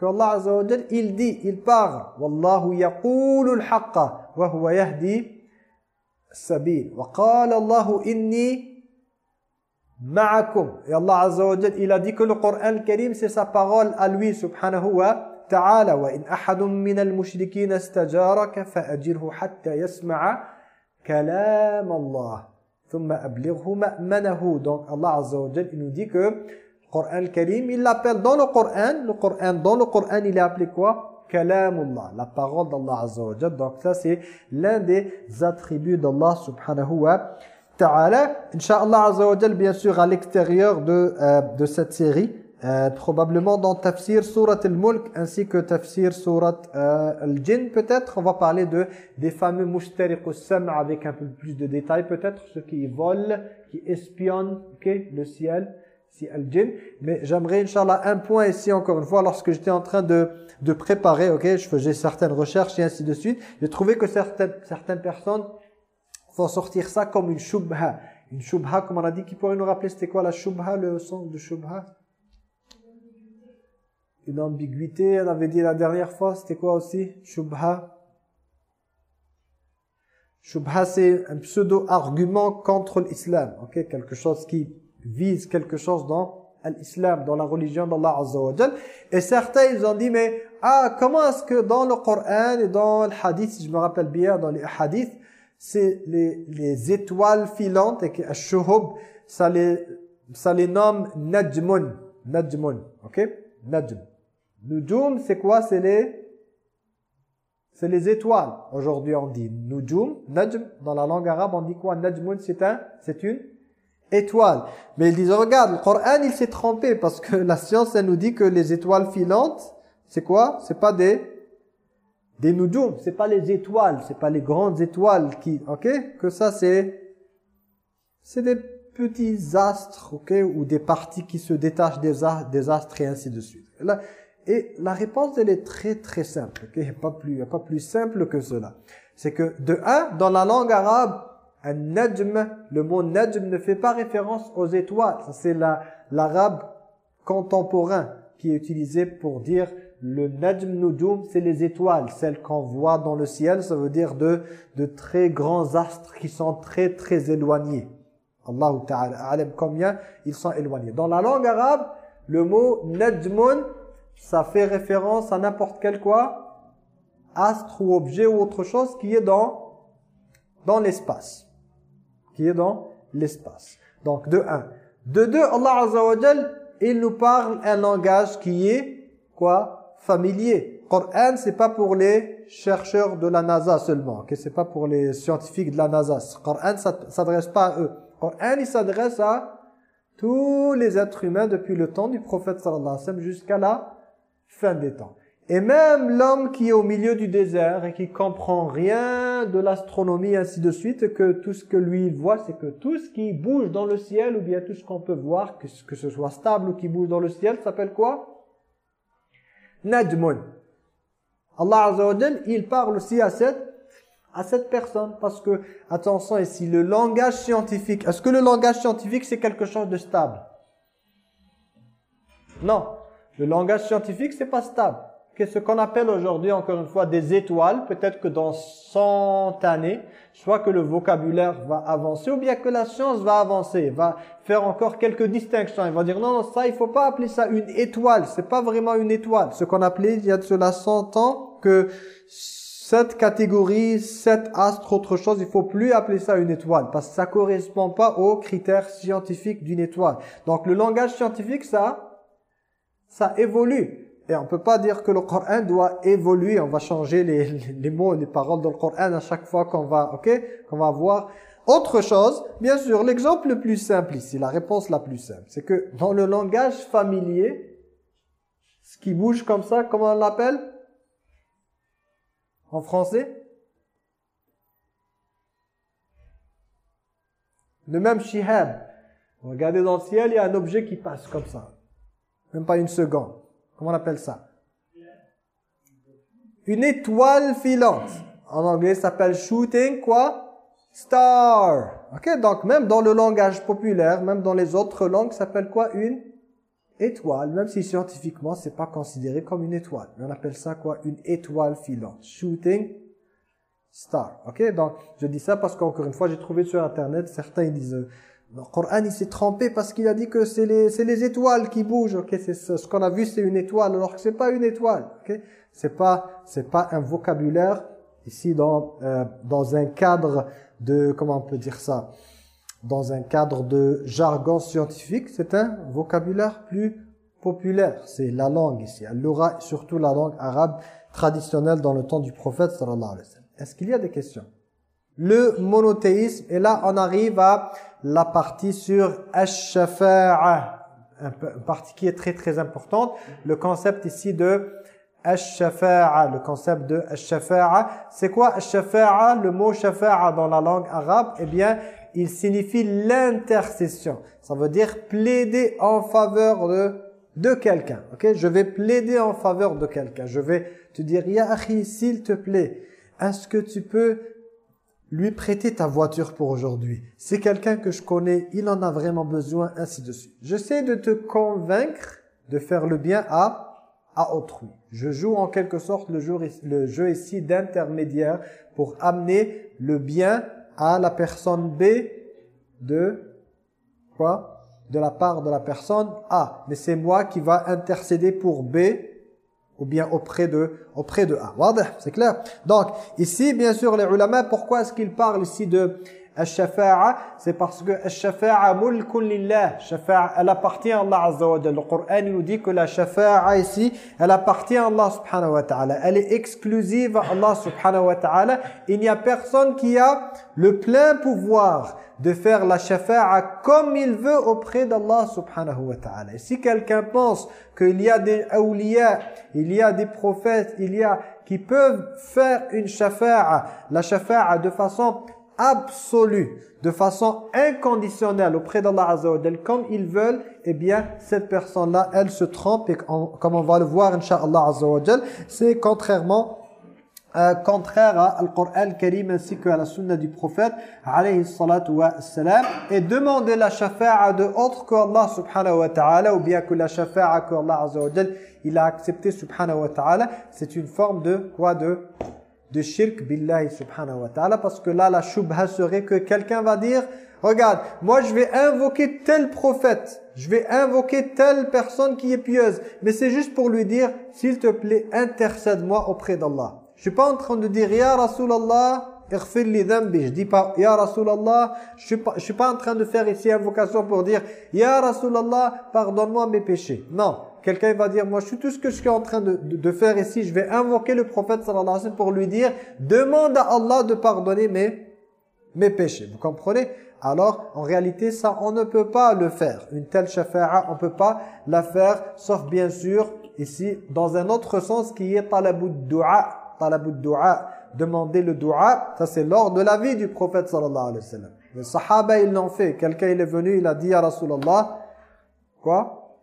Speaker 2: que Allah Azza wa il dit, il parle. Wallahu yaqulu al-haqqa wa huwa yahdi sabil. Wa qala Allahu inni ma'akum. Et Allah Azza wa il a dit que le Coran Karim, c'est sa parole à lui, subhanahu wa ta'ala. Wa in ahadun min al-mushrikeen istajaraka fa'ajirhu hatta yasma'a kalam Allah. ثم أبلغه مأمنه. Donc Allah Azza wa il nous dit que Coran Karim, il l'appelle dans le Coran, le Coran, dans le Coran, il est appelé quoi? Kalamullah, la parole d'Allah Azza Donc ça, c'est l'un des attributs d'Allah subhanahu wa ta'ala. Inch'Allah Azza wa bien sûr, à l'extérieur de, euh, de cette série, euh, probablement dans Tafsir Surat al-Mulk ainsi que Tafsir Surat euh, al-Jinn peut-être. On va parler de des fameux mushtariq sam avec un peu plus de détails peut-être ceux qui volent qui espionnent okay, le ciel si al-jinn. Mais j'aimerais, Inch'Allah, un point ici, encore une fois, lorsque j'étais en train de, de préparer, ok, je faisais certaines recherches et ainsi de suite, j'ai trouvé que certaines, certaines personnes font sortir ça comme une shubha. Une shubha, comme on a dit, qui pourrait nous rappeler, c'était quoi la shubha, le sens de shubha? Une ambiguïté, on avait dit la dernière fois, c'était quoi aussi Shubha? Shubha, c'est un pseudo-argument contre l'islam, ok Quelque chose qui vise quelque chose dans l'islam, dans la religion d'Allah Azza wa Et certains, ils ont dit, mais ah, comment est-ce que dans le Coran et dans le hadith, si je me rappelle bien, dans les hadiths, c'est les, les étoiles filantes et que ça les, ça les nomme najmun, najmun, ok? Najm. Nujum, c'est quoi? C'est les c'est les étoiles. Aujourd'hui, on dit nujum, najm. Dans la langue arabe, on dit quoi? Najmun, c'est un, c'est une étoiles. Mais ils disent, regarde, le Coran, il s'est trompé parce que la science, elle nous dit que les étoiles filantes, c'est quoi? C'est pas des des nujum, c'est pas les étoiles, c'est pas les grandes étoiles qui, ok? Que ça, c'est c'est des petits astres, ok? Ou des parties qui se détachent des, astres et ainsi de suite. Et la réponse, elle est très très simple, ok? Pas plus, pas plus simple que cela. C'est que, de un, dans la langue arabe, un najm, le mot najm ne fait pas référence aux étoiles. c'est l'arabe contemporain qui est utilisé pour dire le najm nujum, c'est les étoiles, celles qu'on voit dans le ciel. Ça veut dire de, de très grands astres qui sont très très éloignés. Allah Ta'ala combien ils sont éloignés. Dans la langue arabe, le mot najmun, ça fait référence à n'importe quel quoi? Astre ou objet ou autre chose qui est dans, dans l'espace qui est dans l'espace. Donc, de un. De deux, Allah Azza il nous parle un langage qui est, quoi Familier. Coran, c'est pas pour les chercheurs de la NASA seulement, okay? c'est pas pour les scientifiques de la NASA. Coran, ça s'adresse pas à eux. Coran, il s'adresse à Tous les êtres humains depuis le temps du prophète sallallahu alayhi wa sallam jusqu'à la fin des temps. Et même l'homme qui est au milieu du désert et qui comprend rien de l'astronomie ainsi de suite, que tout ce que lui voit, c'est que tout ce qui bouge dans le ciel ou bien tout ce qu'on peut voir, que, ce soit stable ou qui bouge dans le ciel, s'appelle quoi? Najmun. Allah Azza il parle aussi à cette à cette personne parce que attention ici le langage scientifique est-ce que le langage scientifique c'est quelque chose de stable? Non. Le langage scientifique c'est pas stable ce qu'on appelle aujourd'hui encore une fois des étoiles peut-être que dans 100 années soit que le vocabulaire va avancer ou bien que la science va avancer va faire encore quelques distinctions il va dire non non ça il faut pas appeler ça une étoile c'est pas vraiment une étoile ce qu'on appelait il y a de cela 100 ans que cette catégorie, cet astre, autre chose, il faut plus appeler ça une étoile parce que ça correspond pas aux critères scientifiques d'une étoile. Donc le langage scientifique, ça, ça évolue. Et on peut pas dire que le Coran doit évoluer. On va changer les, les mots, les paroles dans le Coran à chaque fois qu'on va, ok, qu'on va voir. Autre chose, bien sûr, l'exemple le plus simple ici, la réponse la plus simple, c'est que dans le langage familier, ce qui bouge comme ça, comment on l'appelle? En français? Le même shihab. Regardez dans le ciel, il y a un objet qui passe comme ça. Même pas une seconde. Comment on appelle ça? Une étoile filante. En anglais, ça s'appelle shooting quoi? Star. Ok, donc même dans le langage populaire, même dans les autres langues, ça s'appelle quoi? Une étoile, même si scientifiquement, c'est pas considéré comme une étoile. on appelle ça quoi? Une étoile filante. Shooting star. Ok Donc, je dis ça parce qu'encore une fois, j'ai trouvé sur Internet, certains ils disent... Le Coran, il s'est trompé parce qu'il a dit que c'est les, les étoiles qui bougent. Ok, c'est ce, qu'on a vu, c'est une étoile, alors que c'est pas une étoile. Ok, c'est pas, c'est pas un vocabulaire ici dans euh, dans un cadre de comment on peut dire ça dans un cadre de jargon scientifique, c'est un vocabulaire plus populaire. C'est la langue ici. L'aura, surtout la langue arabe traditionnelle dans le temps du prophète sallallahu alayhi wa sallam. Est-ce qu'il y a des questions? Le monothéisme, et là on arrive à la partie sur ash-shafa'a, une partie qui est très très importante. Le concept ici de ash-shafa'a, le concept de ash-shafa'a. C'est quoi ash-shafa'a? Le mot shafa'a dans la langue arabe, eh bien, il signifie l'intercession. Ça veut dire plaider en faveur de, de quelqu'un. Ok? Je vais plaider en faveur de quelqu'un. Je vais te dire, Ya Akhi, s'il te plaît, est-ce que tu peux lui prêter ta voiture pour aujourd'hui C'est quelqu'un que je connais, il en a vraiment besoin, ainsi de suite. J'essaie de te convaincre de faire le bien à, à autrui. Je joue en quelque sorte le jeu, le jeu ici d'intermédiaire pour amener le bien à la personne B de quoi? De la part de la personne A. Mais c'est moi qui va intercéder pour B ou bien auprès de auprès de A. C'est clair Donc ici bien sûr les ulama pourquoi est-ce qu'ils parlent ici de Al-shafa'a, c'est parce que Al-shafa'a mulkun lillah. Shafa'a, elle appartient à Allah Azza wa Le Coran nous dit que la shafa'a ici, elle appartient à Allah subhanahu wa ta'ala. Elle est exclusive à Allah subhanahu wa ta'ala. Il n'y a personne qui a le plein pouvoir de faire la shafa'a comme il veut auprès d'Allah subhanahu wa ta'ala. Et si quelqu'un pense qu'il y a des awliya, il y a des prophètes, il y a qui peuvent faire une shafa'a, la shafa'a de façon absolue, de façon inconditionnelle auprès d'Allah Azza wa comme ils veulent, eh bien, cette personne-là, elle se trompe et comme on va le voir, Inch'Allah Azza c'est contrairement euh, contraire à Al-Qur'an Karim ainsi qu'à la sunna du prophète alayhi salatu wa salam et demander la shafa'a de autre que Allah subhanahu wa ta'ala ou bien que la shafa'a que Allah azza wa il a accepté subhanahu wa ta'ala c'est une forme de quoi de de shirk billahi subhanahu wa ta'ala parce que là la shubha serait que quelqu'un va dire regarde moi je vais invoquer tel prophète je vais invoquer telle personne qui est pieuse mais c'est juste pour lui dire s'il te plaît intercède-moi auprès d'Allah je suis pas en train de dire ya Rasulallah je dis pas Ya Rasulallah, je suis pas, je suis pas en train de faire ici invocation pour dire Ya Rasulallah, pardonne-moi mes péchés. Non, quelqu'un va dire moi je suis tout ce que je suis en train de, de, faire ici, je vais invoquer le prophète sallallahu alayhi sallam pour lui dire demande à Allah de pardonner mes mes péchés. Vous comprenez? Alors, en réalité, ça, on ne peut pas le faire. Une telle shafa'a, on ne peut pas la faire, sauf bien sûr, ici, dans un autre sens qui est talabou du'a, demander le du'a, ça c'est lors de la vie du prophète sallallahu alayhi wa. Les sahaba ils l'ont fait, quelqu'un il est venu, il a dit à Rasulallah quoi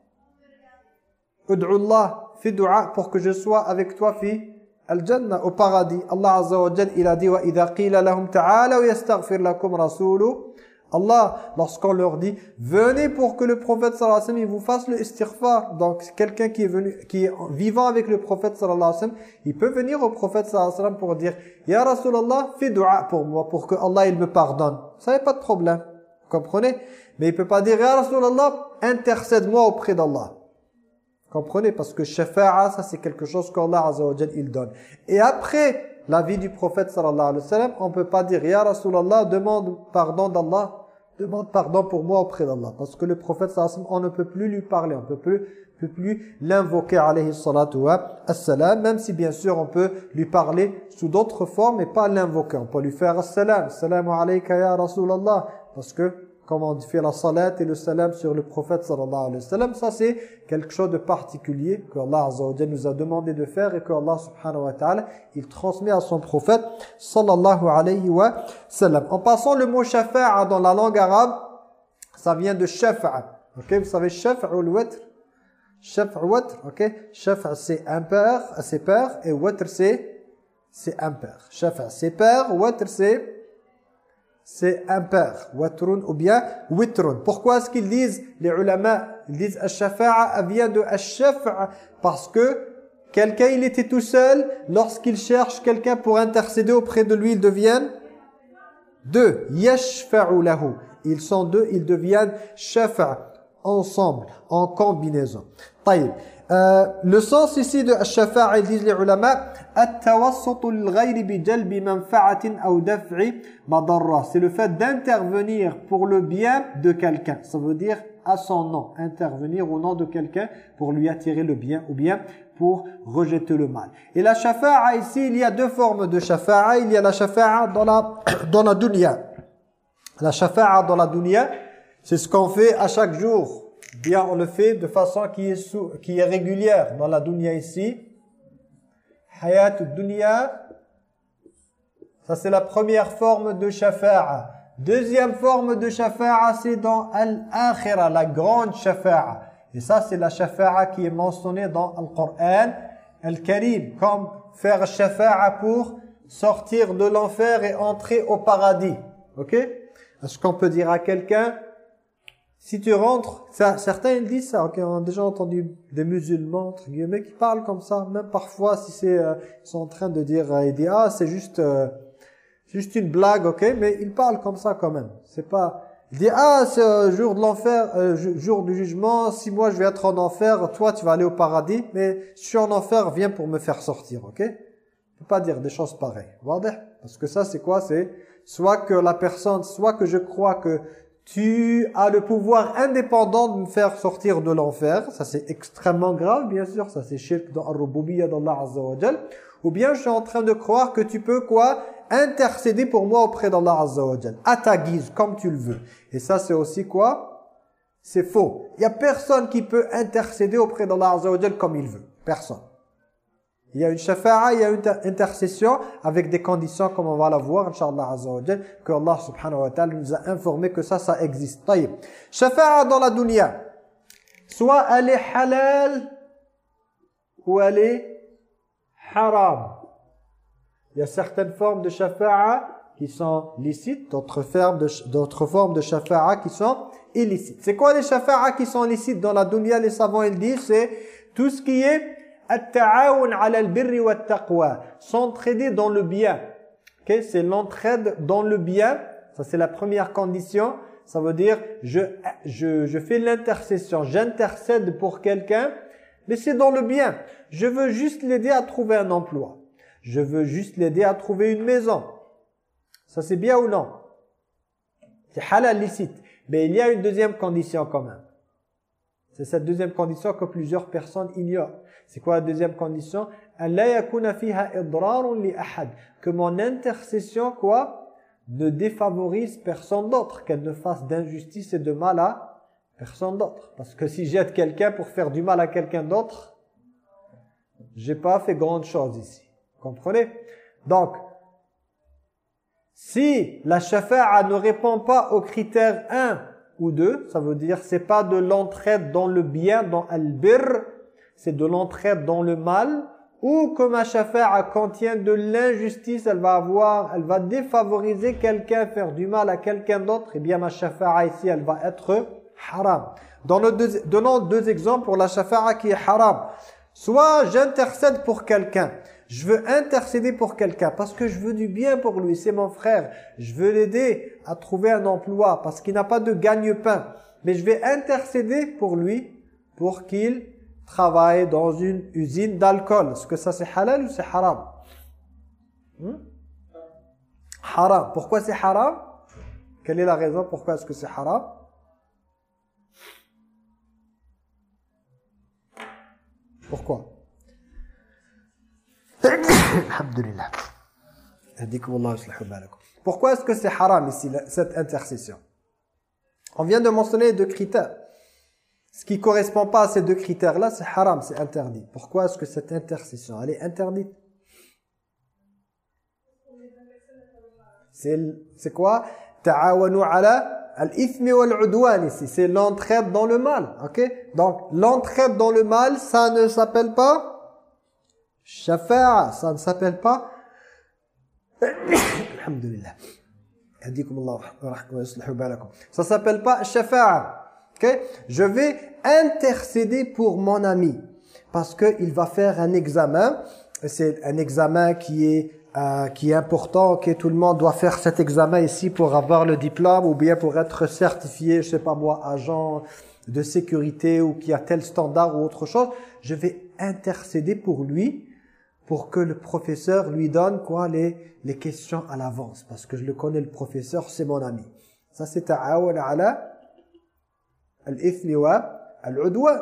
Speaker 2: Allah, fi du'a pour que je sois avec toi fi al-jannah au paradis. Allah Azza wa Jalla il a dit wa idha qila lahum ta'ala yastaghfir lakum rasulu Allah, lorsqu'on leur dit, venez pour que le prophète sallallahu alayhi wa sallam, vous fasse le istighfar. Donc, quelqu'un qui est venu, qui est vivant avec le prophète sallallahu alayhi wa sallam, il peut venir au prophète sallallahu alayhi wa sallam pour dire, Ya Rasulallah, fais dua pour moi, pour que Allah, il me pardonne. Ça n'est pas de problème. Vous comprenez? Mais il peut pas dire, Ya Rasulallah, intercède-moi auprès d'Allah. Comprenez? Parce que shafa'a, ça c'est quelque chose qu'Allah Azza il donne. Et après la vie du prophète sallallahu alayhi wa sallam, on peut pas dire Ya Rasulallah, demande pardon d'Allah, demande pardon pour moi auprès d'Allah. Parce que le prophète sallallahu alayhi wa sallam, on ne peut plus lui parler, on ne peut plus, l'invoquer alayhi wa assalam, même si bien sûr on peut lui parler sous d'autres formes et pas l'invoquer. On peut lui faire assalam, assalamu alayka ya Rasulallah, parce que comme on fait la salat et le salam sur le prophète sallallahu alayhi wa sallam, ça c'est quelque chose de particulier que Allah azza nous a demandé de faire et que Allah subhanahu wa ta'ala il transmet à son prophète sallallahu alayhi wa sallam. En passant le mot shafa'a dans la langue arabe, ça vient de shafa'a. OK, vous savez shafa'a ou le watr Shafa'a watr, OK? Shafa'a c'est impair, c'est pair et watr c'est c'est impair. Shafa'a c'est pair, watr c'est c'est impair, watrun ou bien witrun. Pourquoi est-ce qu'ils disent, les ulama, ils disent ash-shafa'a vient de parce que quelqu'un il était tout seul, lorsqu'il cherche quelqu'un pour intercéder auprès de lui, ils deviennent deux, yashfa'u lahu. Ils sont deux, ils deviennent shafa'a ensemble, en combinaison euh, le sens ici de shafa'a, disent les ulama, c'est le fait d'intervenir pour le bien de quelqu'un. Ça veut dire à son nom, intervenir au nom de quelqu'un pour lui attirer le bien ou bien pour rejeter le mal. Et la shafa'a ici, il y a deux formes de shafa'a. Il y a la shafa'a dans la, dans la dunya. La shafa'a dans la dunya, c'est ce qu'on fait à chaque jour bien on le fait de façon qui est, qui est régulière dans la dunya ici. Hayat dunya, ça c'est la première forme de shafa'a. Deuxième forme de shafa'a, c'est dans al-akhira, la grande shafa'a. Et ça c'est la shafa'a qui est mentionnée dans le Coran, al-Karim, comme faire shafa'a pour sortir de l'enfer et entrer au paradis. Ok? Est-ce qu'on peut dire à quelqu'un si tu rentres, certains ils disent ça, ok, on a déjà entendu des musulmans, entre guillemets, qui parlent comme ça, même parfois si c'est, euh, ils sont en train de dire, euh, ils disent, ah c'est juste, euh, juste une blague, ok, mais ils parlent comme ça quand même, c'est pas, ils disent, ah c'est jour de l'enfer, jour du jugement, si moi je vais être en enfer, toi tu vas aller au paradis, mais si je suis en enfer, viens pour me faire sortir, ok? Ne peut pas dire des choses pareilles, parce que ça c'est quoi, c'est soit que la personne, soit que je crois que tu as le pouvoir indépendant de me faire sortir de l'enfer. Ça, c'est extrêmement grave, bien sûr. Ça, c'est shirk dans al d'Allah Azza wa Ou bien, je suis en train de croire que tu peux, quoi Intercéder pour moi auprès d'Allah Azza wa À ta guise, comme tu le veux. Et ça, c'est aussi quoi C'est faux. Il n'y a personne qui peut intercéder auprès d'Allah Azza wa comme il veut. Personne. Il y a une shafa'a, il y a une intercession avec des conditions comme on va la voir, Inch'Allah Azza wa que Allah subhanahu wa ta'ala nous a informé que ça, ça existe. Taïb. Shafa'a dans la dunya, soit elle est halal ou elle est haram. Il y a certaines formes de shafa'a qui sont licites, d'autres formes de, shafa'a qui sont illicites. C'est quoi les shafa'a qui sont licites dans la dunya? Les savants ils disent c'est tout ce qui est S'entraider dans le bien. Okay? C'est l'entraide dans le bien. Ça, c'est la première condition. Ça veut dire, je, je, je fais l'intercession. J'intercède pour quelqu'un, mais c'est dans le bien. Je veux juste l'aider à trouver un emploi. Je veux juste l'aider à trouver une maison. Ça, c'est bien ou non? C'est halal licite. Mais il y a une deuxième condition quand même. C'est cette deuxième condition que plusieurs personnes ignorent. C'est quoi la deuxième condition? Que mon intercession, quoi ne défavorise personne d'autre, qu'elle ne fasse d'injustice et de mal à personne d'autre. Parce que si j'aide quelqu'un pour faire du mal à quelqu'un d'autre, j'ai pas fait grande chose ici. Comprenez? Donc, si la shafa'a ne répond pas aux critères 1 ou 2, ça veut dire c'est pas de l'entraide dans le bien, dans al-birr, c'est de l'entraide dans le mal, ou comme un shafa'a contient de l'injustice, elle va avoir, elle va défavoriser quelqu'un, faire du mal à quelqu'un d'autre, et eh bien ma shafa'a ici, elle va être haram. Dans le deux, donnons deux exemples pour la shafa'a qui est haram. Soit j'intercède pour quelqu'un, je veux intercéder pour quelqu'un parce que je veux du bien pour lui, c'est mon frère. Je veux l'aider à trouver un emploi parce qu'il n'a pas de gagne-pain. Mais je vais intercéder pour lui pour qu'il travaille dans une usine d'alcool. Est-ce que ça c'est halal ou c'est haram? Hmm? Haram. Pourquoi c'est haram? Quelle est la raison pourquoi est-ce que c'est haram? Pourquoi? Alhamdulillah. Pourquoi est-ce que c'est haram ici, cette intercession? On vient de mentionner deux critères. Ce qui ne correspond pas à ces deux critères-là, c'est haram, c'est interdit. Pourquoi est-ce que cette intercession, elle est interdite? C'est quoi? Ta'awanu ala al-ithmi wal-udwan ici. C'est l'entraide dans le mal. ok? Donc, l'entraide dans le mal, ça ne s'appelle pas Shafa'a, ça ne s'appelle pas Alhamdulillah. Ça s'appelle pas shafa'a. Okay? Je vais intercéder pour mon ami parce qu'il va faire un examen. C'est un examen qui est euh, qui est important, que tout le monde doit faire cet examen ici pour avoir le diplôme ou bien pour être certifié, je sais pas moi, agent de sécurité ou qui a tel standard ou autre chose. Je vais intercéder pour lui pour que le professeur lui donne quoi les, les questions à l'avance. Parce que je le connais, le professeur, c'est mon ami. Ça, c'est ta'awun ala.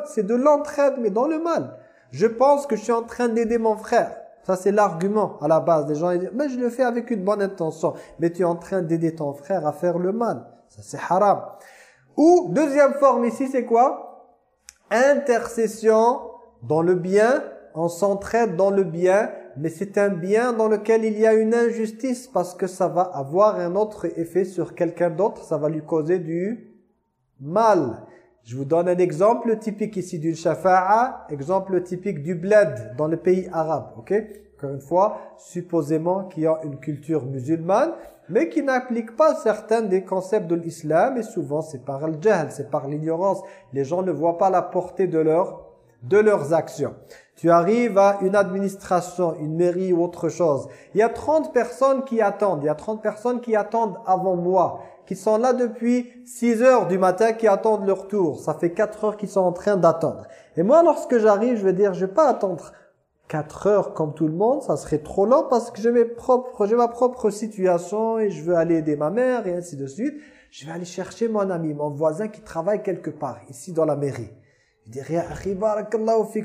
Speaker 2: C'est de l'entraide, mais dans le mal. Je pense que je suis en train d'aider mon frère. Ça, c'est l'argument à la base. des gens disent, mais je le fais avec une bonne intention. Mais tu es en train d'aider ton frère à faire le mal. Ça, c'est haram. Ou, deuxième forme ici, c'est quoi? Intercession dans le bien on s'entraide dans le bien, mais c'est un bien dans lequel il y a une injustice parce que ça va avoir un autre effet sur quelqu'un d'autre, ça va lui causer du mal. Je vous donne un exemple typique ici d'une shafa'a, exemple typique du bled dans les pays arabes, ok? Encore une fois, supposément qu'il a une culture musulmane, mais qui n'applique pas certains des concepts de l'islam, et souvent c'est par le jahl, c'est par l'ignorance. Les gens ne voient pas la portée de, leur, de leurs actions. Tu arrives à une administration, une mairie ou autre chose. Il y a 30 personnes qui attendent. Il y a 30 personnes qui attendent avant moi. Qui sont là depuis 6 heures du matin, qui attendent leur tour. Ça fait 4 heures qu'ils sont en train d'attendre. Et moi, lorsque j'arrive, je vais dire, je vais pas attendre 4 heures comme tout le monde. Ça serait trop long parce que j'ai ma propre situation et je veux aller aider ma mère et ainsi de suite. Je vais aller chercher mon ami, mon voisin qui travaille quelque part, ici dans la mairie. Je dis,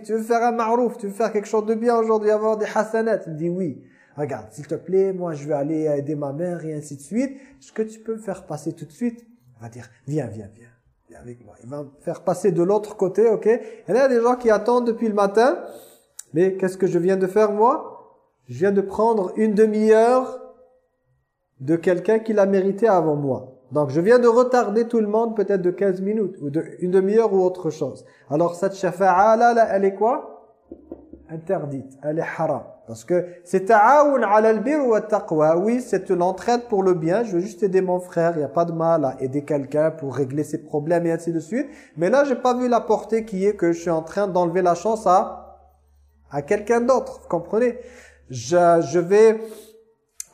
Speaker 2: tu veux faire un marouf, tu veux faire quelque chose de bien aujourd'hui, avoir des hasanats? Il dit oui. Regarde, s'il te plaît, moi je vais aller aider ma mère et ainsi de suite. Est-ce que tu peux me faire passer tout de suite Il va dire, viens, viens, viens. Viens avec moi. Il va me faire passer de l'autre côté, ok? Et là, il y a des gens qui attendent depuis le matin. Mais qu'est-ce que je viens de faire moi? Je viens de prendre une demi-heure de quelqu'un qui l'a mérité avant moi. Donc je viens de retarder tout le monde peut-être de 15 minutes ou de une demi-heure ou autre chose. Alors cette shafa'a là, là, elle est quoi? Interdite, elle est haram. Parce que c'est ta'awun ala al-bir wa taqwa. Oui, c'est une entraide pour le bien. Je veux juste aider mon frère. Il n'y a pas de mal à aider quelqu'un pour régler ses problèmes et ainsi de suite. Mais là, j'ai pas vu la portée qui est que je suis en train d'enlever la chance à, à quelqu'un d'autre. Vous comprenez? Je, je vais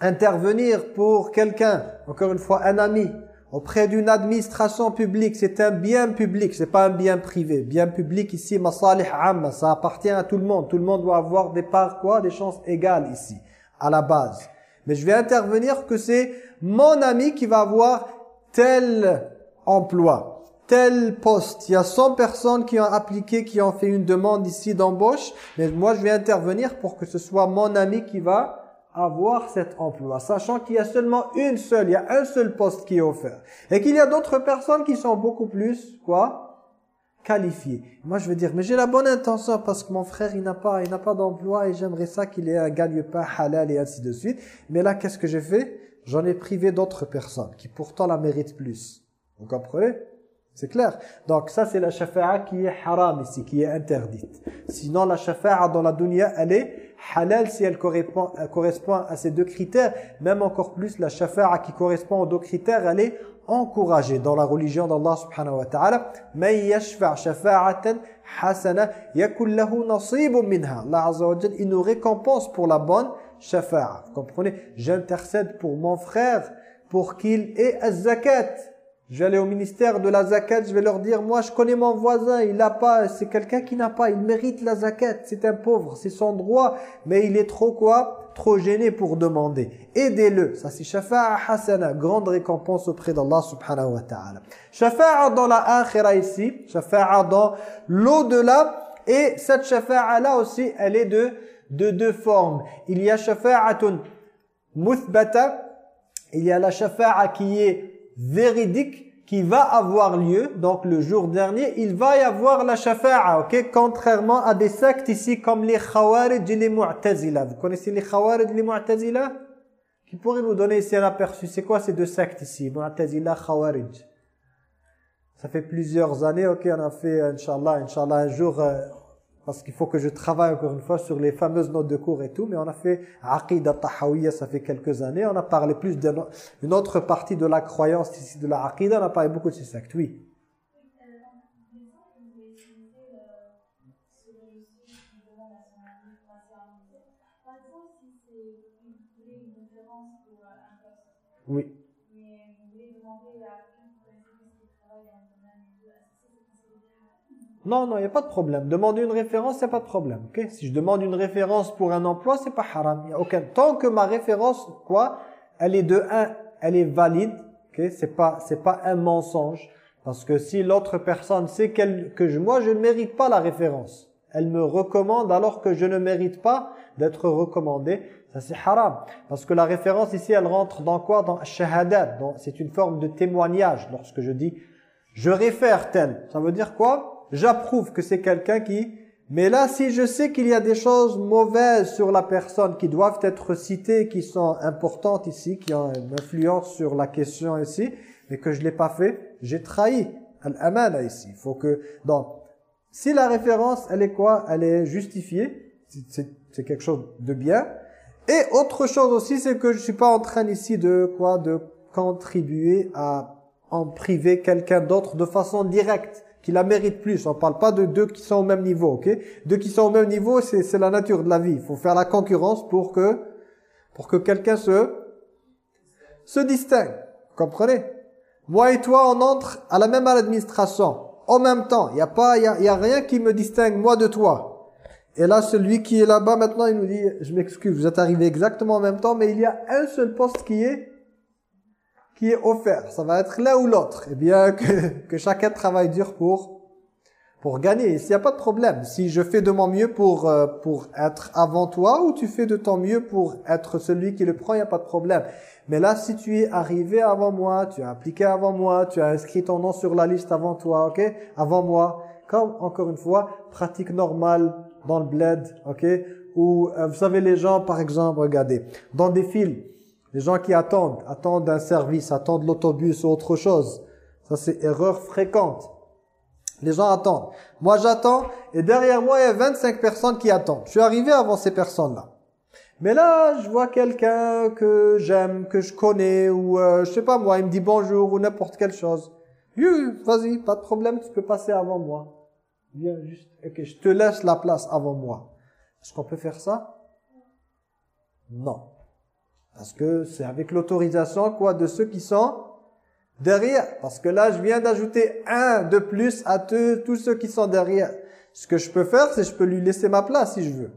Speaker 2: intervenir pour quelqu'un, encore une fois un ami, auprès d'une administration publique, c'est un bien public, c'est pas un bien privé. Bien public ici, masalih amma, ça appartient à tout le monde. Tout le monde doit avoir des parts quoi, des chances égales ici, à la base. Mais je vais intervenir que c'est mon ami qui va avoir tel emploi, tel poste. Il y a 100 personnes qui ont appliqué, qui ont fait une demande ici d'embauche, mais moi je vais intervenir pour que ce soit mon ami qui va avoir cet emploi, sachant qu'il y a seulement une seule, il y a un seul poste qui est offert. Et qu'il y a d'autres personnes qui sont beaucoup plus, quoi qualifiées. Moi, je veux dire, mais j'ai la bonne intention parce que mon frère, il n'a pas, il n'a pas d'emploi et j'aimerais ça qu'il ait un gagne-pain halal et ainsi de suite. Mais là, qu'est-ce que j'ai fait? J'en ai privé d'autres personnes qui pourtant la méritent plus. Vous comprenez? C'est clair. Donc ça c'est la shafa'a qui est haram ici, qui est interdite. Sinon la shafa'a dans la dunya, elle est halal si elle correspond, correspond à ces deux critères. Même encore plus la shafa'a qui correspond aux deux critères, elle est encouragée dans la religion d'Allah subhanahu wa ta'ala. Man yashfa' shafa'atan hasana yakul lahu nasibun minha. Allah azza wa il nous récompense pour la bonne shafa'a. Vous comprenez? J'intercède pour mon frère pour qu'il ait az-zakat je vais aller au ministère de la zakat, je vais leur dire, moi je connais mon voisin, il n'a pas, c'est quelqu'un qui n'a pas, il mérite la zakat, c'est un pauvre, c'est son droit, mais il est trop quoi Trop gêné pour demander. Aidez-le, ça c'est shafa'a hasana, grande récompense auprès d'Allah subhanahu wa ta'ala. Shafa'a dans la akhira ici, shafa'a dans l'au-delà, et cette shafa'a là aussi, elle est de, de deux formes. Il y a shafa'atun muthbata, il y a la shafa'a qui est véridique qui va avoir lieu, donc le jour dernier, il va y avoir la shafa'a, ok? Contrairement à des sectes ici comme les Khawarij et les Mu'tazila. Vous connaissez les Khawarij et les Mu'tazila? Qui pourrait nous donner ici un aperçu? C'est quoi ces deux sectes ici? Mu'tazila, Khawarij. Ça fait plusieurs années, ok? On a fait, Inch'Allah, Inch'Allah, un jour... Euh, parce qu'il faut que je travaille encore une fois sur les fameuses notes de cours et tout, mais on a fait Aqidah Tahawiyya, ça fait quelques années, on a parlé plus d'une autre partie de la croyance ici, de la Aqidah, on a parlé beaucoup de ces sectes, oui. Oui. Non, non, il n'y a pas de problème. Demander une référence, il n'y pas de problème. ok? Si je demande une référence pour un emploi, c'est pas haram. Y a aucun... Tant que ma référence, quoi, elle est de 1, elle est valide, ok? C'est pas, c'est pas un mensonge. Parce que si l'autre personne sait que je, moi, je ne mérite pas la référence, elle me recommande alors que je ne mérite pas d'être recommandé, ça c'est haram. Parce que la référence ici, elle rentre dans quoi? Dans shahadat. C'est une forme de témoignage. Lorsque je dis, je réfère tel, ça veut dire quoi? J'approuve que c'est quelqu'un qui... Mais là, si je sais qu'il y a des choses mauvaises sur la personne qui doivent être citées, qui sont importantes ici, qui ont une influence sur la question ici, mais que je l'ai pas fait, j'ai trahi l'amana ici. Il faut que... Donc, si la référence, elle est quoi? Elle est justifiée, c'est quelque chose de bien. Et autre chose aussi, c'est que je suis pas en train ici de quoi? De contribuer à en priver quelqu'un d'autre de façon directe qui la mérite plus. On ne parle pas de deux qui sont au même niveau, ok? Deux qui sont au même niveau, c'est la nature de la vie. Il faut faire la concurrence pour que, pour que quelqu'un se, se distingue. comprenez? Moi et toi, on entre à la même administration, en même temps. Il n'y a, pas, y a, y a rien qui me distingue, moi, de toi. Et là, celui qui est là-bas, maintenant, il nous dit, je m'excuse, vous êtes arrivé exactement en même temps, mais il y a un seul poste qui est qui est offert. Ça va être l'un ou l'autre. Eh bien, que, que chacun travaille dur pour, pour gagner. S'il n'y a pas de problème. Si je fais de mon mieux pour, euh, pour être avant toi ou tu fais de ton mieux pour être celui qui le prend, il n'y a pas de problème. Mais là, si tu es arrivé avant moi, tu as appliqué avant moi, tu as inscrit ton nom sur la liste avant toi, ok? Avant moi. Comme, encore une fois, pratique normale dans le bled, ok? Ou, euh, vous savez, les gens, par exemple, regardez, dans des films, les gens qui attendent, attendent un service, attendent l'autobus ou autre chose. Ça, c'est erreur fréquente. Les gens attendent. Moi, j'attends et derrière moi, il y a 25 personnes qui attendent. Je suis arrivé avant ces personnes-là. Mais là, je vois quelqu'un que j'aime, que je connais, ou euh, je sais pas moi, il me dit bonjour ou n'importe quelle chose. Vas-y, pas de problème, tu peux passer avant moi. Viens juste, ok, je te laisse la place avant moi. Est-ce qu'on peut faire ça? Non. Parce que c'est avec l'autorisation quoi de ceux qui sont derrière. Parce que là, je viens d'ajouter un de plus à tous ceux qui sont derrière. Ce que je peux faire, c'est je peux lui laisser ma place si je veux.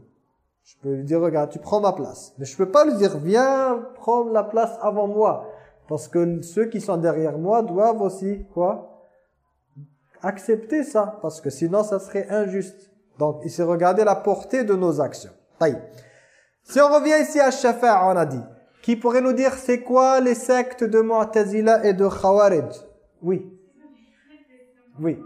Speaker 2: Je peux lui dire, regarde, tu prends ma place. Mais je peux pas lui dire, viens prendre la place avant moi. Parce que ceux qui sont derrière moi doivent aussi, quoi Accepter ça. Parce que sinon, ça serait injuste. Donc, il s'est regardé la portée de nos actions. Taïe. Si on revient ici à Shafa, on a dit, qui pourrait nous dire c'est quoi les sectes de Mu'tazila et de Khawarij? Oui. Oui.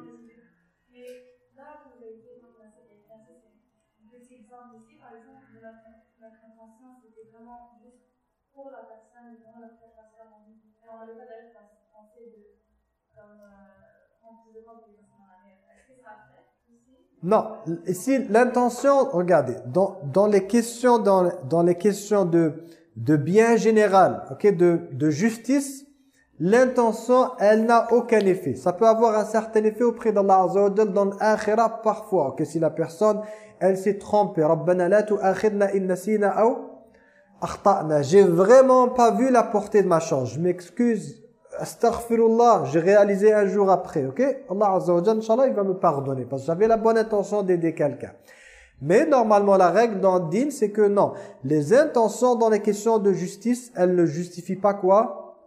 Speaker 2: Non, ici l'intention, regardez, dans, dans les questions dans, dans les questions de de bien général, ok, de de justice, l'intention, elle n'a aucun effet. Ça peut avoir un certain effet auprès d'Allah Azza wa dans l'akhirah parfois, que si la personne elle s'est trompée, Rabbana la tu'akhidna in nasina aw akhta'na. J'ai vraiment pas vu la portée de ma chance. Je m'excuse Astaghfirullah, j'ai réalisé un jour après, ok? Allah Azza wa Jalla, il va me pardonner parce que j'avais la bonne intention d'aider quelqu'un. Mais normalement, la règle dans le c'est que non. Les intentions dans les questions de justice, elles ne justifient pas quoi?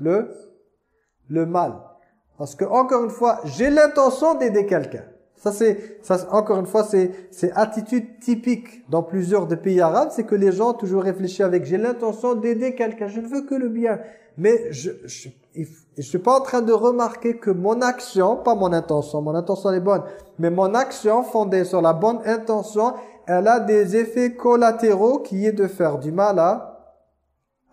Speaker 2: Le le mal. Parce que, encore une fois, j'ai l'intention d'aider quelqu'un. Ça, c'est, ça, encore une fois, c'est, c'est attitude typique dans plusieurs des pays arabes, c'est que les gens toujours réfléchissent avec, j'ai l'intention d'aider quelqu'un, je ne veux que le bien. Mais je, je, je suis pas en train de remarquer que mon action, pas mon intention, mon intention est bonne, mais mon action fondée sur la bonne intention, elle a des effets collatéraux qui est de faire du mal à,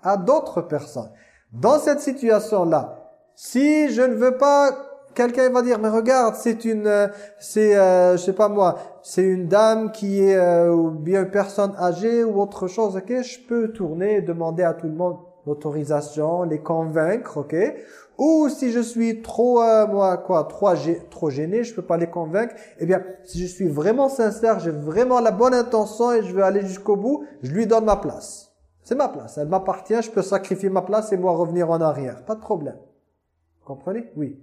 Speaker 2: à d'autres personnes. Dans cette situation-là, si je ne veux pas quelqu'un va dire mais regarde c'est une euh, c'est euh, je sais pas moi c'est une dame qui est euh, ou bien une personne âgée ou autre chose ok je peux tourner et demander à tout le monde l'autorisation, les convaincre, ok Ou si je suis trop, euh, moi, quoi, trop, gêné, je peux pas les convaincre, eh bien, si je suis vraiment sincère, j'ai vraiment la bonne intention et je veux aller jusqu'au bout, je lui donne ma place. C'est ma place, elle m'appartient, je peux sacrifier ma place et moi revenir en arrière. Pas de problème. Vous comprenez? Oui.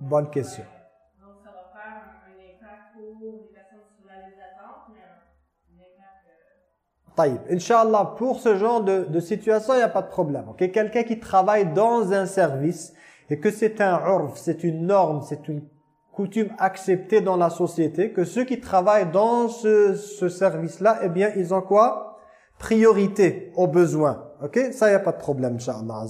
Speaker 2: Bonne question. Donc, ça va faire un, impact pour les personnes sur la liste d'attente, mais un, impact... Euh... Inch'Allah, pour ce genre de, de situation, il n'y a pas de problème. Okay? Quelqu'un qui travaille dans un service et que c'est un urf, c'est une norme, c'est une coutume acceptée dans la société, que ceux qui travaillent dans ce, ce service-là, eh bien, ils ont quoi? Priorité aux besoins. Ok? Ça, il n'y a pas de problème, Inch'Allah.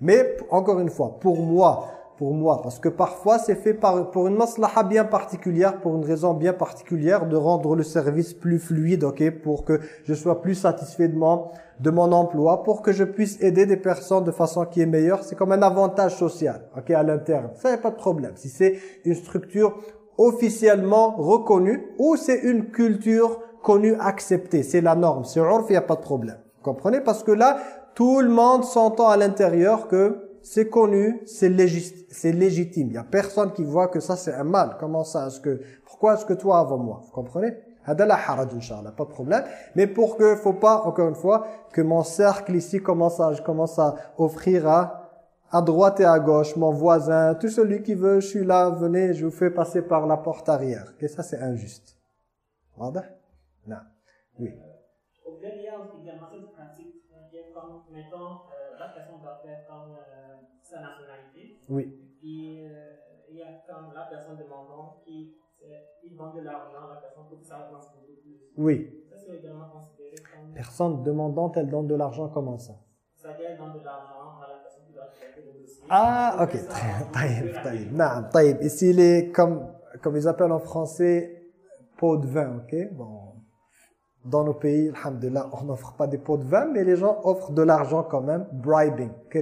Speaker 2: Mais, encore une fois, pour moi, pour moi. Parce que parfois, c'est fait par, pour une maslaha bien particulière, pour une raison bien particulière, de rendre le service plus fluide, ok, pour que je sois plus satisfait de mon, de mon emploi, pour que je puisse aider des personnes de façon qui est meilleure. C'est comme un avantage social, ok, à l'interne. Ça, n'y a pas de problème. Si c'est une structure officiellement reconnue, ou c'est une culture connue, acceptée, c'est la norme, c'est urf, il n'y a pas de problème. Vous comprenez? Parce que là, tout le monde s'entend à l'intérieur que c'est connu, c'est légitime. Il n'y a personne qui voit que ça c'est un mal. Comment ça est-ce que Pourquoi est-ce que toi avant moi? Vous comprenez? Pas de problème. Mais pour que, faut pas, encore une fois, que mon cercle ici commence à, je commence à offrir à, à droite et à gauche, mon voisin, tout celui qui veut, je suis là, venez, je vous fais passer par la porte arrière. Et ça, c'est injuste. Non. Oui. Oui. Et euh, il y a comme la personne demandant qui il donne de l'argent à la personne pour que ça avance beaucoup plus. Oui. Ça, c'est également considéré comme... Personne demandante, elle donne de l'argent, comment ça? C'est-à-dire, elle donne de l'argent à la personne qui doit traiter le dossier. Ah, ok. Taïb, taïb. Taïb. Ici, il est comme, comme ils appellent en français, pot de vin, ok? Bon, dans nos pays, alhamdulillah, on n'offre pas des pots de vin, mais les gens offrent de l'argent quand même, bribing, que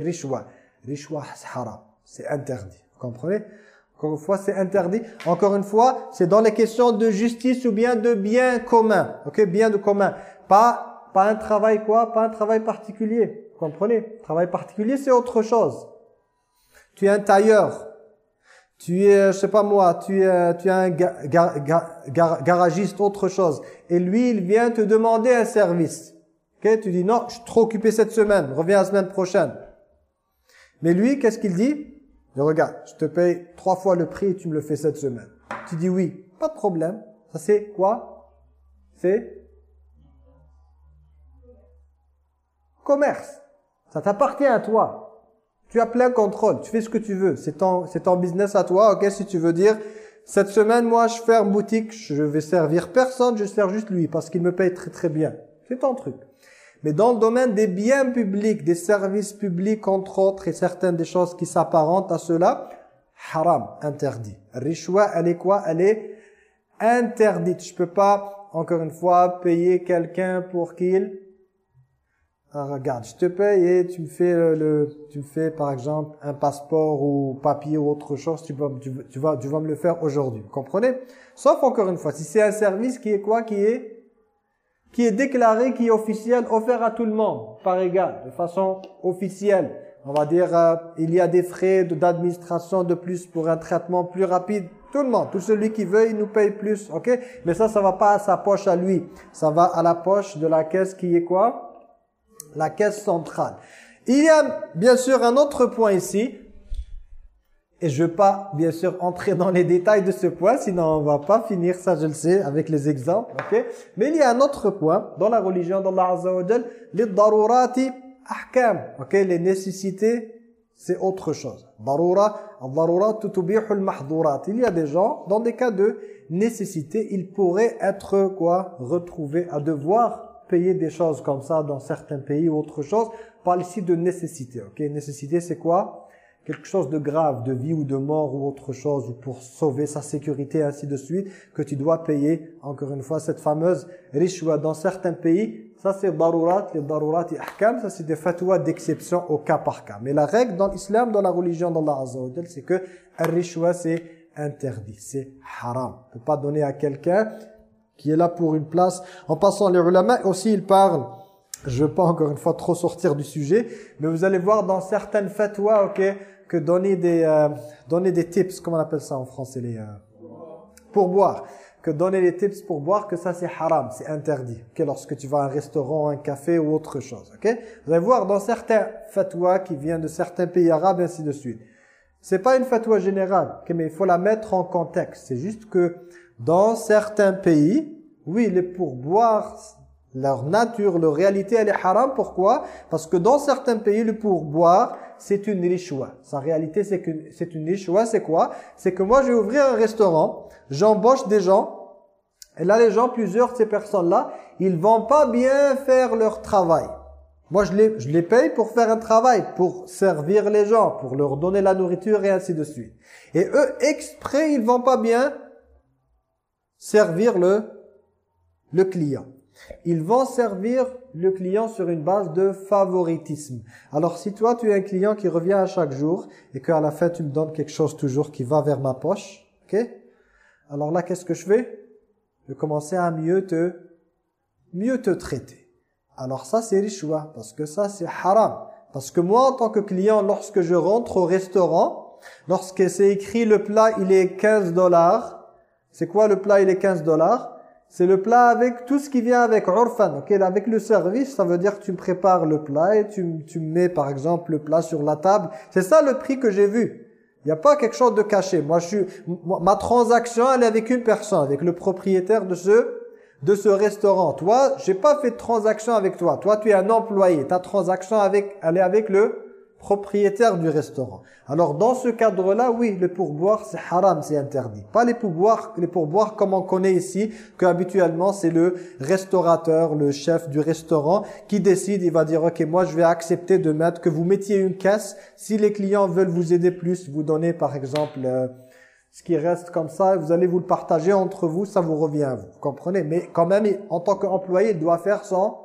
Speaker 2: rishwa. Haram. C'est interdit. Vous comprenez? Encore une fois, c'est interdit. Encore une fois, c'est dans les questions de justice ou bien de bien commun. Ok, bien de commun. Pas, pas un travail quoi? Pas un travail particulier. Vous comprenez? Travail particulier, c'est autre chose. Tu es un tailleur. Tu es, je sais pas moi, tu es, tu es un garagiste, autre chose. Et lui, il vient te demander un service. Ok? Tu dis, non, je suis trop occupé cette semaine. Reviens la semaine prochaine. Mais lui, qu'est-ce qu'il dit? Je regarde, je te paye trois fois le prix et tu me le fais cette semaine. Tu dis oui, pas de problème. Ça c'est quoi? C'est commerce. Ça t'appartient à toi. Tu as plein contrôle, tu fais ce que tu veux. C'est ton, ton business à toi, ok Si tu veux dire, cette semaine, moi, je ferme boutique, je vais servir personne, je sers juste lui parce qu'il me paye très très bien. C'est ton truc. Mais dans le domaine des biens publics, des services publics, entre autres, et certaines des choses qui s'apparentent à cela, haram, interdit. Rishwa, elle est quoi? Elle est interdite. Je peux pas, encore une fois, payer quelqu'un pour qu'il... Ah, regarde, je te paye et tu me fais le, tu me fais par exemple un passeport ou papier ou autre chose, tu vas, tu, vas, tu vas me le faire aujourd'hui. Comprenez? Sauf encore une fois, si c'est un service qui est quoi? Qui est qui est déclaré, qui est officiel, offert à tout le monde, par égal, de façon officielle. On va dire, euh, il y a des frais d'administration de, plus pour un traitement plus rapide. Tout le monde, tout celui qui veut, il nous paye plus, ok? Mais ça, ça va pas à sa poche à lui. Ça va à la poche de la caisse qui est quoi? La caisse centrale. Il y a bien sûr un autre point ici, et je ne vais pas, bien sûr, entrer dans les détails de ce point, sinon on va pas finir, ça je le sais, avec les exemples. ok? Mais il y a un autre point dans la religion d'Allah Azza wa Jal, les darurati ahkam. ok? Les nécessités, c'est autre chose. Darura, al-darurat tutubihul mahdurat. Il y a des gens, dans des cas de nécessité, ils pourraient être quoi Retrouvés à devoir payer des choses comme ça dans certains pays ou autre chose. Parle ici de nécessité. ok? Nécessité, c'est quoi? Quelque chose de grave, de vie ou de mort ou autre chose, ou pour sauver sa sécurité, ainsi de suite, que tu dois payer, encore une fois, cette fameuse rishwa. Dans certains pays, ça c'est darurat, les darurat et ahkam, ça c'est des fatwas d'exception au cas par cas. Mais la règle dans l'islam, dans la religion d'Allah Azza wa c'est que rishwa c'est interdit, c'est haram. On ne peut pas donner à quelqu'un qui est là pour une place. En passant, les ulama aussi, ils parlent je ne veux pas encore une fois trop sortir du sujet, mais vous allez voir dans certaines fatwas, ok, que donner des euh, donner des tips, comment on appelle ça en français les euh, pour boire, que donner des tips pour boire, que ça c'est haram, c'est interdit. Ok, lorsque tu vas à un restaurant, un café ou autre chose, ok. Vous allez voir dans certains fatwas qui viennent de certains pays arabes, ainsi de suite. C'est pas une fatwa générale, ok, mais il faut la mettre en contexte. C'est juste que dans certains pays, oui, les pourboires leur nature, leur réalité, elle est haram. Pourquoi? Parce que dans certains pays, le pourboire, c'est une rishwa. Sa réalité, c'est une rishwa. C'est quoi? C'est que moi, je vais ouvrir un restaurant, j'embauche des gens, et là, les gens, plusieurs de ces personnes-là, ils vont pas bien faire leur travail. Moi, je les, je les paye pour faire un travail, pour servir les gens, pour leur donner la nourriture et ainsi de suite. Et eux, exprès, ils vont pas bien servir le, le client. Ils vont servir le client sur une base de favoritisme. Alors si toi tu es un client qui revient à chaque jour et qu'à la fin tu me donnes quelque chose toujours qui va vers ma poche, ok? Alors là qu'est-ce que je fais? Je vais à mieux te, mieux te traiter. Alors ça c'est choix parce que ça c'est haram. Parce que moi en tant que client, lorsque je rentre au restaurant, lorsque c'est écrit le plat il est 15 dollars, c'est quoi le plat il est 15 dollars? C'est le plat avec tout ce qui vient avec orphan. ok Avec le service, ça veut dire que tu prépares le plat et tu, tu mets par exemple le plat sur la table. C'est ça le prix que j'ai vu. Il n'y a pas quelque chose de caché. Moi, je suis, ma transaction, elle est avec une personne, avec le propriétaire de ce, de ce restaurant. Toi, j'ai pas fait de transaction avec toi. Toi, tu es un employé. Ta transaction avec, elle est avec le propriétaire du restaurant. Alors dans ce cadre-là, oui, le pourboire c'est haram, c'est interdit. Pas les pourboires, les pourboires comme on connaît ici, que habituellement c'est le restaurateur, le chef du restaurant qui décide, il va dire OK, moi je vais accepter de mettre que vous mettiez une caisse si les clients veulent vous aider plus, vous donner par exemple euh, ce qui reste comme ça, vous allez vous le partager entre vous, ça vous revient vous. Vous comprenez? Mais quand même en tant qu'employé, il doit faire son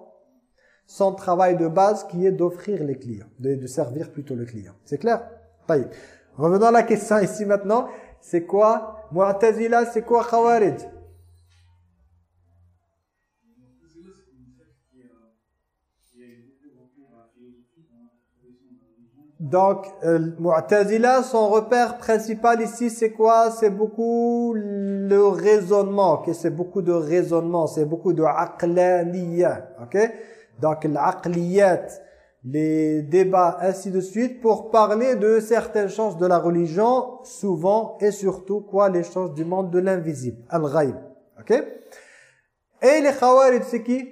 Speaker 2: son travail de base qui est d'offrir les clients, de, servir plutôt le client. C'est clair? Revenons à la question ici maintenant. C'est quoi? Mu'tazila, c'est quoi Khawarij? Donc, euh, Mu'tazila, son repère principal ici, c'est quoi? C'est beaucoup le raisonnement, ok? C'est beaucoup de raisonnement, c'est beaucoup de aqlaniya, ok? donc l'aqliyat, les débats, ainsi de suite, pour parler de certaines choses de la religion, souvent et surtout, quoi, les choses du monde de l'invisible, al-ghaib, ok? Et les khawarid, c'est qui?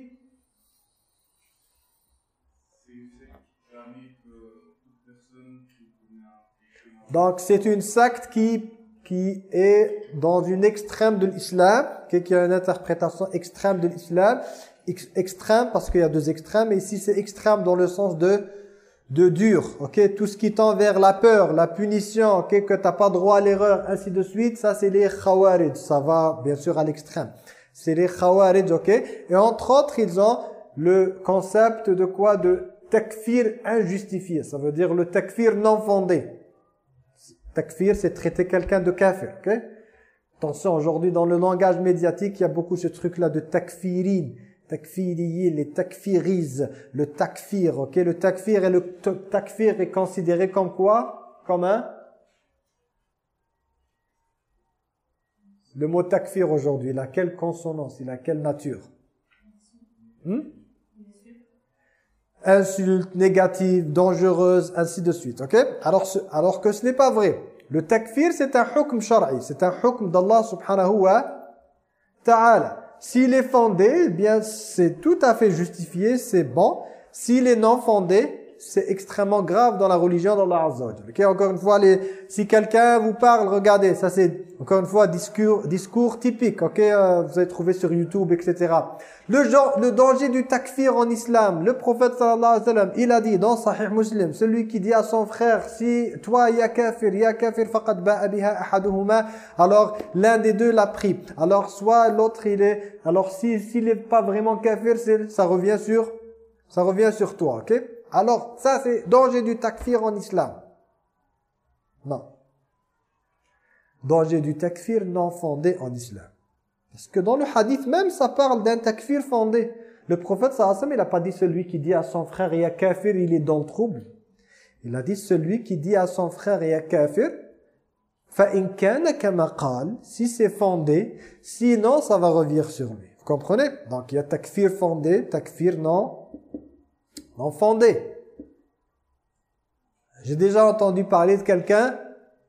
Speaker 2: Donc c'est une secte qui, qui est dans une extrême de l'islam, qui a une interprétation extrême de l'islam extrême parce qu'il y a deux extrêmes, et ici c'est extrême dans le sens de de dur, ok? Tout ce qui tend vers la peur, la punition, ok? Que tu n'as pas droit à l'erreur, ainsi de suite, ça c'est les khawarij, ça va bien sûr à l'extrême. C'est les khawarij, ok? Et entre autres, ils ont le concept de quoi? De takfir injustifié, ça veut dire le takfir non fondé. Takfir, c'est traiter quelqu'un de kafir, ok? Attention, aujourd'hui dans le langage médiatique, il y a beaucoup ce truc-là de takfirin, les takfiriz, le takfir, ok? Le takfir et le takfir est considéré comme quoi? Comme un? Le mot takfir aujourd'hui, il a quelle consonance? Il a quelle nature? Hmm? Insulte, négative, dangereuse, ainsi de suite, ok? Alors, alors que ce n'est pas vrai. Le takfir, c'est un hukm shar'i, c'est un hukm d'Allah subhanahu wa ta'ala. S'il est fondé, eh bien c'est tout à fait justifié, c'est bon. S'il est non fondé, c'est extrêmement grave dans la religion d'Allah Azza wa Encore une fois, les, si quelqu'un vous parle, regardez, ça c'est encore une fois discours, discours typique, ok, euh, vous avez trouvé sur YouTube, etc. Le, genre, le danger du takfir en islam, le prophète sallallahu alayhi wa sallam, il a dit dans Sahih Muslim, celui qui dit à son frère, si toi ya kafir, ya kafir faqad ba'a biha ahaduhuma, alors l'un des deux l'a pris. Alors soit l'autre il est, alors s'il si, n'est pas vraiment kafir, ça revient sur, ça revient sur toi, ok? alors, ça c'est danger du takfir en islam. Non. Danger du takfir non fondé en islam. Parce que dans le hadith même, ça parle d'un takfir fondé. Le prophète sallallahu il n'a pas dit celui qui dit à son frère « Ya kafir », il est dans le trouble. Il a dit celui qui dit à son frère « Ya kafir », فَإِنْ كَانَ كَمَا قَالْ Si c'est fondé, sinon ça va revenir sur lui. Vous comprenez Donc il y a takfir fondé, takfir non non. J'ai déjà entendu parler de quelqu'un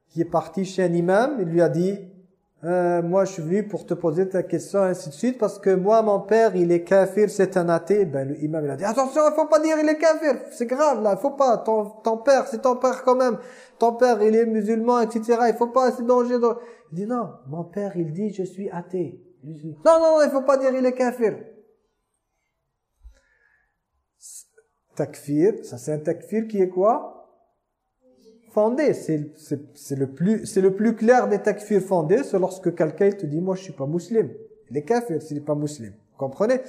Speaker 2: qui est parti chez un imam, il lui a dit euh, moi je suis venu pour te poser ta question ainsi de suite parce que moi mon père il est kafir c'est un athée. Ben le il a dit attention il faut pas dire il est kafir. C'est grave là il faut pas. Ton, ton père c'est ton père quand même. Ton père il est musulman etc il faut pas c'est danger il dit non. Mon père il dit je suis athée. Non non non il faut pas dire il est kafir takfir, ça c'est un takfir qui est quoi? Fondé, c'est le, plus, le plus clair des takfirs fondés, c'est lorsque quelqu'un te dit « moi je suis pas musulman ». Il est kafir s'il n'est pas musulman. Vous comprenez?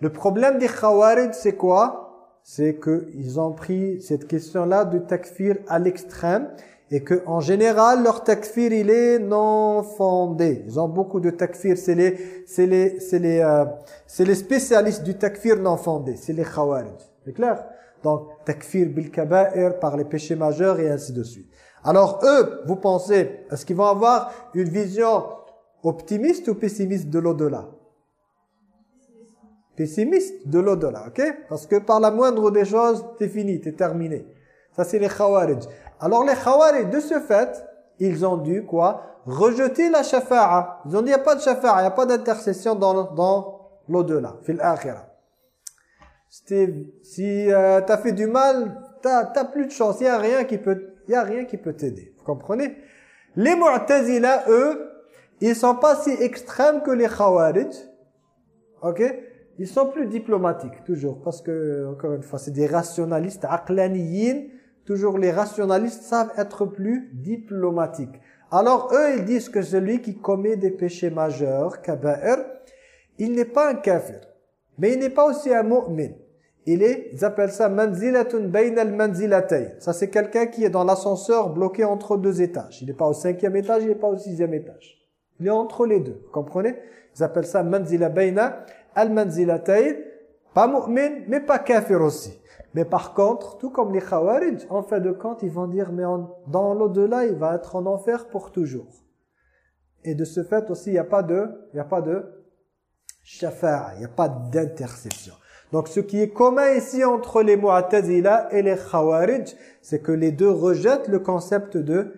Speaker 2: Le problème des khawarij c'est quoi? C'est qu'ils ont pris cette question-là de takfir à l'extrême et que en général leur takfir il est non fondé. Ils ont beaucoup de takfir, c'est les c'est les c'est les euh, c'est les spécialistes du takfir non fondé, c'est les khawarij. C'est clair? Donc takfir bil kaba'ir par les péchés majeurs et ainsi de suite. Alors eux, vous pensez est-ce qu'ils vont avoir une vision optimiste ou pessimiste de l'au-delà? Pessimiste de l'au-delà, OK? Parce que par la moindre des choses, c'est fini, c'est terminé. Ça c'est les khawarij. Alors les Khawarij, de ce fait, ils ont dû quoi Rejeter la shafa'a. Ils ont dit, il n'y a pas de shafa'a, il n'y a pas d'intercession dans, dans l'au-delà, fil akhira. Si euh, tu as fait du mal, tu n'as plus de chance, il n'y a rien qui peut il a rien qui peut t'aider. Vous comprenez? Les Mu'tazila, eux, ils sont pas si extrêmes que les Khawarij. OK? Ils sont plus diplomatiques, toujours. Parce que, encore une fois, c'est des rationalistes, aqlaniyin, toujours les rationalistes savent être plus diplomatiques. Alors eux, ils disent que celui qui commet des péchés majeurs, kaba'ir, il n'est pas un kafir, mais il n'est pas aussi un mu'min. Il est, ils appellent ça manzilatun bayn al Ça c'est quelqu'un qui est dans l'ascenseur bloqué entre deux étages. Il n'est pas au cinquième étage, il n'est pas au sixième étage. Il est entre les deux, comprenez? Ils appellent ça manzila bayna al-manzilatayn. Pas mu'min, mais pas kafir aussi. Mais par contre, tout comme les Khawarij, en fait de compte, ils vont dire, mais dans l'au-delà, il va être en enfer pour toujours. Et de ce fait aussi, il n'y a pas de, il n'y a pas de shafa'a, il n'y a pas d'intercession. Donc ce qui est commun ici entre les Mu'tazila et les Khawarij, c'est que les deux rejettent le concept de,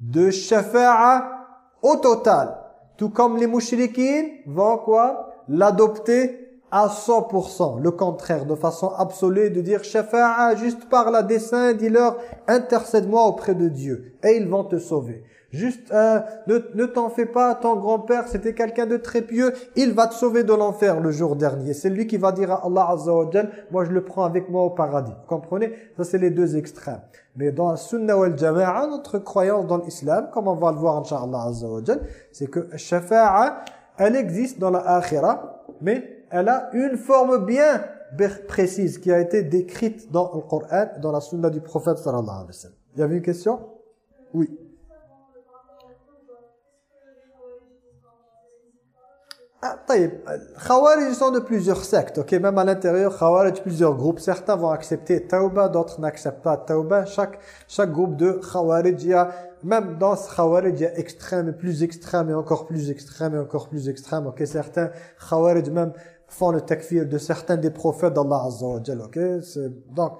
Speaker 2: de shafa'a au total. Tout comme les mouchriquins vont quoi? L'adopter à 100%, le contraire, de façon absolue, de dire shafa'a juste par la dessein, dis-leur intercède-moi auprès de Dieu et ils vont te sauver. Juste, euh, ne, ne t'en fais pas, ton grand-père c'était quelqu'un de très pieux, il va te sauver de l'enfer le jour dernier. C'est lui qui va dire à Allah Azza moi je le prends avec moi au paradis. Vous comprenez? Ça c'est les deux extrêmes. Mais dans la Sunnah wal Jama'a, notre croyance dans l'islam, comme on va le voir Inch'Allah Azza wa c'est que shafa'a, elle existe dans la akhira, mais elle a une forme bien précise qui a été décrite dans le Coran, dans la Sunna du prophète sallallahu alayhi wa sallam. Il y avait une question? Oui. Ah, Khawarij sont de plusieurs sectes, ok? Même à l'intérieur, Khawarij, plusieurs groupes. Certains vont accepter Tauba, d'autres n'acceptent pas Tauba. Chaque, chaque groupe de Khawarij, il y a, même dans ce Khawarij, il y a extrême plus extrême et encore plus extrême et encore plus extrême, ok? Certains Khawarij même font le takfir de certains des prophètes d'Allah Azza wa ok? Donc,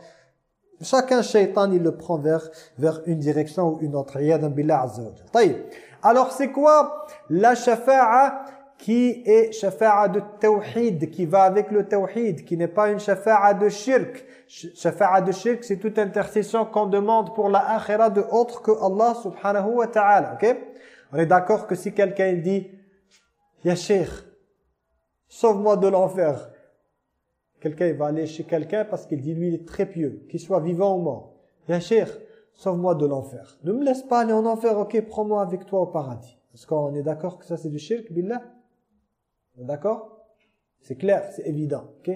Speaker 2: chacun shaitan, il le prend vers, vers une direction ou une autre. billah Azza wa Alors, c'est quoi la shafa'a qui est shafa'a de tawhid, qui va avec le tawhid, qui n'est pas une shafa'a de shirk? Shafa'a de shirk, c'est toute intercession qu'on demande pour la akhira de autre que Allah subhanahu wa ta'ala. Ok? On est d'accord que si quelqu'un dit « Ya sauve-moi de l'enfer », quelqu'un va aller chez quelqu'un parce qu'il dit lui il est très pieux, qu'il soit vivant ou mort. « Ya sauve-moi de l'enfer. Ne me laisse pas aller en enfer, ok, prends-moi avec toi au paradis. » Est-ce qu'on est d'accord que ça c'est du shirk, billah? D'accord? C'est clair, c'est évident. ok?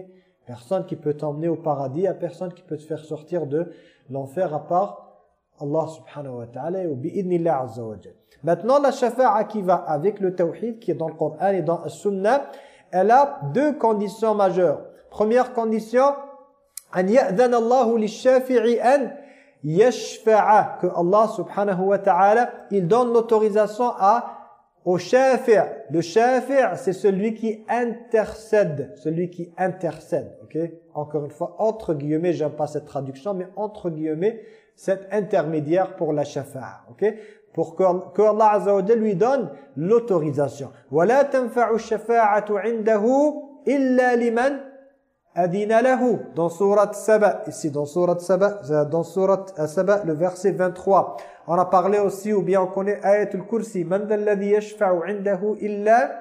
Speaker 2: Personne qui peut t'emmener au paradis, a personne qui peut te faire sortir de l'enfer à part Allah subhanahu wa ta'ala ou bi'idnillah azza wa Maintenant, la shafa'a qui va avec le tawhid, qui est dans le Coran et dans le sunnah, elle a deux conditions majeures. Première condition, an ya'dhan Allahu lish-shafi'i an yashfa'a, que Allah subhanahu wa ta'ala, il donne l'autorisation à au shafi'. Le shafi' c'est celui qui intercède, celui qui intercède, OK? Encore une fois, entre guillemets, j'aime pas cette traduction, mais entre guillemets, cet intermédiaire pour la shafa'a, OK? Pour que, que Allah Azza wa lui donne l'autorisation. وَلَا تَنْفَعُ الشَّفَاعَةُ عِنْدَهُ إِلَّا لِمَنْ أَدِينَ لَهُ Dans surat Saba, ici dans surat Saba, dans surat Saba, le verset 23. On a parlé aussi, ou bien on connaît Ayatul Kursi. Man alladhi yashfa'u indahu illa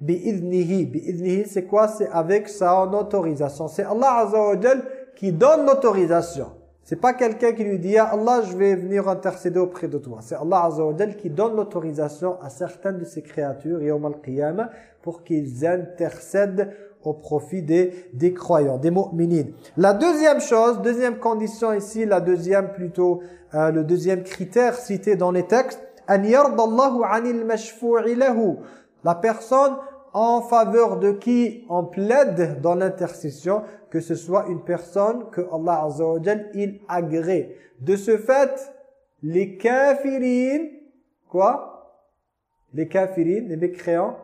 Speaker 2: bi'idnihi. Bi'idnihi, c'est quoi C'est avec sa autorisation. C'est Allah Azza wa qui donne l'autorisation. C'est pas quelqu'un qui lui dit ah, Allah, je vais venir intercéder auprès de toi. C'est Allah Azza wa qui donne l'autorisation à certaines de ses créatures, Yawm al-Qiyamah, pour qu'ils intercèdent au profit des, des croyants, des mu'minines. La deuxième chose, deuxième condition ici, la deuxième plutôt, euh, le deuxième critère cité dans les textes, La personne en faveur de qui on plaide dans l'intercession, que ce soit une personne que Allah Azza wa il agrée. De ce fait, les kafirines, quoi Les kafirines, les mécréants,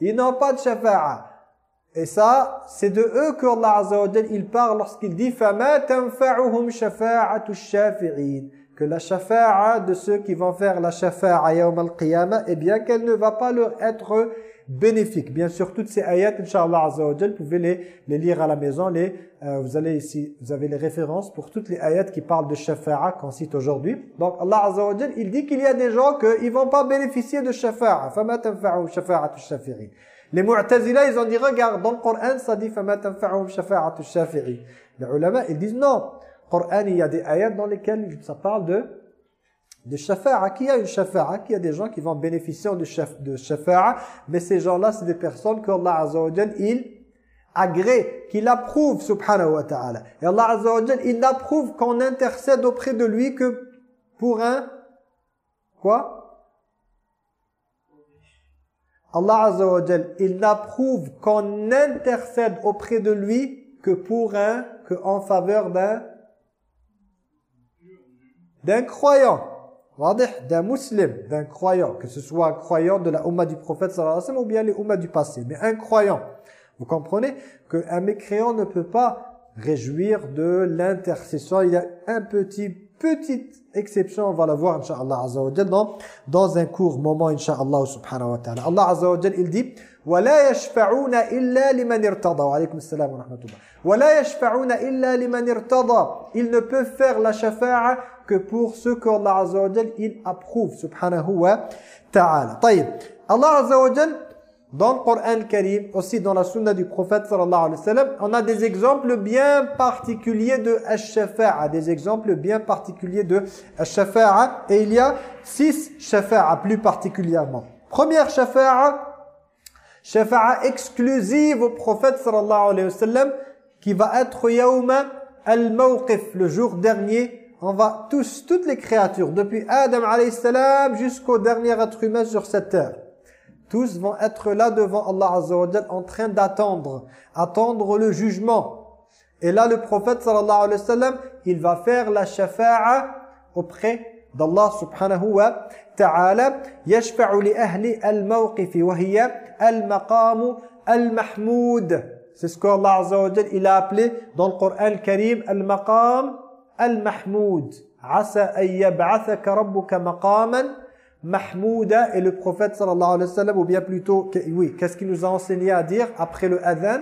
Speaker 2: ils n'ont pas de shafa'a. Et ça, c'est de eux que Allah Azza wa il parle lorsqu'il dit فَمَا تَنْفَعُهُمْ شَفَاعَةُ الشَّافِعِينَ que la shafa'a de ceux qui vont faire la shafa'a yawm al-qiyamah, eh bien qu'elle ne va pas leur être bénéfique. Bien sûr, toutes ces ayats, Inch'Allah Azza wa vous pouvez les, les lire à la maison. Les, euh, vous allez ici, vous avez les références pour toutes les ayats qui parlent de shafa'a qu'on cite aujourd'hui. Donc Allah Azza wa il dit qu'il y a des gens qui ne vont pas bénéficier de shafa'a. فَمَا تَنْفَعُهُمْ شَفَاعَةُ الشَّافِعِينَ les Mu'tazila, ils ont dit, regarde, dans le Coran, ça dit, فَمَا تَنْفَعُهُمْ شَفَاعَةُ الشَّافِعِي Les ulama, ils disent non. Le Coran, il y a des ayats dans lesquels ça parle de de shafa'a. Qui a une shafa'a Qui a des gens qui vont bénéficier de, shaf, Mais ces gens-là, c'est des personnes que Allah Azza wa il agrée, qu'il approuve, subhanahu wa ta'ala. Et Allah Azza wa il n'approuve qu'on intercède auprès de lui que pour un... Quoi? Allah Azza wa il n'approuve qu'on intercède auprès de lui que pour un, que en faveur d'un d'un croyant, d'un musulman, d'un croyant, que ce soit un croyant de la Ummah du prophète sallallahu alayhi wa ou bien les Ummah du passé, mais un croyant. Vous comprenez qu'un mécréant ne peut pas réjouir de l'intercession. Il y a un petit petite exception, on va la voir, Inch'Allah Azza wa dans, dans un court moment, Inch'Allah subhanahu wa ta'ala. Allah Azza wa il dit وَلَا يَشْفَعُونَ إِلَّا لِمَنِ ارْتَضَى وعليكم السلام ورحمة الله وَلَا يَشْفَعُونَ إِلَّا لِمَنِ ارْتَضَى Ils ne peuvent faire la shafa'a que pour ceux qu'Allah Azza wa il approuve, subhanahu wa ta'ala. طيب. Allah Azza wa dans le Coran Karim, aussi dans la sunna du prophète sallallahu alayhi wa sallam, on a des exemples bien particuliers de ash-shafa'a, des exemples bien particuliers de ash-shafa'a, et il y a six shafa'a plus particulièrement. Première shafa'a, shafa'a exclusive au prophète sallallahu alayhi wa sallam, qui va être yawma al-mawqif, le jour dernier, on va tous, toutes les créatures, depuis Adam alayhi salam jusqu'au dernier être humain sur cette terre, tous vont être là devant Allah Azza wa en train d'attendre, attendre le jugement. Et là, le prophète sallallahu alayhi wa sallam, il va faire la shafa'a auprès d'Allah subhanahu wa li ahli al-mawqif wa hiya al-maqam al-mahmoud. C'est ce qu'Allah Azza wa il a appelé dans le Coran Karim al-maqam al-mahmoud. Asa an yab'athaka rabbuka maqaman Mahmouda et le prophète sallallahu alayhi wa sallam, ou bien plutôt, oui, qu'est-ce qu'il nous a enseigné à dire après le adhan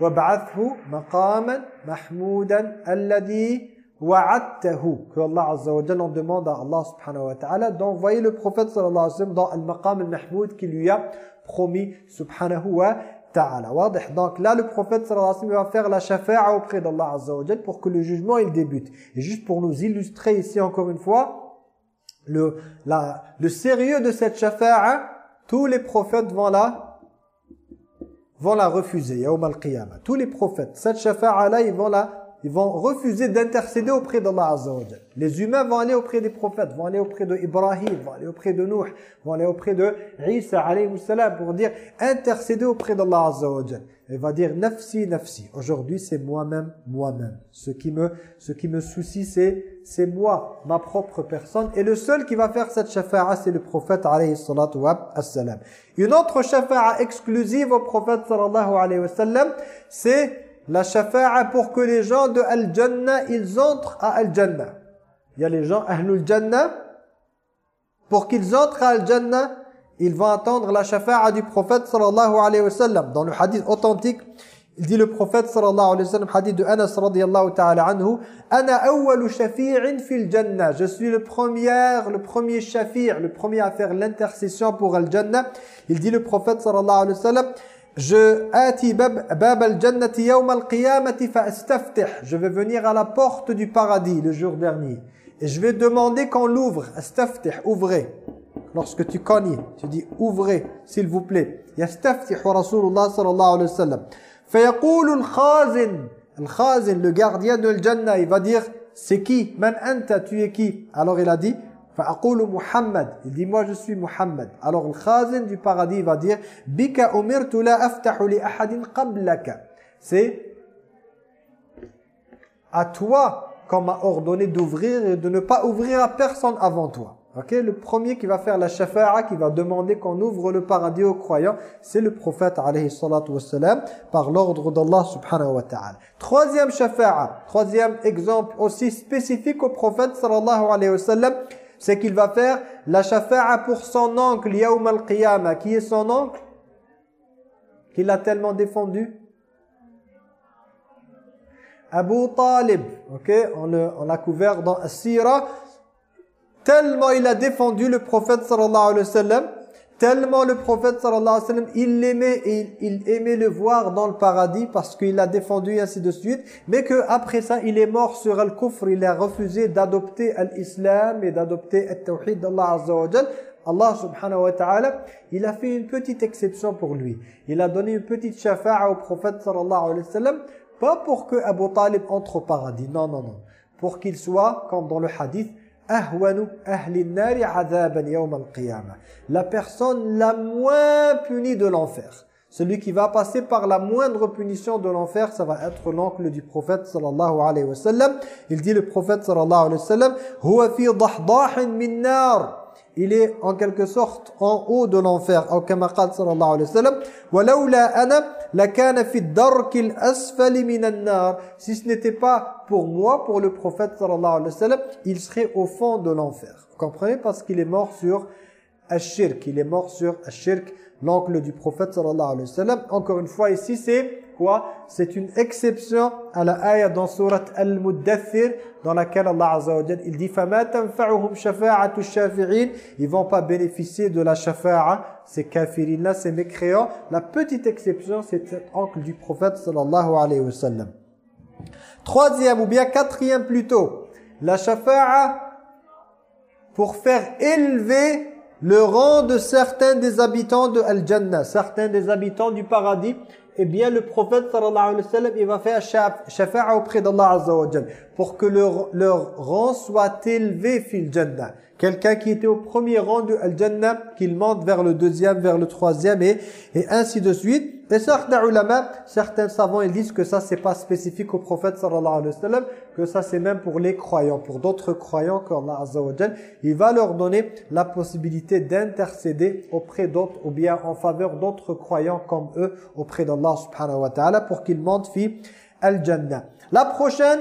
Speaker 2: وَبَعَثْهُ مَقَامًا مَحْمُودًا الَّذِي wa'attahu que Allah azza wa jalla demande à Allah subhanahu wa ta'ala d'envoyer le prophète sallallahu alayhi wa sallam dans al-maqam al-mahmoud qui lui a promis subhanahu wa ta'ala. Donc là le prophète sallallahu alayhi wa sallam va faire la shafa'a auprès d'Allah azza wa jalla pour que le jugement il débute. Et juste pour nous illustrer ici encore une fois le, la, le sérieux de cette shafa'a tous les prophètes vont la vont la refuser tous les prophètes cette shafa'a là ils vont la ils vont refuser d'intercéder auprès d'Allah Azza Les humains vont aller auprès des prophètes, vont aller auprès de vont aller auprès de Nuh, vont aller auprès de Isa alayhi salam pour dire intercéder auprès d'Allah Azza wa Il va dire nafsi nafsi. Aujourd'hui, c'est moi-même, moi-même. Ce qui me ce qui me soucie c'est c'est moi, ma propre personne et le seul qui va faire cette shafa'a c'est le prophète alayhi salatu wa salam. Une autre shafa'a exclusive au prophète sallallahu alayhi wa sallam, c'est la shafa'a pour que les gens de Al-Jannah, ils entrent à Al-Jannah. Il y a les gens Ahlul Jannah, pour qu'ils entrent à Al-Jannah, ils vont attendre la shafa'a du prophète sallallahu alayhi wa sallam. Dans le hadith authentique, il dit le prophète sallallahu alayhi wa sallam, hadith de Anas radiyallahu ta'ala anhu, Ana awwalu shafi'in fil jannah. Je suis le premier, le premier shafi', le premier à faire l'intercession pour Al-Jannah. Il dit le prophète sallallahu alayhi wa sallam, je ati bab al-jannati yawm al-qiyamati. Je vais venir à la porte du paradis le jour dernier et je vais demander qu'on l'ouvre. Astaftih, ouvrez. Lorsque tu cognes, tu dis ouvrez s'il vous plaît. Yastaftih Rasulullah sallallahu alayhi wa sallam. Fayaqulu al-khazin. Al-khazin, le gardien de al-jannah, il va dire c'est qui? Man anta, tu es qui? Alors il a dit Fa'aqulu Muhammad. Il dit, moi je suis Muhammad. Alors le khazin du paradis va dire, Bika la ahadin. C'est à toi qu'on m'a ordonné d'ouvrir et de ne pas ouvrir à personne avant toi. Ok, le premier qui va faire la shafa'a, qui va demander qu'on ouvre le paradis aux croyants, c'est le prophète alayhi salatu par l'ordre d'Allah subhanahu wa ta'ala. Troisième shafa'a, troisième exemple aussi spécifique au prophète sallallahu alayhi wa sallam, c'est qu'il va faire la shafa'a pour son oncle, Yawm al-Qiyamah. Qui est son oncle? Qui l'a tellement défendu? Abu Talib. Ok, on l'a couvert dans Asira. Tellement il a défendu le prophète sallallahu alayhi wa sallam Tellement le prophète sallallahu alayhi wa sallam, il l'aimait et il, aimait le voir dans le paradis parce qu'il l'a défendu ainsi de suite. Mais que après ça, il est mort sur Al-Kufr, il a refusé d'adopter l'islam et d'adopter le tawhid d'Allah Azza wa Allah subhanahu wa ta'ala, il a fait une petite exception pour lui. Il a donné une petite shafa'a au prophète sallallahu alayhi wa sallam, pas pour que Abu Talib entre au paradis, non, non, non. Pour qu'il soit, comme dans le hadith, la personne la moins punie de l'enfer. Celui qui va passer par la moindre punition de l'enfer, ça va être l'oncle du prophète sallallahu alayhi wa sallam. Il dit le prophète sallallahu alayhi wa sallam, Huwa fi dahdahin min nar. Il est en quelque sorte en haut de l'enfer. Sallallahu alayhi wa sallam, Wa laula ana si ce n'était pas pour moi, pour le prophète sallallahu alayhi wa sallam, il serait au fond de l'enfer. Vous comprenez? Parce qu'il est mort sur Ashirk. Il est mort sur Ashirk, l'oncle du prophète sallallahu alayhi wa sallam. Encore une fois, ici, c'est quoi? C'est une exception à la ayah dans surat Al-Muddathir dans laquelle Allah Azza wa Jal, il dit « Fama tanfa'uhum shafa'atu shafi'in » Ils vont pas bénéficier de la shafa'a ces kafirines-là, ces mécréants. La petite exception, c'est cet oncle du prophète sallallahu alayhi wa sallam. Troisième ou bien quatrième plutôt, la shafa'a pour faire élever le rang de certains des habitants de Al-Jannah, certains des habitants du paradis, eh bien le prophète sallallahu alayhi wa sallam, il va faire shafa'a auprès d'Allah azza wa pour que leur, leur rang soit élevé fil Jannah. Quelqu'un qui était au premier rang de Al-Jannah, qu'il monte vers le deuxième, vers le troisième, et, et ainsi de suite. Et certains ulama, certains savants, ils disent que ça, c'est pas spécifique au prophète sallallahu alayhi wa sallam, que ça, c'est même pour les croyants, pour d'autres croyants qu'Allah Azza wa il va leur donner la possibilité d'intercéder auprès d'autres, ou bien en faveur d'autres croyants comme eux, auprès d'Allah subhanahu wa ta'ala, pour qu'ils montent fi Al-Jannah. La prochaine,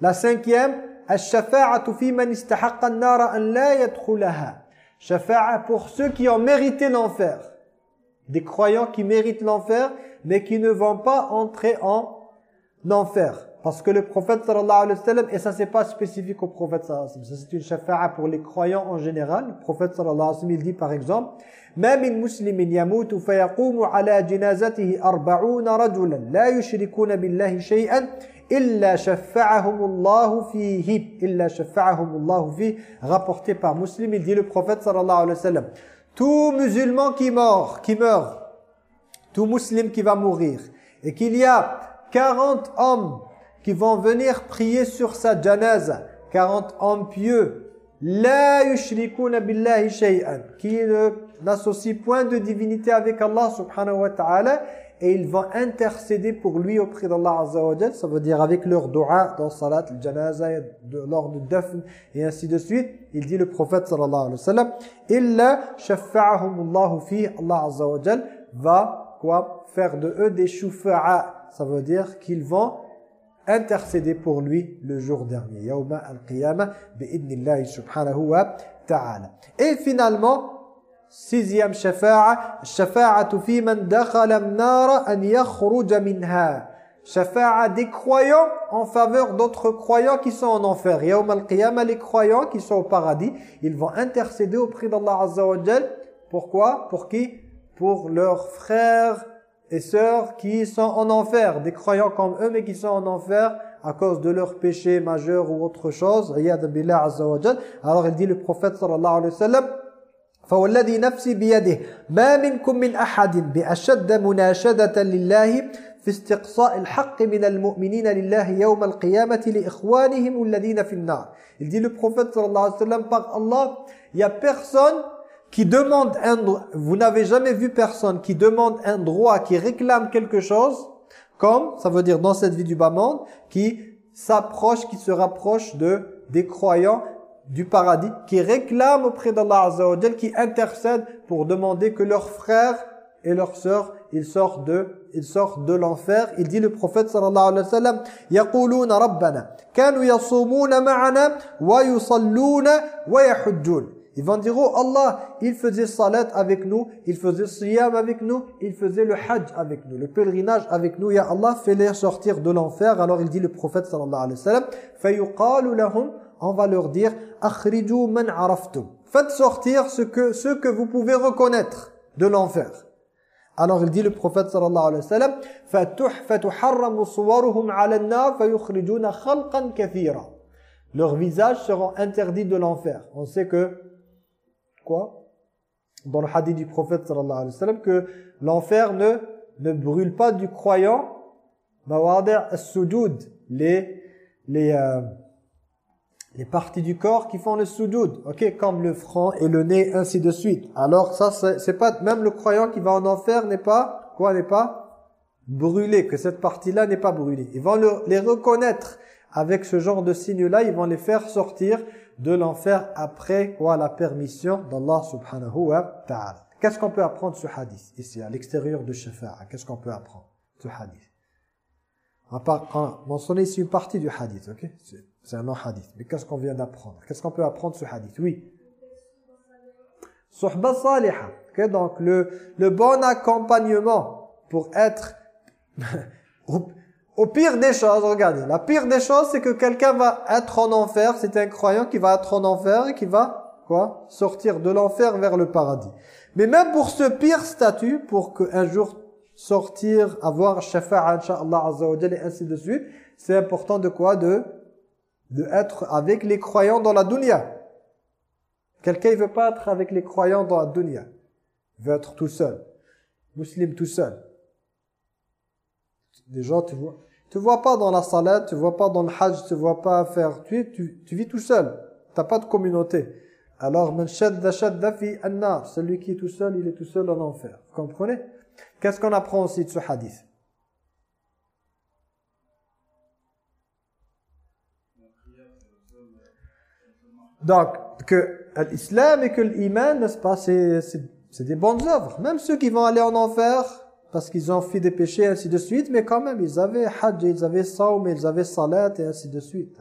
Speaker 2: la cinquième, الشفاعة في من استحق النار أن لا يدخلها شفاعة pour ceux qui ont mérité l'enfer des croyants qui méritent l'enfer mais qui ne vont pas entrer en enfer parce que le prophète sallallahu alayhi wa sallam et ça c'est pas spécifique au prophète sallallahu alayhi wa sallam ça c'est une shafa'a pour les croyants en général le prophète sallallahu alayhi wa sallam il dit par exemple ما مسلم يموت فيقوم على جنازته أربعون رجلا لا يشركون بالله شيئا illa shafa'ahumullahu fihi illa shafa'ahumullahu fihi rapporté par Muslim il dit le prophète sallallahu alayhi wa sallam tout musulman qui meurt qui meurt tout musulman qui va mourir et qu'il y a 40 hommes qui vont venir prier sur sa janaza 40 hommes pieux la yushrikuna billahi shay'an qui n'associent point de divinité avec Allah subhanahu wa ta'ala et ils vont intercéder pour lui auprès d'Allah Azza wa ça veut dire avec leur dua dans salat, le janaza, lors du dafn et ainsi de suite. Il dit le prophète sallallahu alayhi wa sallam illa shafa'ahumullahu fi Allah Azza wa va quoi faire de eux des shufa'a. Ça veut dire qu'ils vont intercéder pour lui le jour dernier. Yawma al-qiyamah bi'idnillahi subhanahu wa ta'ala. Et finalement Sixième shafa'a, shafa'atu fi man dakhala an-nar an yakhruja minha. Shafa'a des croyants en faveur d'autres croyants qui sont en enfer. Yawm al-qiyamah, les croyants qui sont au paradis, ils vont intercéder auprès d'Allah Azza wa Jal. Pourquoi? Pour qui? Pour leurs frères et sœurs qui sont en enfer. Des croyants comme eux, mais qui sont en enfer à cause de leurs péchés majeurs ou autre chose. Alors il dit le prophète sallallahu alayhi wa sallam, فوالذي نفسي بيده ما منكم من أحد بأشد مناشدة لله في استقصاء الحق من المؤمنين لله يوم القيامة لإخوانهم الذين في النار Il dit le prophète sallallahu alayhi wa sallam par Allah, il n'y a personne qui demande un droit, vous n'avez jamais vu personne qui demande un droit, qui réclame quelque chose, comme, ça veut dire dans cette vie du bas monde, qui s'approche, qui se rapproche de des croyants du paradis, qui réclament auprès d'Allah Azza wa qui intercèdent pour demander que leurs frères et leurs sœurs, ils sortent de, ils sortent de l'enfer. Il dit le prophète sallallahu alayhi wa sallam, يَقُولُونَ رَبَّنَا كَانُوا يَصُومُونَ مَعَنَا وَيُصَلُّونَ وَيَحُجُّونَ Ils vont dire, oh Allah, il faisait salat avec nous, il faisait siyam avec nous, il faisait le hajj avec nous, le pèlerinage avec nous. Ya Allah, fais-les sortir de l'enfer. Alors il dit le prophète sallallahu alayhi wa sallam, فَيُقَالُ لَهُمْ on va leur dire akhriju man araftum. Faites sortir ce que ce que vous pouvez reconnaître de l'enfer. Alors il dit le prophète sallallahu alayhi wa sallam fatuharramu suwaruhum 'ala an-nar fayukhrijuna khalqan kathira. Leurs visages seront interdits de l'enfer. On sait que quoi? Dans le hadith du prophète sallallahu alayhi wa sallam que l'enfer ne ne brûle pas du croyant les les euh, les parties du corps qui font le soudoud, ok, comme le front et le nez, ainsi de suite. Alors ça, c'est pas même le croyant qui va en enfer n'est pas quoi, n'est pas brûlé, que cette partie-là n'est pas brûlée. Ils vont les reconnaître avec ce genre de signes-là, ils vont les faire sortir de l'enfer après quoi la permission d'Allah subhanahu wa ta'ala. Qu'est-ce qu'on peut apprendre ce hadith ici, à l'extérieur de Shafa'a? Qu'est-ce qu'on peut apprendre ce hadith? On va mentionner ici une partie du hadith, ok? C'est un non-hadith. Mais qu'est-ce qu'on vient d'apprendre? Qu'est-ce qu'on peut apprendre ce hadith? Oui. Suhba salihah. donc le, le bon accompagnement pour être... au, pire des choses, regardez, la pire des choses, c'est que quelqu'un va être en enfer, c'est un croyant qui va être en enfer et qui va, quoi? Sortir de l'enfer vers le paradis. Mais même pour ce pire statut, pour qu'un jour sortir, avoir shafa'a, inshallah, azza wa et ainsi de suite, c'est important de quoi? De de être avec les croyants dans la dunya. Quelqu'un ne veut pas être avec les croyants dans la dunya. Il veut être tout seul. Musulman tout seul. Des gens, tu vois, tu vois pas dans la salat, tu vois pas dans le hajj, tu vois pas faire, tu, tu, tu vis tout seul. Tu n'as pas de communauté. Alors, celui qui est tout seul, il est tout seul en enfer. Vous comprenez? Qu'est-ce qu'on apprend aussi de ce hadith? Donc, que l'islam et que l'imam, n'est-ce pas, c'est des bonnes œuvres. Même ceux qui vont aller en enfer parce qu'ils ont fait des péchés, ainsi de suite, mais quand même, ils avaient hajj, ils avaient saum, ils avaient salat, et ainsi de suite.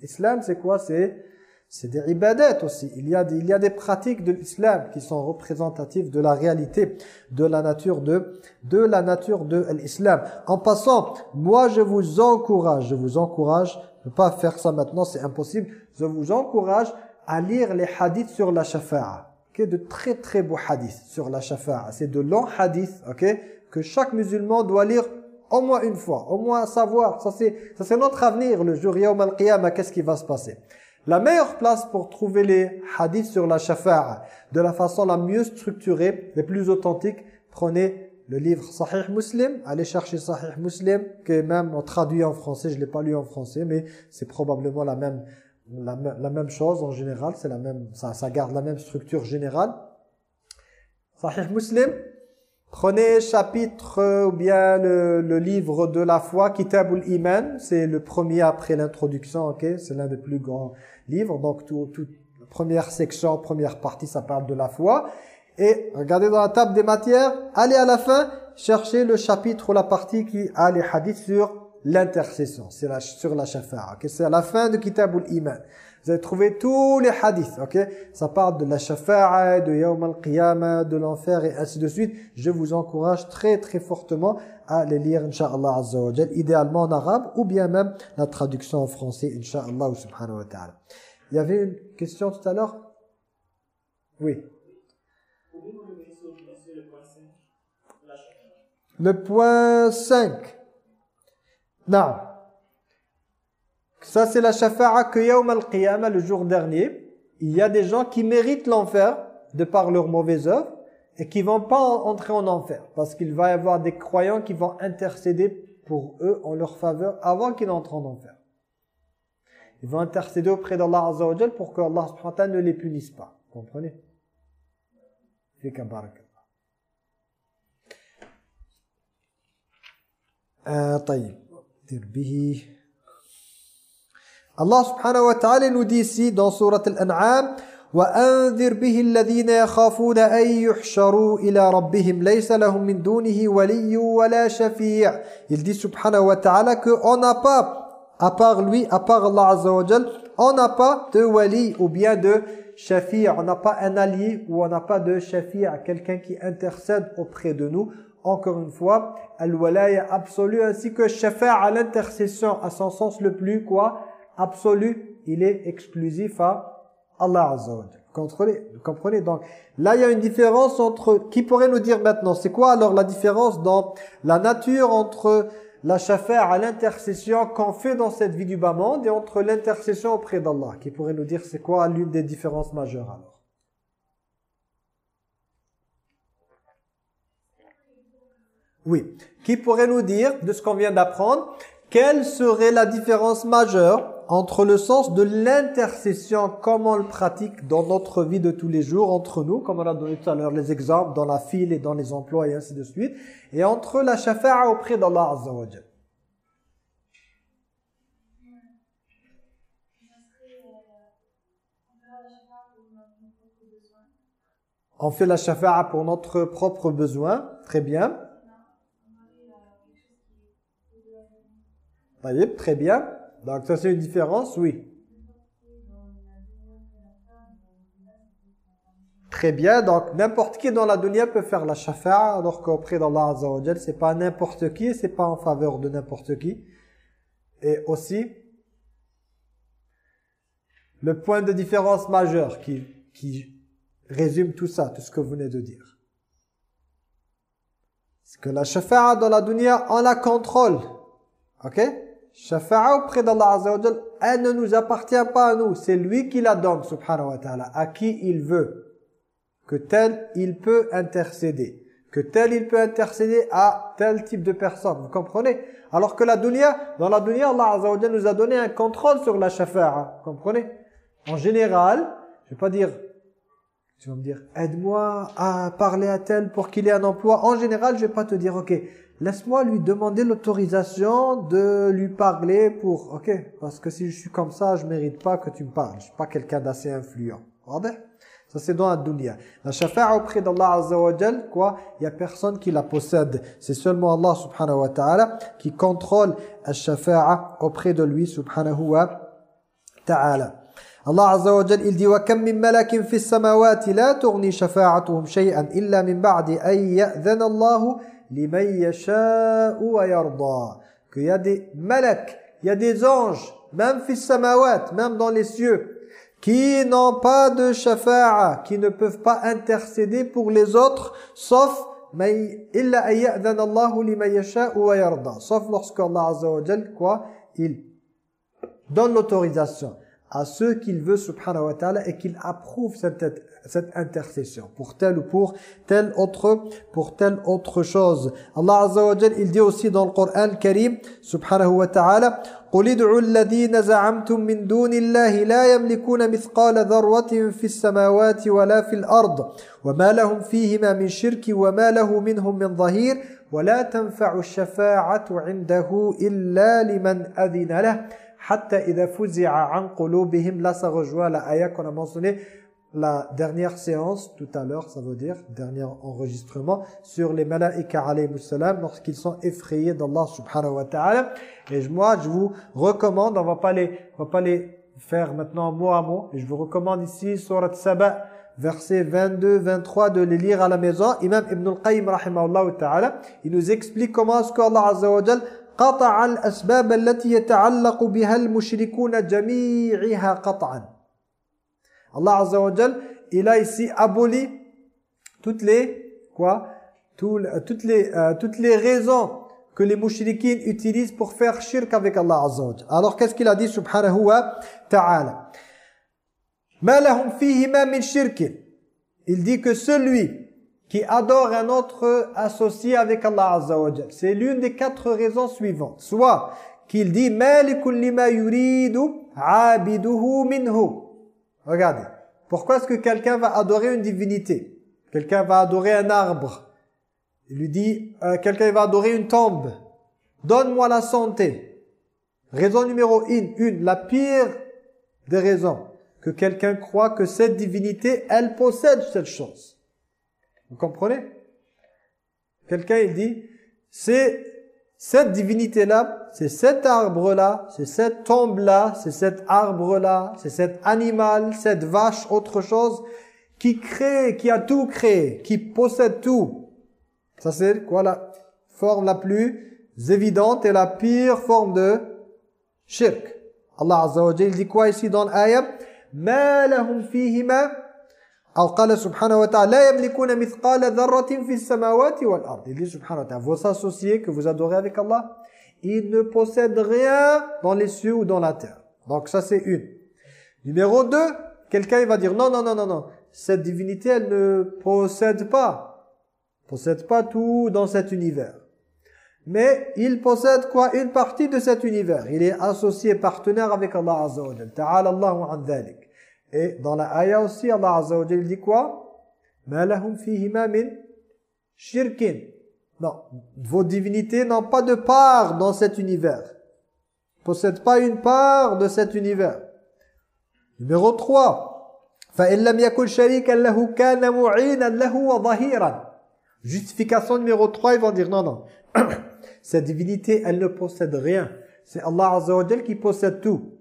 Speaker 2: L'islam, c'est quoi? C'est c'est des ibadat aussi. Il y a des, il y a des pratiques de l'islam qui sont représentatives de la réalité, de la nature de, de la nature de l'islam. En passant, moi je vous encourage, je vous encourage, ne pas faire ça maintenant, c'est impossible. Je vous encourage à lire les hadiths sur la shafa'a. Okay? De très très beaux hadiths sur la shafa'a. C'est de longs hadiths ok que chaque musulman doit lire au moins une fois, au moins savoir. Ça c'est notre avenir, le jour Yawm al-Qiyamah, qu'est-ce qui va se passer? La meilleure place pour trouver les hadiths sur la shafa'a de la façon la mieux structurée, les plus authentiques, prenez le livre Sahih Muslim, allez chercher Sahih Muslim, que même traduit en français, je ne l'ai pas lu en français, mais c'est probablement la même, la, même chose en général, c'est la même, ça, ça garde la même structure générale. Sahih Muslim, Prenez chapitre ou bien le, livre de la foi, Kitabul Iman, c'est le premier après l'introduction, ok? C'est l'un des plus grands livres, donc toute la première section, première partie, ça parle de la foi. Et regardez dans la table des matières, allez à la fin, cherchez le chapitre ou la partie qui a les hadiths sur l'intercession, c'est sur la shafa'a, ok? C'est à la fin de Kitabul Iman. Vous allez trouver tous les hadiths, ok? Ça parle de la shafa'a, de yawm al-qiyamah, de l'enfer et ainsi de suite. Je vous encourage très très fortement à les lire, inshallah azza idéalement en arabe ou bien même la traduction en français, inshallah subhanahu wa ta'ala. Il y avait une question tout à l'heure? Oui. Le point 5. Non. Ça, c'est la shafa'a que yawm al-qiyamah, le jour dernier. Il y a des gens qui méritent l'enfer de par leurs mauvaises œuvres et qui vont pas entrer en enfer. Parce qu'il va y avoir des croyants qui vont intercéder pour eux en leur faveur avant qu'ils n'entrent en enfer. Ils vont intercéder auprès d'Allah Azza pour que Allah ne les punisse pas. Vous comprenez آه، طيب. دير به. الله سبحانه وتعالى نديسي دون سورة الأنعام وأنذر به الذين يخافون أن يحشروا إلى ربهم. ليس لهم من دونه ولي ولا شفيع. يلدي سبحانه وتعالى كأنا با à part lui, à part Allah Azza wa Jal, on n'a pas de wali ou bien de shafi'a, on n'a pas un allié ou on n'a pas de shafi'a, quelqu'un qui intercède auprès de nous. Encore une fois, al-walaya absolu ainsi que shafa'a l'intercession à son sens le plus quoi absolu, il est exclusif à Allah Azza wa Comprenez, Donc là, il y a une différence entre... Qui pourrait nous dire maintenant C'est quoi alors la différence dans la nature entre la shafa'a, l'intercession qu'on fait dans cette vie du bas monde et entre l'intercession auprès d'Allah? Qui pourrait nous dire c'est quoi l'une des différences majeures alors? Oui. Qui pourrait nous dire, de ce qu'on vient d'apprendre, quelle serait la différence majeure entre le sens de l'intercession, comme on le pratique dans notre vie de tous les jours, entre nous, comme on a donné tout à l'heure les exemples dans la file et dans les emplois et ainsi de suite, et entre la shafa'a auprès d'Allah Azza wa On fait la shafa'a pour notre propre besoin, très bien. Très bien. Donc ça c'est une différence, oui. Très bien, donc n'importe qui dans la dunya peut faire la shafa'a alors qu'auprès d'Allah Azza wa c'est pas n'importe qui, c'est pas en faveur de n'importe qui. Et aussi, le point de différence majeur qui, qui résume tout ça, tout ce que vous venez de dire. C'est que la shafa'a dans la dunya, on la contrôle. Ok? Shafa'a auprès d'Allah Azza elle ne nous appartient pas à nous. C'est lui qui la donne, subhanahu wa ta'ala, à qui il veut. Que tel il peut intercéder, que tel il peut intercéder à tel type de personne, vous comprenez? Alors que la dunya, dans la dunya, Allah Azza nous a donné un contrôle sur la shafa'a, vous comprenez? En général, je vais pas dire, tu vas me dire, aide-moi à parler à tel pour qu'il ait un emploi. En général, je vais pas te dire, ok, laisse-moi lui demander l'autorisation de lui parler pour, ok, parce que si je suis comme ça, je mérite pas que tu me parles. Je suis pas quelqu'un d'assez influent. Ça, c'est dans la dunya. La shafa'a auprès d'Allah Azza quoi Il n'y a personne qui la possède. C'est seulement Allah subhanahu wa ta'ala qui contrôle la shafa'a auprès de lui subhanahu wa ta'ala. الله عز وجل إلدي وكم من ملك في السماوات لا تغني شفاعتهم شيئا إلا من بعد أن يأذن الله لمن يشاء ويرضى كي يدي ملك يدي زنج من في السماوات من دون لسيو qui n'ont pas de shafa'a, qui ne peuvent pas intercéder pour les autres, sauf sauf lorsque Allah Azza wa quoi, il donne l'autorisation. à ceux qu'il veut subhanahu wa ta'ala et qu'il approuve cette, cette intercession pour telle ou pour telle autre pour telle autre chose. Allah Azza wa il dit aussi dans le Coran Karim subhanahu wa ta'ala قل ادعوا الذين زعمتم من دون الله لا يملكون مثقال ذرة في السماوات ولا في الأرض وما لهم فيهما من شرك وما له منهم من ظهير ولا تنفع الشفاعة عنده إلا لمن أذن له Hatta idha fuzi'a an qulubihim. Là, ça la ayah qu'on a mentionné la dernière séance, tout à l'heure, ça veut dire, dernier enregistrement, sur les malaïka alayhi salam, lorsqu'ils sont effrayés d'Allah subhanahu wa ta'ala. Et moi, je vous recommande, on va pas les, on va pas les faire maintenant mot à mot, et je vous recommande ici, surat Saba, versets 22, 23, de les lire à la maison. Imam Ibn al-Qayyim, ta'ala, il nous explique comment est-ce qu'Allah azza wa قطع الأسباب التي يتعلق بها المشركون جميعها قطعا Allah Azza wa Jal, il a ici aboli toutes les quoi Tout, toutes les euh, toutes les raisons que les mouchriquins utilisent pour faire shirk avec Allah Azza wa Jal. Alors qu'est-ce qu'il a dit subhanahu wa ta'ala Ma lahum fihi ma min shirkin. Il dit que celui qui adore un autre associé avec Allah Azza C'est l'une des quatre raisons suivantes. Soit qu'il dit. Regardez. Pourquoi est-ce que quelqu'un va adorer une divinité? Quelqu'un va adorer un arbre. Il lui dit euh, quelqu'un va adorer une tombe. Donne-moi la santé. Raison numéro une, une, la pire des raisons que quelqu'un croit que cette divinité, elle possède cette chose. Vous comprenez? Quelqu'un, il dit, c'est cette divinité-là, c'est cet arbre-là, c'est cette tombe-là, c'est cet arbre-là, c'est cet animal, cette vache, autre chose, qui crée, qui a tout créé, qui possède tout. Ça c'est quoi la forme la plus évidente et la pire forme de shirk? Allah Azza wa dit quoi ici dans l'ayah « Ma lahum fihima أو قال سبحانه وتعالى لا يملكون مثقال ذرة في السماوات والأرض Il dit subhanahu wa ta'ala, vos associés que vous adorez avec Allah, ils ne possèdent rien dans les cieux ou dans la terre. Donc ça c'est une. Numéro deux, quelqu'un va dire non, non, non, non, non. Cette divinité, elle ne possède pas. Possède pas tout dans cet univers. Mais il possède quoi Une partie de cet univers. Il est associé, partenaire avec Allah Azza wa Jalla. Ta'ala Allahu an dhalik. Et dans la ayah aussi, Allah Azza wa Jal dit quoi? Shirkin. Non, vos divinités n'ont pas de part dans cet univers. Ne possèdent pas une part de cet univers. Numéro 3. Justification numéro 3, ils vont dire non, non. Cette divinité, elle ne possède rien. C'est Allah Azza wa Jal qui possède tout.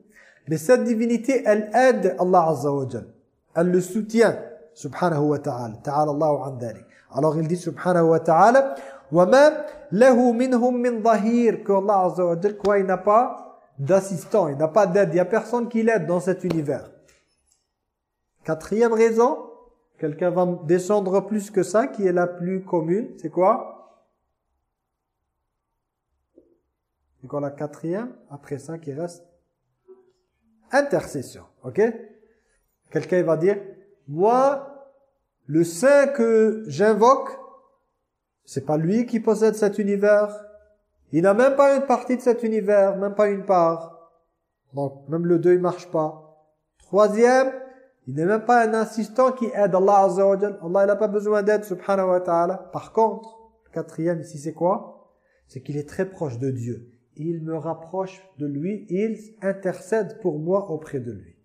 Speaker 2: Mais cette divinité, elle aide Allah Azza wa Jal. Elle le soutient. Subhanahu wa ta'ala. Ta'ala Allahu an dhalik. Alors il dit subhanahu wa ta'ala وَمَا لَهُ مِنْهُمْ مِنْ ظَهِيرٍ Que Allah Azza wa Jal, quoi, il n'a pas d'assistant, il n'a pas d'aide. Il n'y a personne qui l'aide dans cet univers. Quatrième raison, quelqu'un va descendre plus que ça, qui est la plus commune, c'est quoi C'est quoi la quatrième Après ça, qui reste Intercession, ok? Quelqu'un va dire, moi, le saint que j'invoque, c'est pas lui qui possède cet univers. Il n'a même pas une partie de cet univers, même pas une part. Donc, même le deux, il marche pas. Troisième, il n'est même pas un assistant qui aide Allah Azza Allah, il n'a pas besoin d'aide, subhanahu wa ta'ala. Par contre, quatrième ici, c'est quoi? C'est qu'il est très proche de Dieu Il me rapproche de lui, il intercède pour moi auprès de lui.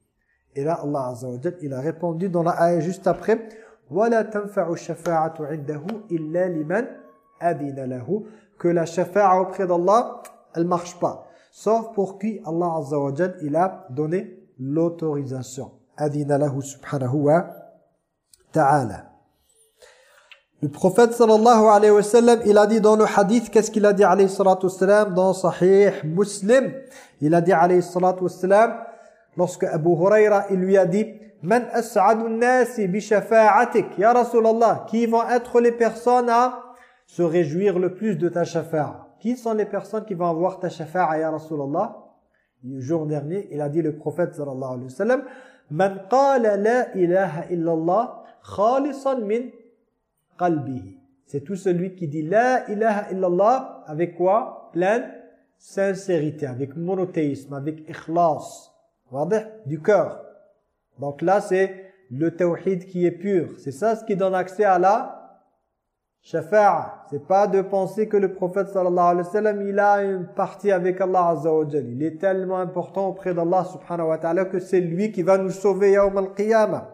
Speaker 2: Et là, Allah Azza wa il a répondu dans la ayah juste après, وَلَا تَنْفَعُ الشَّفَاعَةُ عِنْدَهُ إِلَّا لِمَنْ أَذِنَ لَهُ Que la shafa'a auprès d'Allah, elle marche pas. Sauf pour qui Allah Azza wa il a donné l'autorisation. Le prophète sallallahu alayhi wa sallam, il a dit dans le hadith, qu'est-ce qu'il a dit alayhi salatu sallam dans Sahih Muslim Il a dit alayhi salatu sallam, lorsque Abu Huraira, il lui a dit, Man as'adu nasi bi shafa'atik, ya Rasulallah, qui vont être les personnes à se réjouir le plus de ta shafa'a Qui sont les personnes qui vont avoir ta shafa'a, ya Rasulallah Le jour dernier, il a dit le prophète sallallahu alayhi wa sallam, Man qala la ilaha illallah khalisan min C'est tout celui qui dit la ilaha illallah avec quoi? Pleine sincérité, avec monothéisme, avec ikhlas. Du cœur. Donc là, c'est le tawhid qui est pur. C'est ça ce qui donne accès à la Shafa'a, c'est pas de penser que le prophète sallallahu alayhi wa sallam, il a une partie avec Allah azza wa jalla. Il est tellement important auprès d'Allah subhanahu wa ta'ala que c'est lui qui va nous sauver yawm al-qiyamah.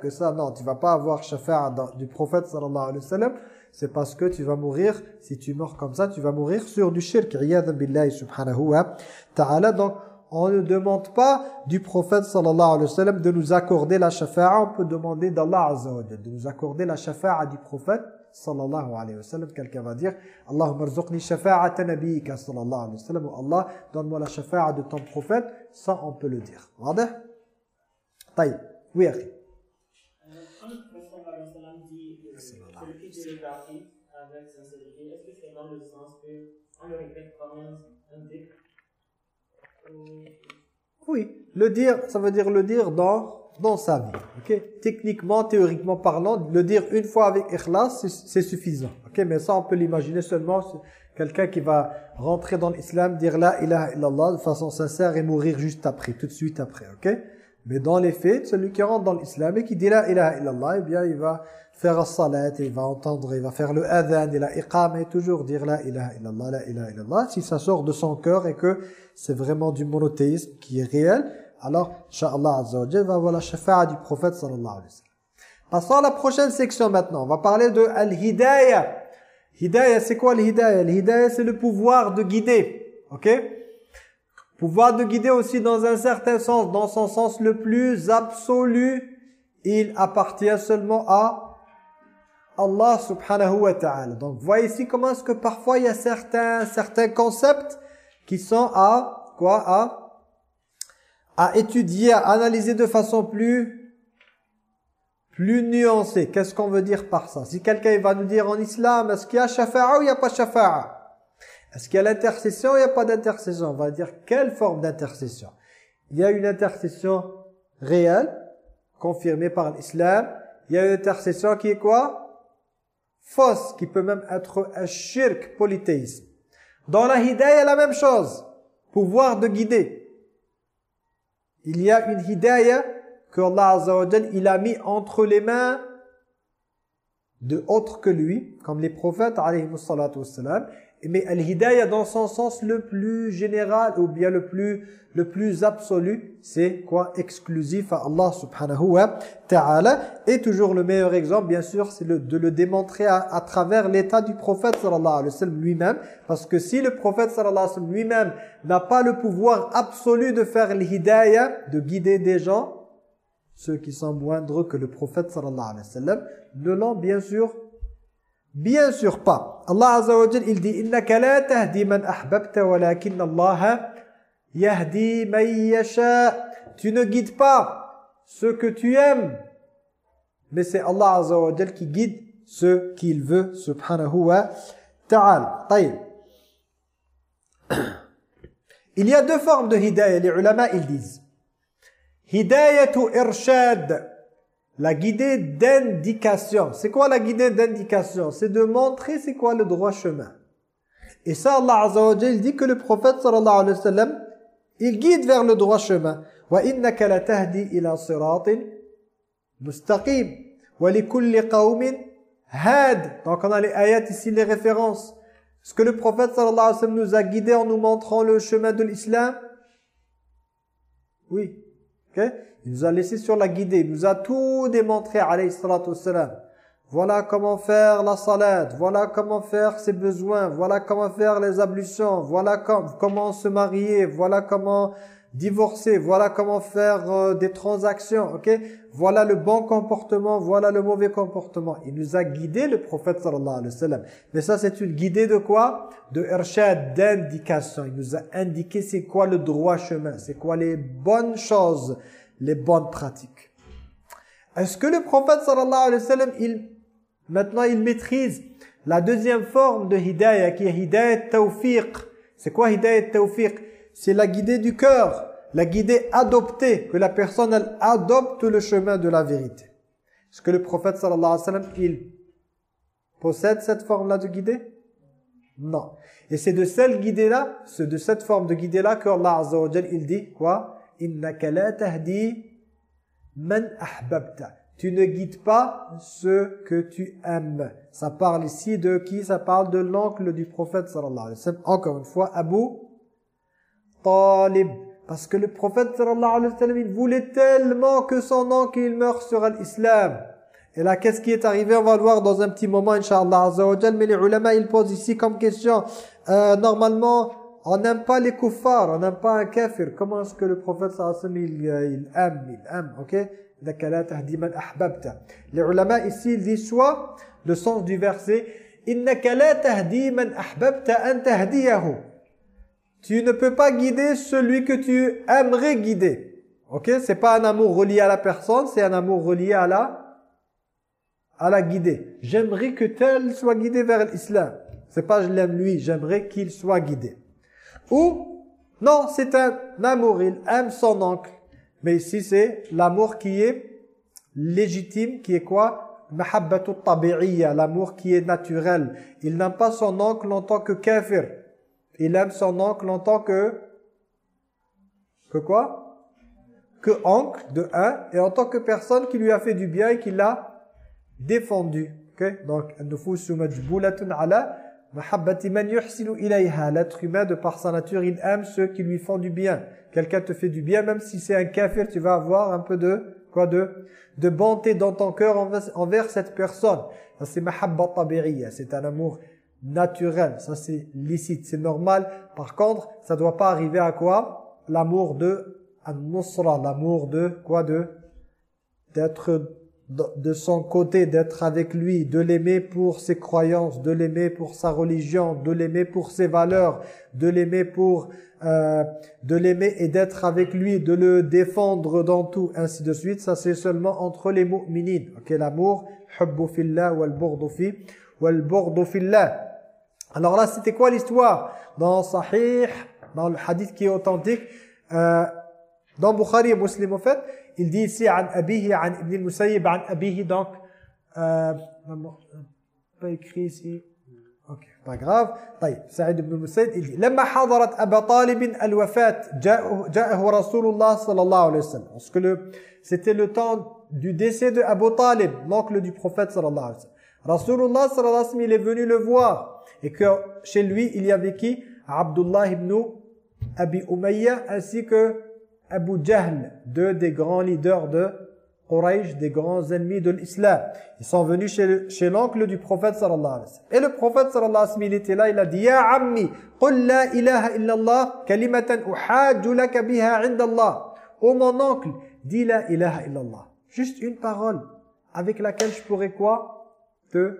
Speaker 2: que ça, non, tu vas pas avoir shafa'a du prophète sallallahu alayhi wa sallam. C'est parce que tu vas mourir, si tu meurs comme ça, tu vas mourir sur du shirk. Iyadhan billahi subhanahu wa ta'ala. Donc, on ne demande pas du prophète sallallahu alayhi wa sallam de nous accorder la shafa'a. On peut demander d'Allah azza wa jalla de nous accorder la shafa'a du prophète sallallahu alayhi wa sallam. Quelqu'un va dire Allahumma rzuqni shafa'ata nabiyika sallallahu alayhi wa sallam. Ou Allah, donne-moi la shafa'a de ton prophète. Ça, on peut le dire. Wadah Taïb. Oui, akhi.
Speaker 3: Quand le prophète alayhi wa sallam dit celui qui regarde avec sincérité, est-ce que c'est dans le sens qu'on le répète quand même un dhikr
Speaker 2: Oui, le dire, ça veut dire le dire dans dans sa vie. ok? Techniquement, théoriquement parlant, le dire une fois avec ikhlas, c'est suffisant. ok? Mais ça, on peut l'imaginer seulement quelqu'un qui va rentrer dans l'islam, dire la ilaha illallah de façon sincère et mourir juste après, tout de suite après. ok? Mais dans les faits, celui qui rentre dans l'islam et qui dit la ilaha illallah, eh bien, il va faire la salat, il va entendre, il va faire le adhan et la iqam et toujours dire la ilaha illallah, la ilaha illallah. Si ça sort de son cœur et que c'est vraiment du monothéisme qui est réel, alors, Inch'Allah Azza va avoir la shafa'a du prophète sallallahu alayhi wa sallam. Passons à la prochaine section maintenant. On va parler de Al-Hidayah. Hidayah, c'est quoi Al-Hidayah Al-Hidayah, c'est le pouvoir de guider. Ok? Pouvoir de guider aussi dans un certain sens, dans son sens le plus absolu, il appartient seulement à Allah subhanahu wa ta'ala. Donc, voyez ici comment est-ce que parfois il y a certains, certains concepts qui sont à, quoi? À à étudier, à analyser de façon plus, plus nuancée. Qu'est-ce qu'on veut dire par ça? Si quelqu'un va nous dire en islam, est-ce qu'il y a shafa'a ou il n'y a pas shafa'a? Est-ce qu'il y a l'intercession ou il n'y a pas d'intercession? On va dire quelle forme d'intercession? Il y a une intercession réelle, confirmée par l'islam. Il y a une intercession qui est quoi? Fausse, qui peut même être un shirk, polythéisme. Dans la hidayah, la même chose. Pouvoir de guider. Il y a une hidayah que Allah il a mis entre les mains de autres que lui, comme les prophètes alayhi Mais al-hidayah dans son sens le plus général ou bien le plus le plus absolu, c'est quoi? Exclusif à Allah subhanahu wa ta'ala. Et toujours le meilleur exemple, bien sûr, c'est de le démontrer à, travers l'état du prophète sallallahu alayhi wa sallam lui-même. Parce que si le prophète sallallahu alayhi wa sallam lui-même n'a pas le pouvoir absolu de faire l'hidayah, de guider des gens, ceux qui sont moindres que le prophète sallallahu alayhi wa sallam, ne l'ont bien sûr Bien sûr pas. Allah Azza wa Jal, il dit innaka la tahdi man ahbabta walakin Allah yahdi man yasha. Tu ne guides pas ceux que tu aimes, mais c'est Allah Azza wa Jal qui guide ceux qu'il veut subhanahu wa ta'ala. Il y a deux formes de hidayah. Les ulama ils disent hidayatu irshad la guidée d'indication. C'est quoi la guidée d'indication? C'est de montrer c'est quoi le droit chemin. Et ça, Allah Azza wa dit que le prophète sallallahu alayhi wa sallam, il guide vers le droit chemin. Latahdi ila siratin mustaqim wa likulli qaumin had. Donc on a les ayats ici, les références. Est-ce que le prophète sallallahu alayhi wa sallam nous a guidés en nous montrant le chemin de l'islam Oui. OK? Il nous a laissé sur la guidée. Il nous a tout démontré, alayhi salatu Voilà comment faire la salade. Voilà comment faire ses besoins. Voilà comment faire les ablutions. Voilà comment se marier. Voilà comment divorcer. Voilà comment faire euh, des transactions. ok? Voilà le bon comportement. Voilà le mauvais comportement. Il nous a guidé, le prophète sallallahu alayhi wa sallam. Mais ça, c'est une guidée de quoi? De irshad, d'indication. Il nous a indiqué c'est quoi le droit chemin. C'est quoi les bonnes choses les bonnes pratiques. Est-ce que le prophète sallallahu alayhi wa sallam, il, maintenant il maîtrise la deuxième forme de hidayah qui est hidayah tawfiq? C'est quoi hidayah tawfiq? C'est la guidée du cœur, la guidée adoptée, que la personne elle, adopte le chemin de la vérité. Est-ce que le prophète sallallahu alayhi wa sallam, il possède cette forme-là de guidée? Non. Et c'est de cette guidée-là, c'est de cette forme de guidée-là que Allah Azza il dit quoi? Innaka la tahdi man ahbabta. Tu ne guides pas ceux que tu aimes. Ça parle ici de qui? Ça parle de l'oncle du prophète sallallahu alayhi wa sallam. Encore une fois, Abu Talib. Parce que le prophète sallallahu alayhi wa sallam, il voulait tellement que son oncle il meure sur l'islam. Et là, qu'est-ce qui est arrivé? On va le voir dans un petit moment, Inch'Allah Mais les ulama, ils posent ici comme question. Euh, normalement, on n'aime pas les kuffars, on n'aime pas un kafir. Comment est-ce que le prophète sallallahu il, euh, il aime, il aime, ok? Les ulama ici, ils disent soit le sens du verset Tu ne peux pas guider celui que tu aimerais guider. Ok? C'est pas un amour relié à la personne, c'est un amour relié à la à la guider. J'aimerais que tel soit guidé vers l'islam. C'est pas je l'aime lui, j'aimerais qu'il soit guidé. Ou, non, c'est un amour, il aime son oncle. Mais ici, c'est l'amour qui est légitime, qui est quoi? L'amour qui est naturel. Il n'aime pas son oncle en tant que kafir. Il aime son oncle en tant que... Que quoi? Que oncle, de un, et en tant que personne qui lui a fait du bien et qui l'a défendu. Okay? Donc, ala L'être humain, de par sa nature, il aime ceux qui lui font du bien. Quelqu'un te fait du bien, même si c'est un kafir, tu vas avoir un peu de quoi de de bonté dans ton cœur envers, cette personne. Ça c'est mahabba tabiriya, c'est un amour naturel, ça c'est licite, c'est normal. Par contre, ça doit pas arriver à quoi? L'amour de an-nusra, l'amour de quoi de? D'être de son côté, d'être avec lui, de l'aimer pour ses croyances, de l'aimer pour sa religion, de l'aimer pour ses valeurs, de l'aimer pour euh, de l'aimer et d'être avec lui, de le défendre dans tout, ainsi de suite. Ça c'est seulement entre les mu'minin. Ok, l'amour, hubbu fillah wal fi. Alors là, c'était quoi l'histoire? Dans Sahih, dans le hadith qui est authentique, euh, dans Bukhari et Muslim en fait, il dit ici عن أبيه عن ابن المسيب عن أبيه donc euh, pas écrit ici ok pas grave طيب سعيد بن المسيب il dit لما حضرت أبا طالب الوفاة جاءه, رسول الله صلى الله عليه وسلم parce que c'était le temps du décès de Abu Talib l'oncle du prophète صلى الله عليه وسلم Rasulullah sallallahu alayhi wa sallam il est venu le voir Et que chez lui, il y avait qui Abdullah ibn Abi Umayya ainsi que Abu Jahl, deux des grands leaders de Quraysh, des grands ennemis de l'islam. Ils sont venus chez, l'oncle du prophète sallallahu alayhi wa sallam. Et le prophète sallallahu alayhi wa sallam, il était là, il a dit « Ya ammi, qul la ilaha illallah, kalimatan uhajju laka biha Allah. Oh mon oncle, dis la ilaha illallah. Juste une parole avec laquelle je pourrais quoi? Te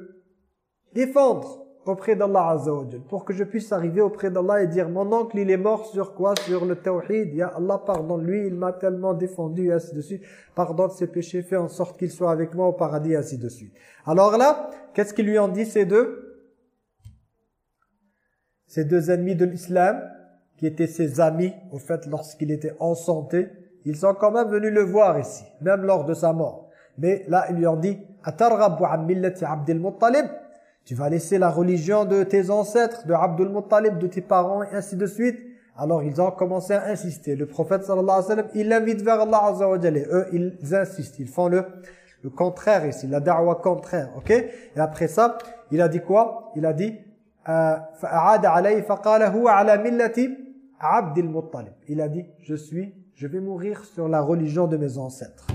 Speaker 2: défendre auprès d'Allah Azza pour que je puisse arriver auprès d'Allah et dire mon oncle il est mort sur quoi? Sur le tawhid. Ya Allah pardonne-lui, il m'a tellement défendu ainsi de suite. Pardonne ses péchés, fais en sorte qu'il soit avec moi au paradis ainsi de suite. Alors là, qu'est-ce qu'ils lui ont dit ces deux? Ces deux ennemis de l'islam qui étaient ses amis au fait lorsqu'il était en santé, ils sont quand même venus le voir ici, même lors de sa mort. Mais là, ils lui ont dit « Atarrabu an millati Abdel Muttalib » Tu vas laisser la religion de tes ancêtres, de Abdul Muttalib, de tes parents, et ainsi de suite. Alors ils ont commencé à insister. Le prophète sallallahu alayhi wa sallam, il l'invite vers Allah azza wa jalla. eux, ils insistent. Ils font le, le contraire ici, la da'wa contraire. Ok Et après ça, il a dit quoi Il a dit فَأَعَادَ عَلَيْهِ فَقَالَ هُوَ عَلَى مِلَّةِ عَبْدِ الْمُطَّلِبِ Il a dit, je suis, je vais mourir sur la religion de mes ancêtres.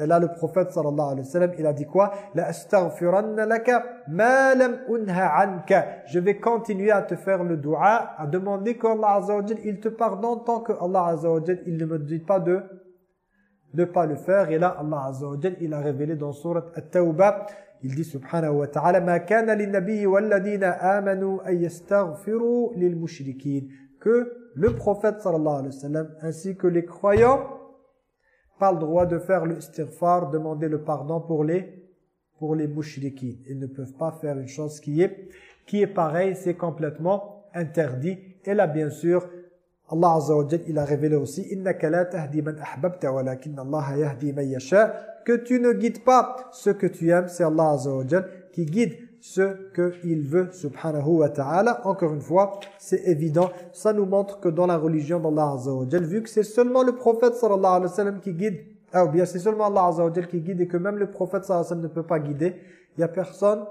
Speaker 2: Et là, le prophète sallallahu alayhi wa sallam, il a dit quoi La astaghfiranna laka ma lam unha anka. Je vais continuer à te faire le dua, à demander qu'Allah azza wa il te pardonne tant que Allah azza wa il ne me dit pas de ne pas le faire. Et là, Allah azza wa il a révélé dans surat At-Tawbah, il dit subhanahu wa ta'ala ma kana lin-nabiyyi wal-ladina amanu ay yastaghfiru lil-mushrikin que le prophète sallallahu alayhi wa sallam ainsi que les croyants pas le droit de faire le istighfar, demander le pardon pour les pour les mouchriquins. Ils ne peuvent pas faire une chose qui est qui est pareille, c'est complètement interdit. Et là, bien sûr, Allah Azza wa il a révélé aussi innaka la tahdi man ahbabta walakin Allah yahdi man yasha que tu ne guides pas ce que tu aimes, c'est Allah Azza wa qui guide ce qu'il veut, subhanahu wa ta'ala. Encore une fois, c'est évident. Ça nous montre que dans la religion d'Allah Azza wa vu que c'est seulement le prophète sallallahu alayhi wa sallam qui guide, ah, ou bien c'est seulement Allah Azza wa qui guide et que même le prophète sallallahu alayhi wa sallam ne peut pas guider, il n'y a personne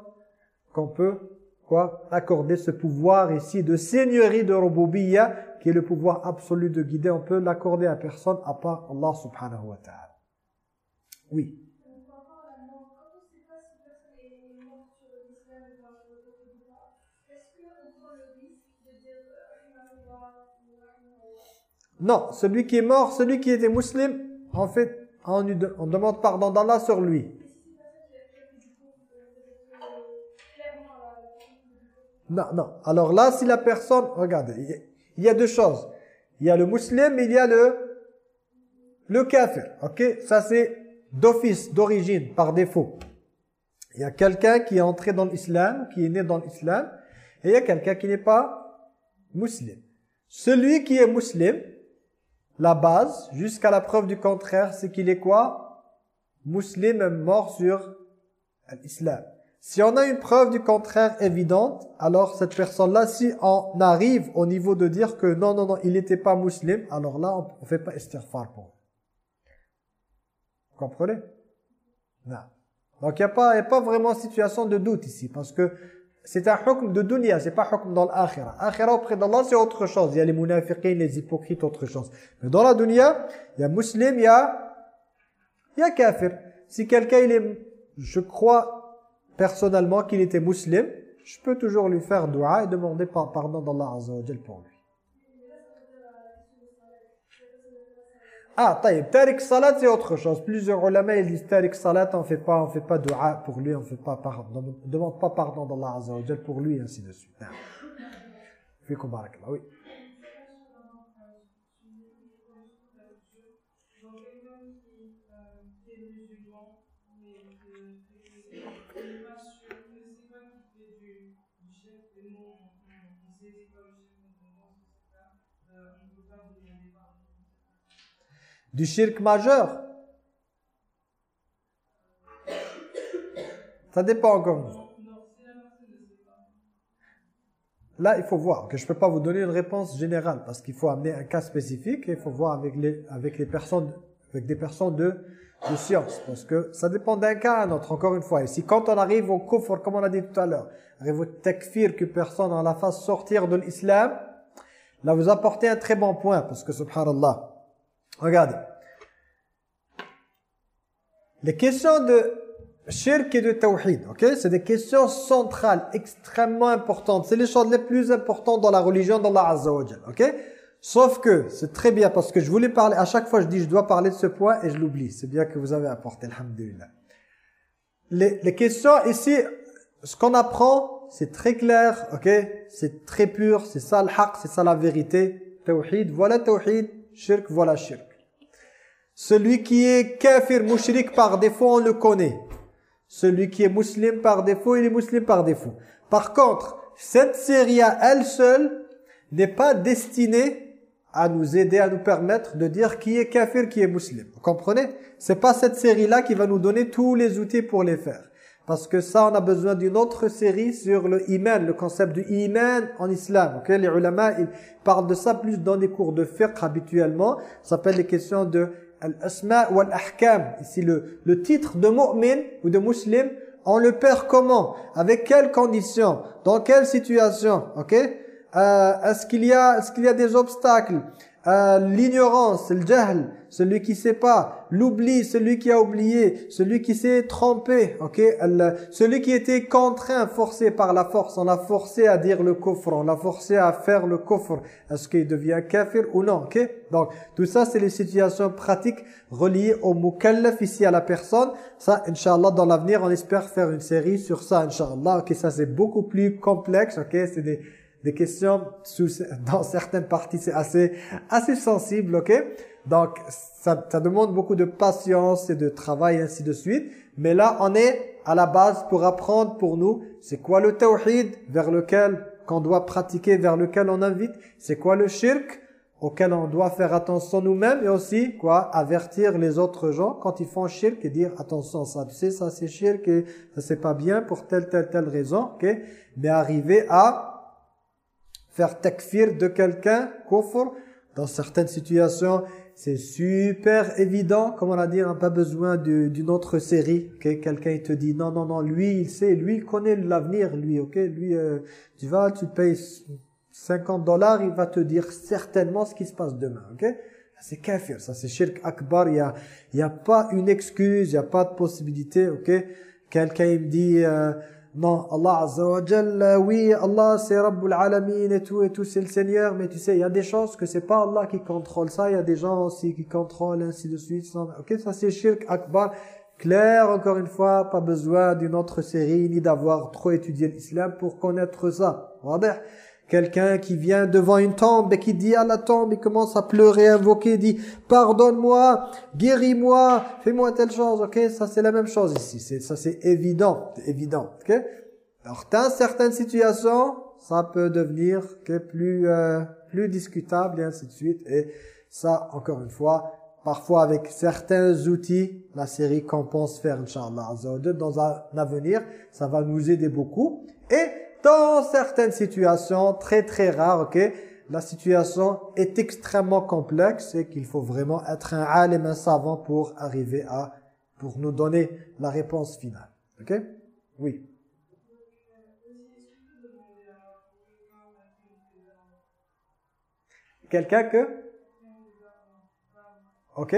Speaker 2: qu'on peut quoi accorder ce pouvoir ici de seigneurie de Rububiyya, qui est le pouvoir absolu de guider. On peut l'accorder à personne à part Allah subhanahu wa ta'ala. Oui. Non, celui qui est mort, celui qui était musulman, en fait, on, demande pardon d'Allah sur lui. Non, non. Alors là, si la personne... Regardez, il y a deux choses. Il y a le musulman, il y a le, le kafir. Ok? Ça, c'est d'office, d'origine, par défaut. Il y a quelqu'un qui est entré dans l'islam, qui est né dans l'islam, et il y a quelqu'un qui n'est pas musulman. Celui qui est musulman, la base, jusqu'à la preuve du contraire, c'est qu'il est quoi? Musulman mort sur l'islam. Si on a une preuve du contraire évidente, alors cette personne-là, si on arrive au niveau de dire que non, non, non, il n'était pas musulman, alors là, on ne fait pas istighfar pour Vous comprenez? Non. Donc il n'y a pas vraiment situation de doute ici, parce que c'est un hukm de dunya, c'est pas hukm dans l'akhira. Akhira auprès d'Allah, c'est autre chose. Il y a les munafiqins, les hypocrites, autre chose. Mais dans la dunya, il y a musulman, il y a, il y a kafir. Si quelqu'un, il est, je crois personnellement qu'il était musulman, je peux toujours lui faire dua et demander pardon d'Allah Azza pour lui. Ah, taïb, tariq salat c'est autre chose. Plusieurs ulama ils disent tariq salat, on fait pas on fait pas dua pour lui, on fait pas pardon, on demande pas pardon d'Allah Azza wa pour lui ainsi de suite. Fikum barakallah. Oui. Du shirk majeur Ça dépend encore. Là, il faut voir que je ne peux pas vous donner une réponse générale parce qu'il faut amener un cas spécifique et il faut voir avec les, avec les personnes avec des personnes de, de science. Parce que ça dépend d'un cas à un autre, encore une fois. Et si quand on arrive au kufr, comme on a dit tout à l'heure, arrive au takfir que personne en la fasse sortir de l'islam, là vous apportez un très bon point, parce que subhanallah, regardez, les questions de shirk et de tawhid, ok? C'est des questions centrales, extrêmement importantes. C'est les choses les plus importantes dans la religion d'Allah Azza wa ok? Sauf que, c'est très bien, parce que je voulais parler, à chaque fois je dis je dois parler de ce point et je l'oublie. C'est bien que vous avez apporté, alhamdulillah. Les, les questions ici, ce qu'on apprend, c'est très clair, ok? C'est très pur, c'est ça le haq, c'est ça la vérité. Tawhid, voilà tawhid, shirk, voilà shirk. Celui qui est kafir, mushrik par défaut, on le connaît. Celui qui est musulman par défaut, il est musulman par défaut. Par contre, cette série à elle seule n'est pas destinée à nous aider, à nous permettre de dire qui est kafir, qui est musulman. Vous comprenez? C'est pas cette série-là qui va nous donner tous les outils pour les faire. Parce que ça, on a besoin d'une autre série sur le iman, le concept du iman en islam. Okay? Les ulama, ils parlent de ça plus dans des cours de fiqh habituellement. Ça s'appelle les questions de al-asma al-ahkam. Ici, le, le titre de mu'min ou de muslim, on le perd comment? Avec quelles conditions? Dans quelle situation Ok? Euh, Est-ce qu'il y, a, est qu'il y a des obstacles? Euh, L'ignorance, le jahl, celui qui sait pas, l'oubli, celui qui a oublié, celui qui s'est trompé, ok, celui qui était contraint, forcé par la force, on l'a forcé à dire le kufr, on l'a forcé à faire le kufr, est-ce qu'il devient kafir ou non, ok, donc tout ça c'est les situations pratiques reliées au mukallaf ici à la personne, ça inshallah dans l'avenir on espère faire une série sur ça inshallah, ok, ça c'est beaucoup plus complexe, ok, c'est des des questions dans certaines parties c'est assez assez sensible ok? Donc, ça, ça, demande beaucoup de patience et de travail, ainsi de suite. Mais là, on est à la base pour apprendre pour nous, c'est quoi le tawhid vers lequel qu'on doit pratiquer, vers lequel on invite. C'est quoi le shirk auquel on doit faire attention nous-mêmes et aussi quoi avertir les autres gens quand ils font shirk et dire attention ça tu sais ça c'est shirk et ça c'est pas bien pour telle telle telle raison ok? Mais arriver à faire takfir de quelqu'un kufr dans certaines situations c'est super évident, comme on l'a dit, on n'a pas besoin d'une autre série. Okay? Quelqu'un te dit, non, non, non, lui, il sait, lui, il connaît l'avenir, lui, ok? Lui, euh, tu vas, tu payes 50 dollars, il va te dire certainement ce qui se passe demain, ok? C'est kafir, ça c'est shirk akbar, il n'y a, y a pas une excuse, il n'y a pas de possibilité, ok? Quelqu'un, me dit... Euh, non, Allah Azza wa oui, Allah c'est Rabbul Alamin et tout, et tout, c'est le Seigneur, mais tu sais, il y a des choses que c'est pas Allah qui contrôle ça, il y a des gens aussi qui contrôlent, ainsi de suite. Ok, ça c'est Shirk Akbar. Clair, encore une fois, pas besoin d'une autre série, ni d'avoir trop étudié l'islam pour connaître ça. Quelqu'un qui vient devant une tombe et qui dit à la tombe, il commence à pleurer, invoquer, dit « Pardonne-moi, guéris-moi, fais-moi telle chose. » Ok, ça c'est la même chose ici. Ça c'est évident, évident. Ok? Alors dans certaines situations, ça peut devenir plus euh, plus discutable et ainsi de suite. Et ça, encore une fois, parfois avec certains outils, la série qu'on pense faire, Inch'Allah, dans un avenir, ça va nous aider beaucoup. Et dans certaines situations, très très rares, ok, la situation est extrêmement complexe et qu'il faut vraiment être un alim, un savant pour arriver à, pour nous donner la réponse finale. Ok? Oui. Quelqu'un que? Ok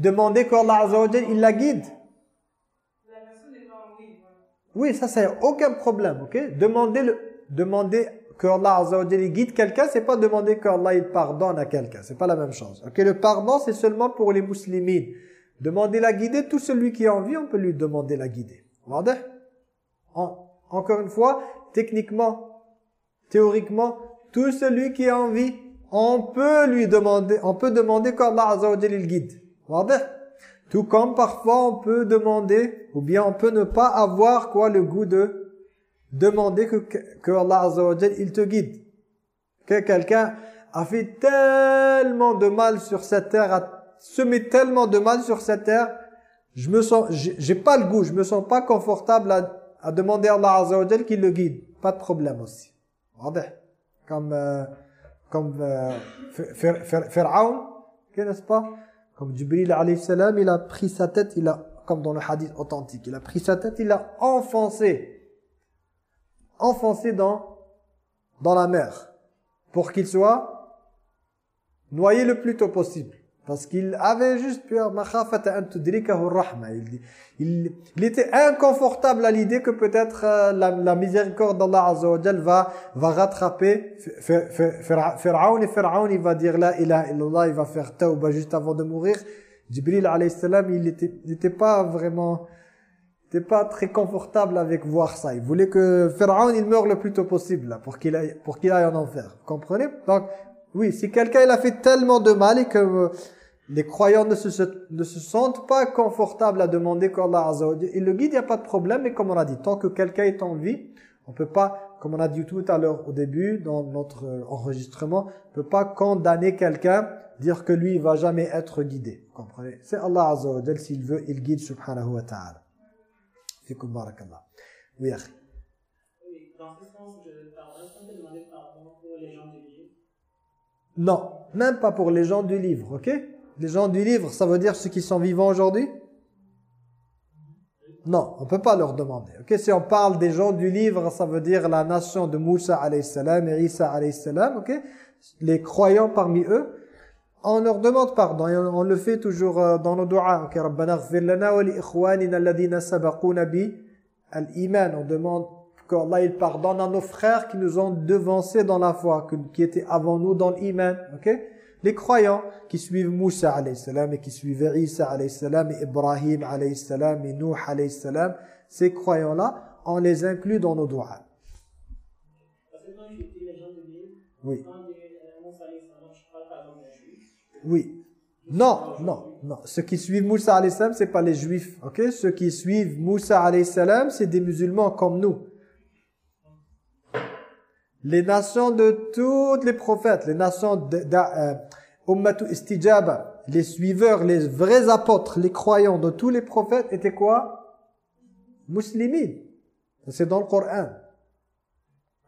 Speaker 2: Demander qu'Allah Azza il la guide. Oui, ça c'est aucun problème, ok? Demander le demander que Allah Azza guide quelqu'un, c'est pas demander que Allah il pardonne à quelqu'un, c'est pas la même chose. OK, le pardon c'est seulement pour les musulmans. Demander la guider, tout celui qui a envie, on peut lui demander la guider. En, encore une fois, techniquement, théoriquement, tout celui qui a envie, on peut lui demander, on peut demander qu'Allah Azza il guide. Tout comme parfois on peut demander, ou bien on peut ne pas avoir quoi le goût de demander que, que Allah Azza il te guide. Que quelqu'un a fait tellement de mal sur cette terre, a semé tellement de mal sur cette terre, je me sens, j'ai pas le goût, je me sens pas confortable à, à demander à Allah Azza qu'il le guide. Pas de problème aussi. Comme, euh, comme euh, Fir Fir Fir Fir'aun, n'est-ce pas? Comme Jibril salam, il a pris sa tête, il a, comme dans le hadith authentique, il a pris sa tête, il a enfoncé, enfoncé dans, dans la mer, pour qu'il soit noyé le plus tôt possible. Parce qu'il avait juste peur. Il, il, il était inconfortable à l'idée que peut-être euh, la, la miséricorde d'Allah Azza va, va rattraper Pharaon et Pharaon, il va dire la ilaha illallah, il va faire tawbah juste avant de mourir. Jibril alayhi salam, il était, il était pas vraiment, il était pas très confortable avec voir ça. Il voulait que Pharaon, il meure le plus tôt possible, pour qu'il pour qu'il aille en enfer. Vous comprenez? Donc, oui, si quelqu'un, il a fait tellement de mal et que les croyants ne se, se- ne se sentent pas confortables à demander qu'Allah Azza wa il le guide, il n'y a pas de problème, mais comme on a dit, tant que quelqu'un est en vie, on peut pas, comme on a dit tout à l'heure au début, dans notre euh, enregistrement, on peut pas condamner quelqu'un, dire que lui, il va jamais être guidé. Vous comprenez? C'est Allah Azza wa s'il veut, il guide subhanahu wa ta'ala. Fikum barakallah. Oui,
Speaker 3: dans ce sens, je pardonne, on peut demander pardon pour les gens du livre?
Speaker 2: Non, même pas pour les gens du livre, ok? Les gens du livre, ça veut dire ceux qui sont vivants aujourd'hui? Non, on peut pas leur demander, ok? Si on parle des gens du livre, ça veut dire la nation de Moussa salam et Isa alayhi salam, ok? Les croyants parmi eux, on leur demande pardon on, le fait toujours euh, dans nos doigts. Ok, Rabbana ghfir lana wa li ikhwanina alladhina sabaquna bi al-iman. On demande qu'Allah il pardonne à nos frères qui nous ont devancés dans la foi, qui étaient avant nous dans l'iman. Ok? Les croyants qui suivent Moussa alayhi salam et qui suivaient Isa alayhi salam et Ibrahim alayhi salam et Nuh alayhi salam, ces croyants-là, on les inclut dans nos doigts. Oui. Oui. Non, non, non. Ceux qui suivent Moussa alayhi salam, c'est pas les juifs, ok? Ceux qui suivent Moussa alayhi salam, c'est des musulmans comme nous. Les nations de tous les prophètes, les nations de euh, Istijaba, les suiveurs, les vrais apôtres, les croyants de tous les prophètes étaient quoi? Muslimines. C'est dans le Coran.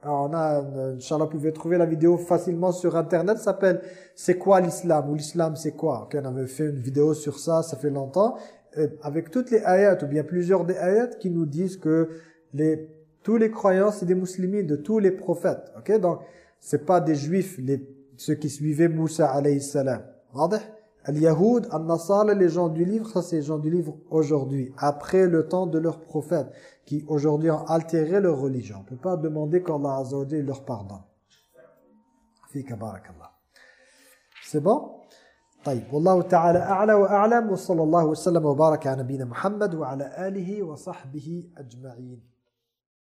Speaker 2: Alors on a, Inch'Allah, vous pouvez trouver la vidéo facilement sur Internet, ça s'appelle « C'est quoi l'islam ?» ou « L'islam c'est quoi ?» Ok, On avait fait une vidéo sur ça, ça fait longtemps, euh, avec toutes les ayats, ou bien plusieurs des ayats qui nous disent que les, tous les croyants, c'est des musulmans de tous les prophètes. Ok, Donc, c'est pas des juifs, les, ceux qui suivaient Moussa alayhi salam. واضح Al-Yahoud, Al-Nasara, les gens du livre, ça c'est les gens du livre aujourd'hui, après le temps de leurs prophètes, qui aujourd'hui ont altéré leur religion. On ne peut pas demander qu'Allah Azza wa Jalla leur pardonne. Fika barakallah. C'est bon طيب والله تعالى أعلى وأعلم وصلى الله وسلم وبارك على نبينا محمد وعلى آله وصحبه أجمعين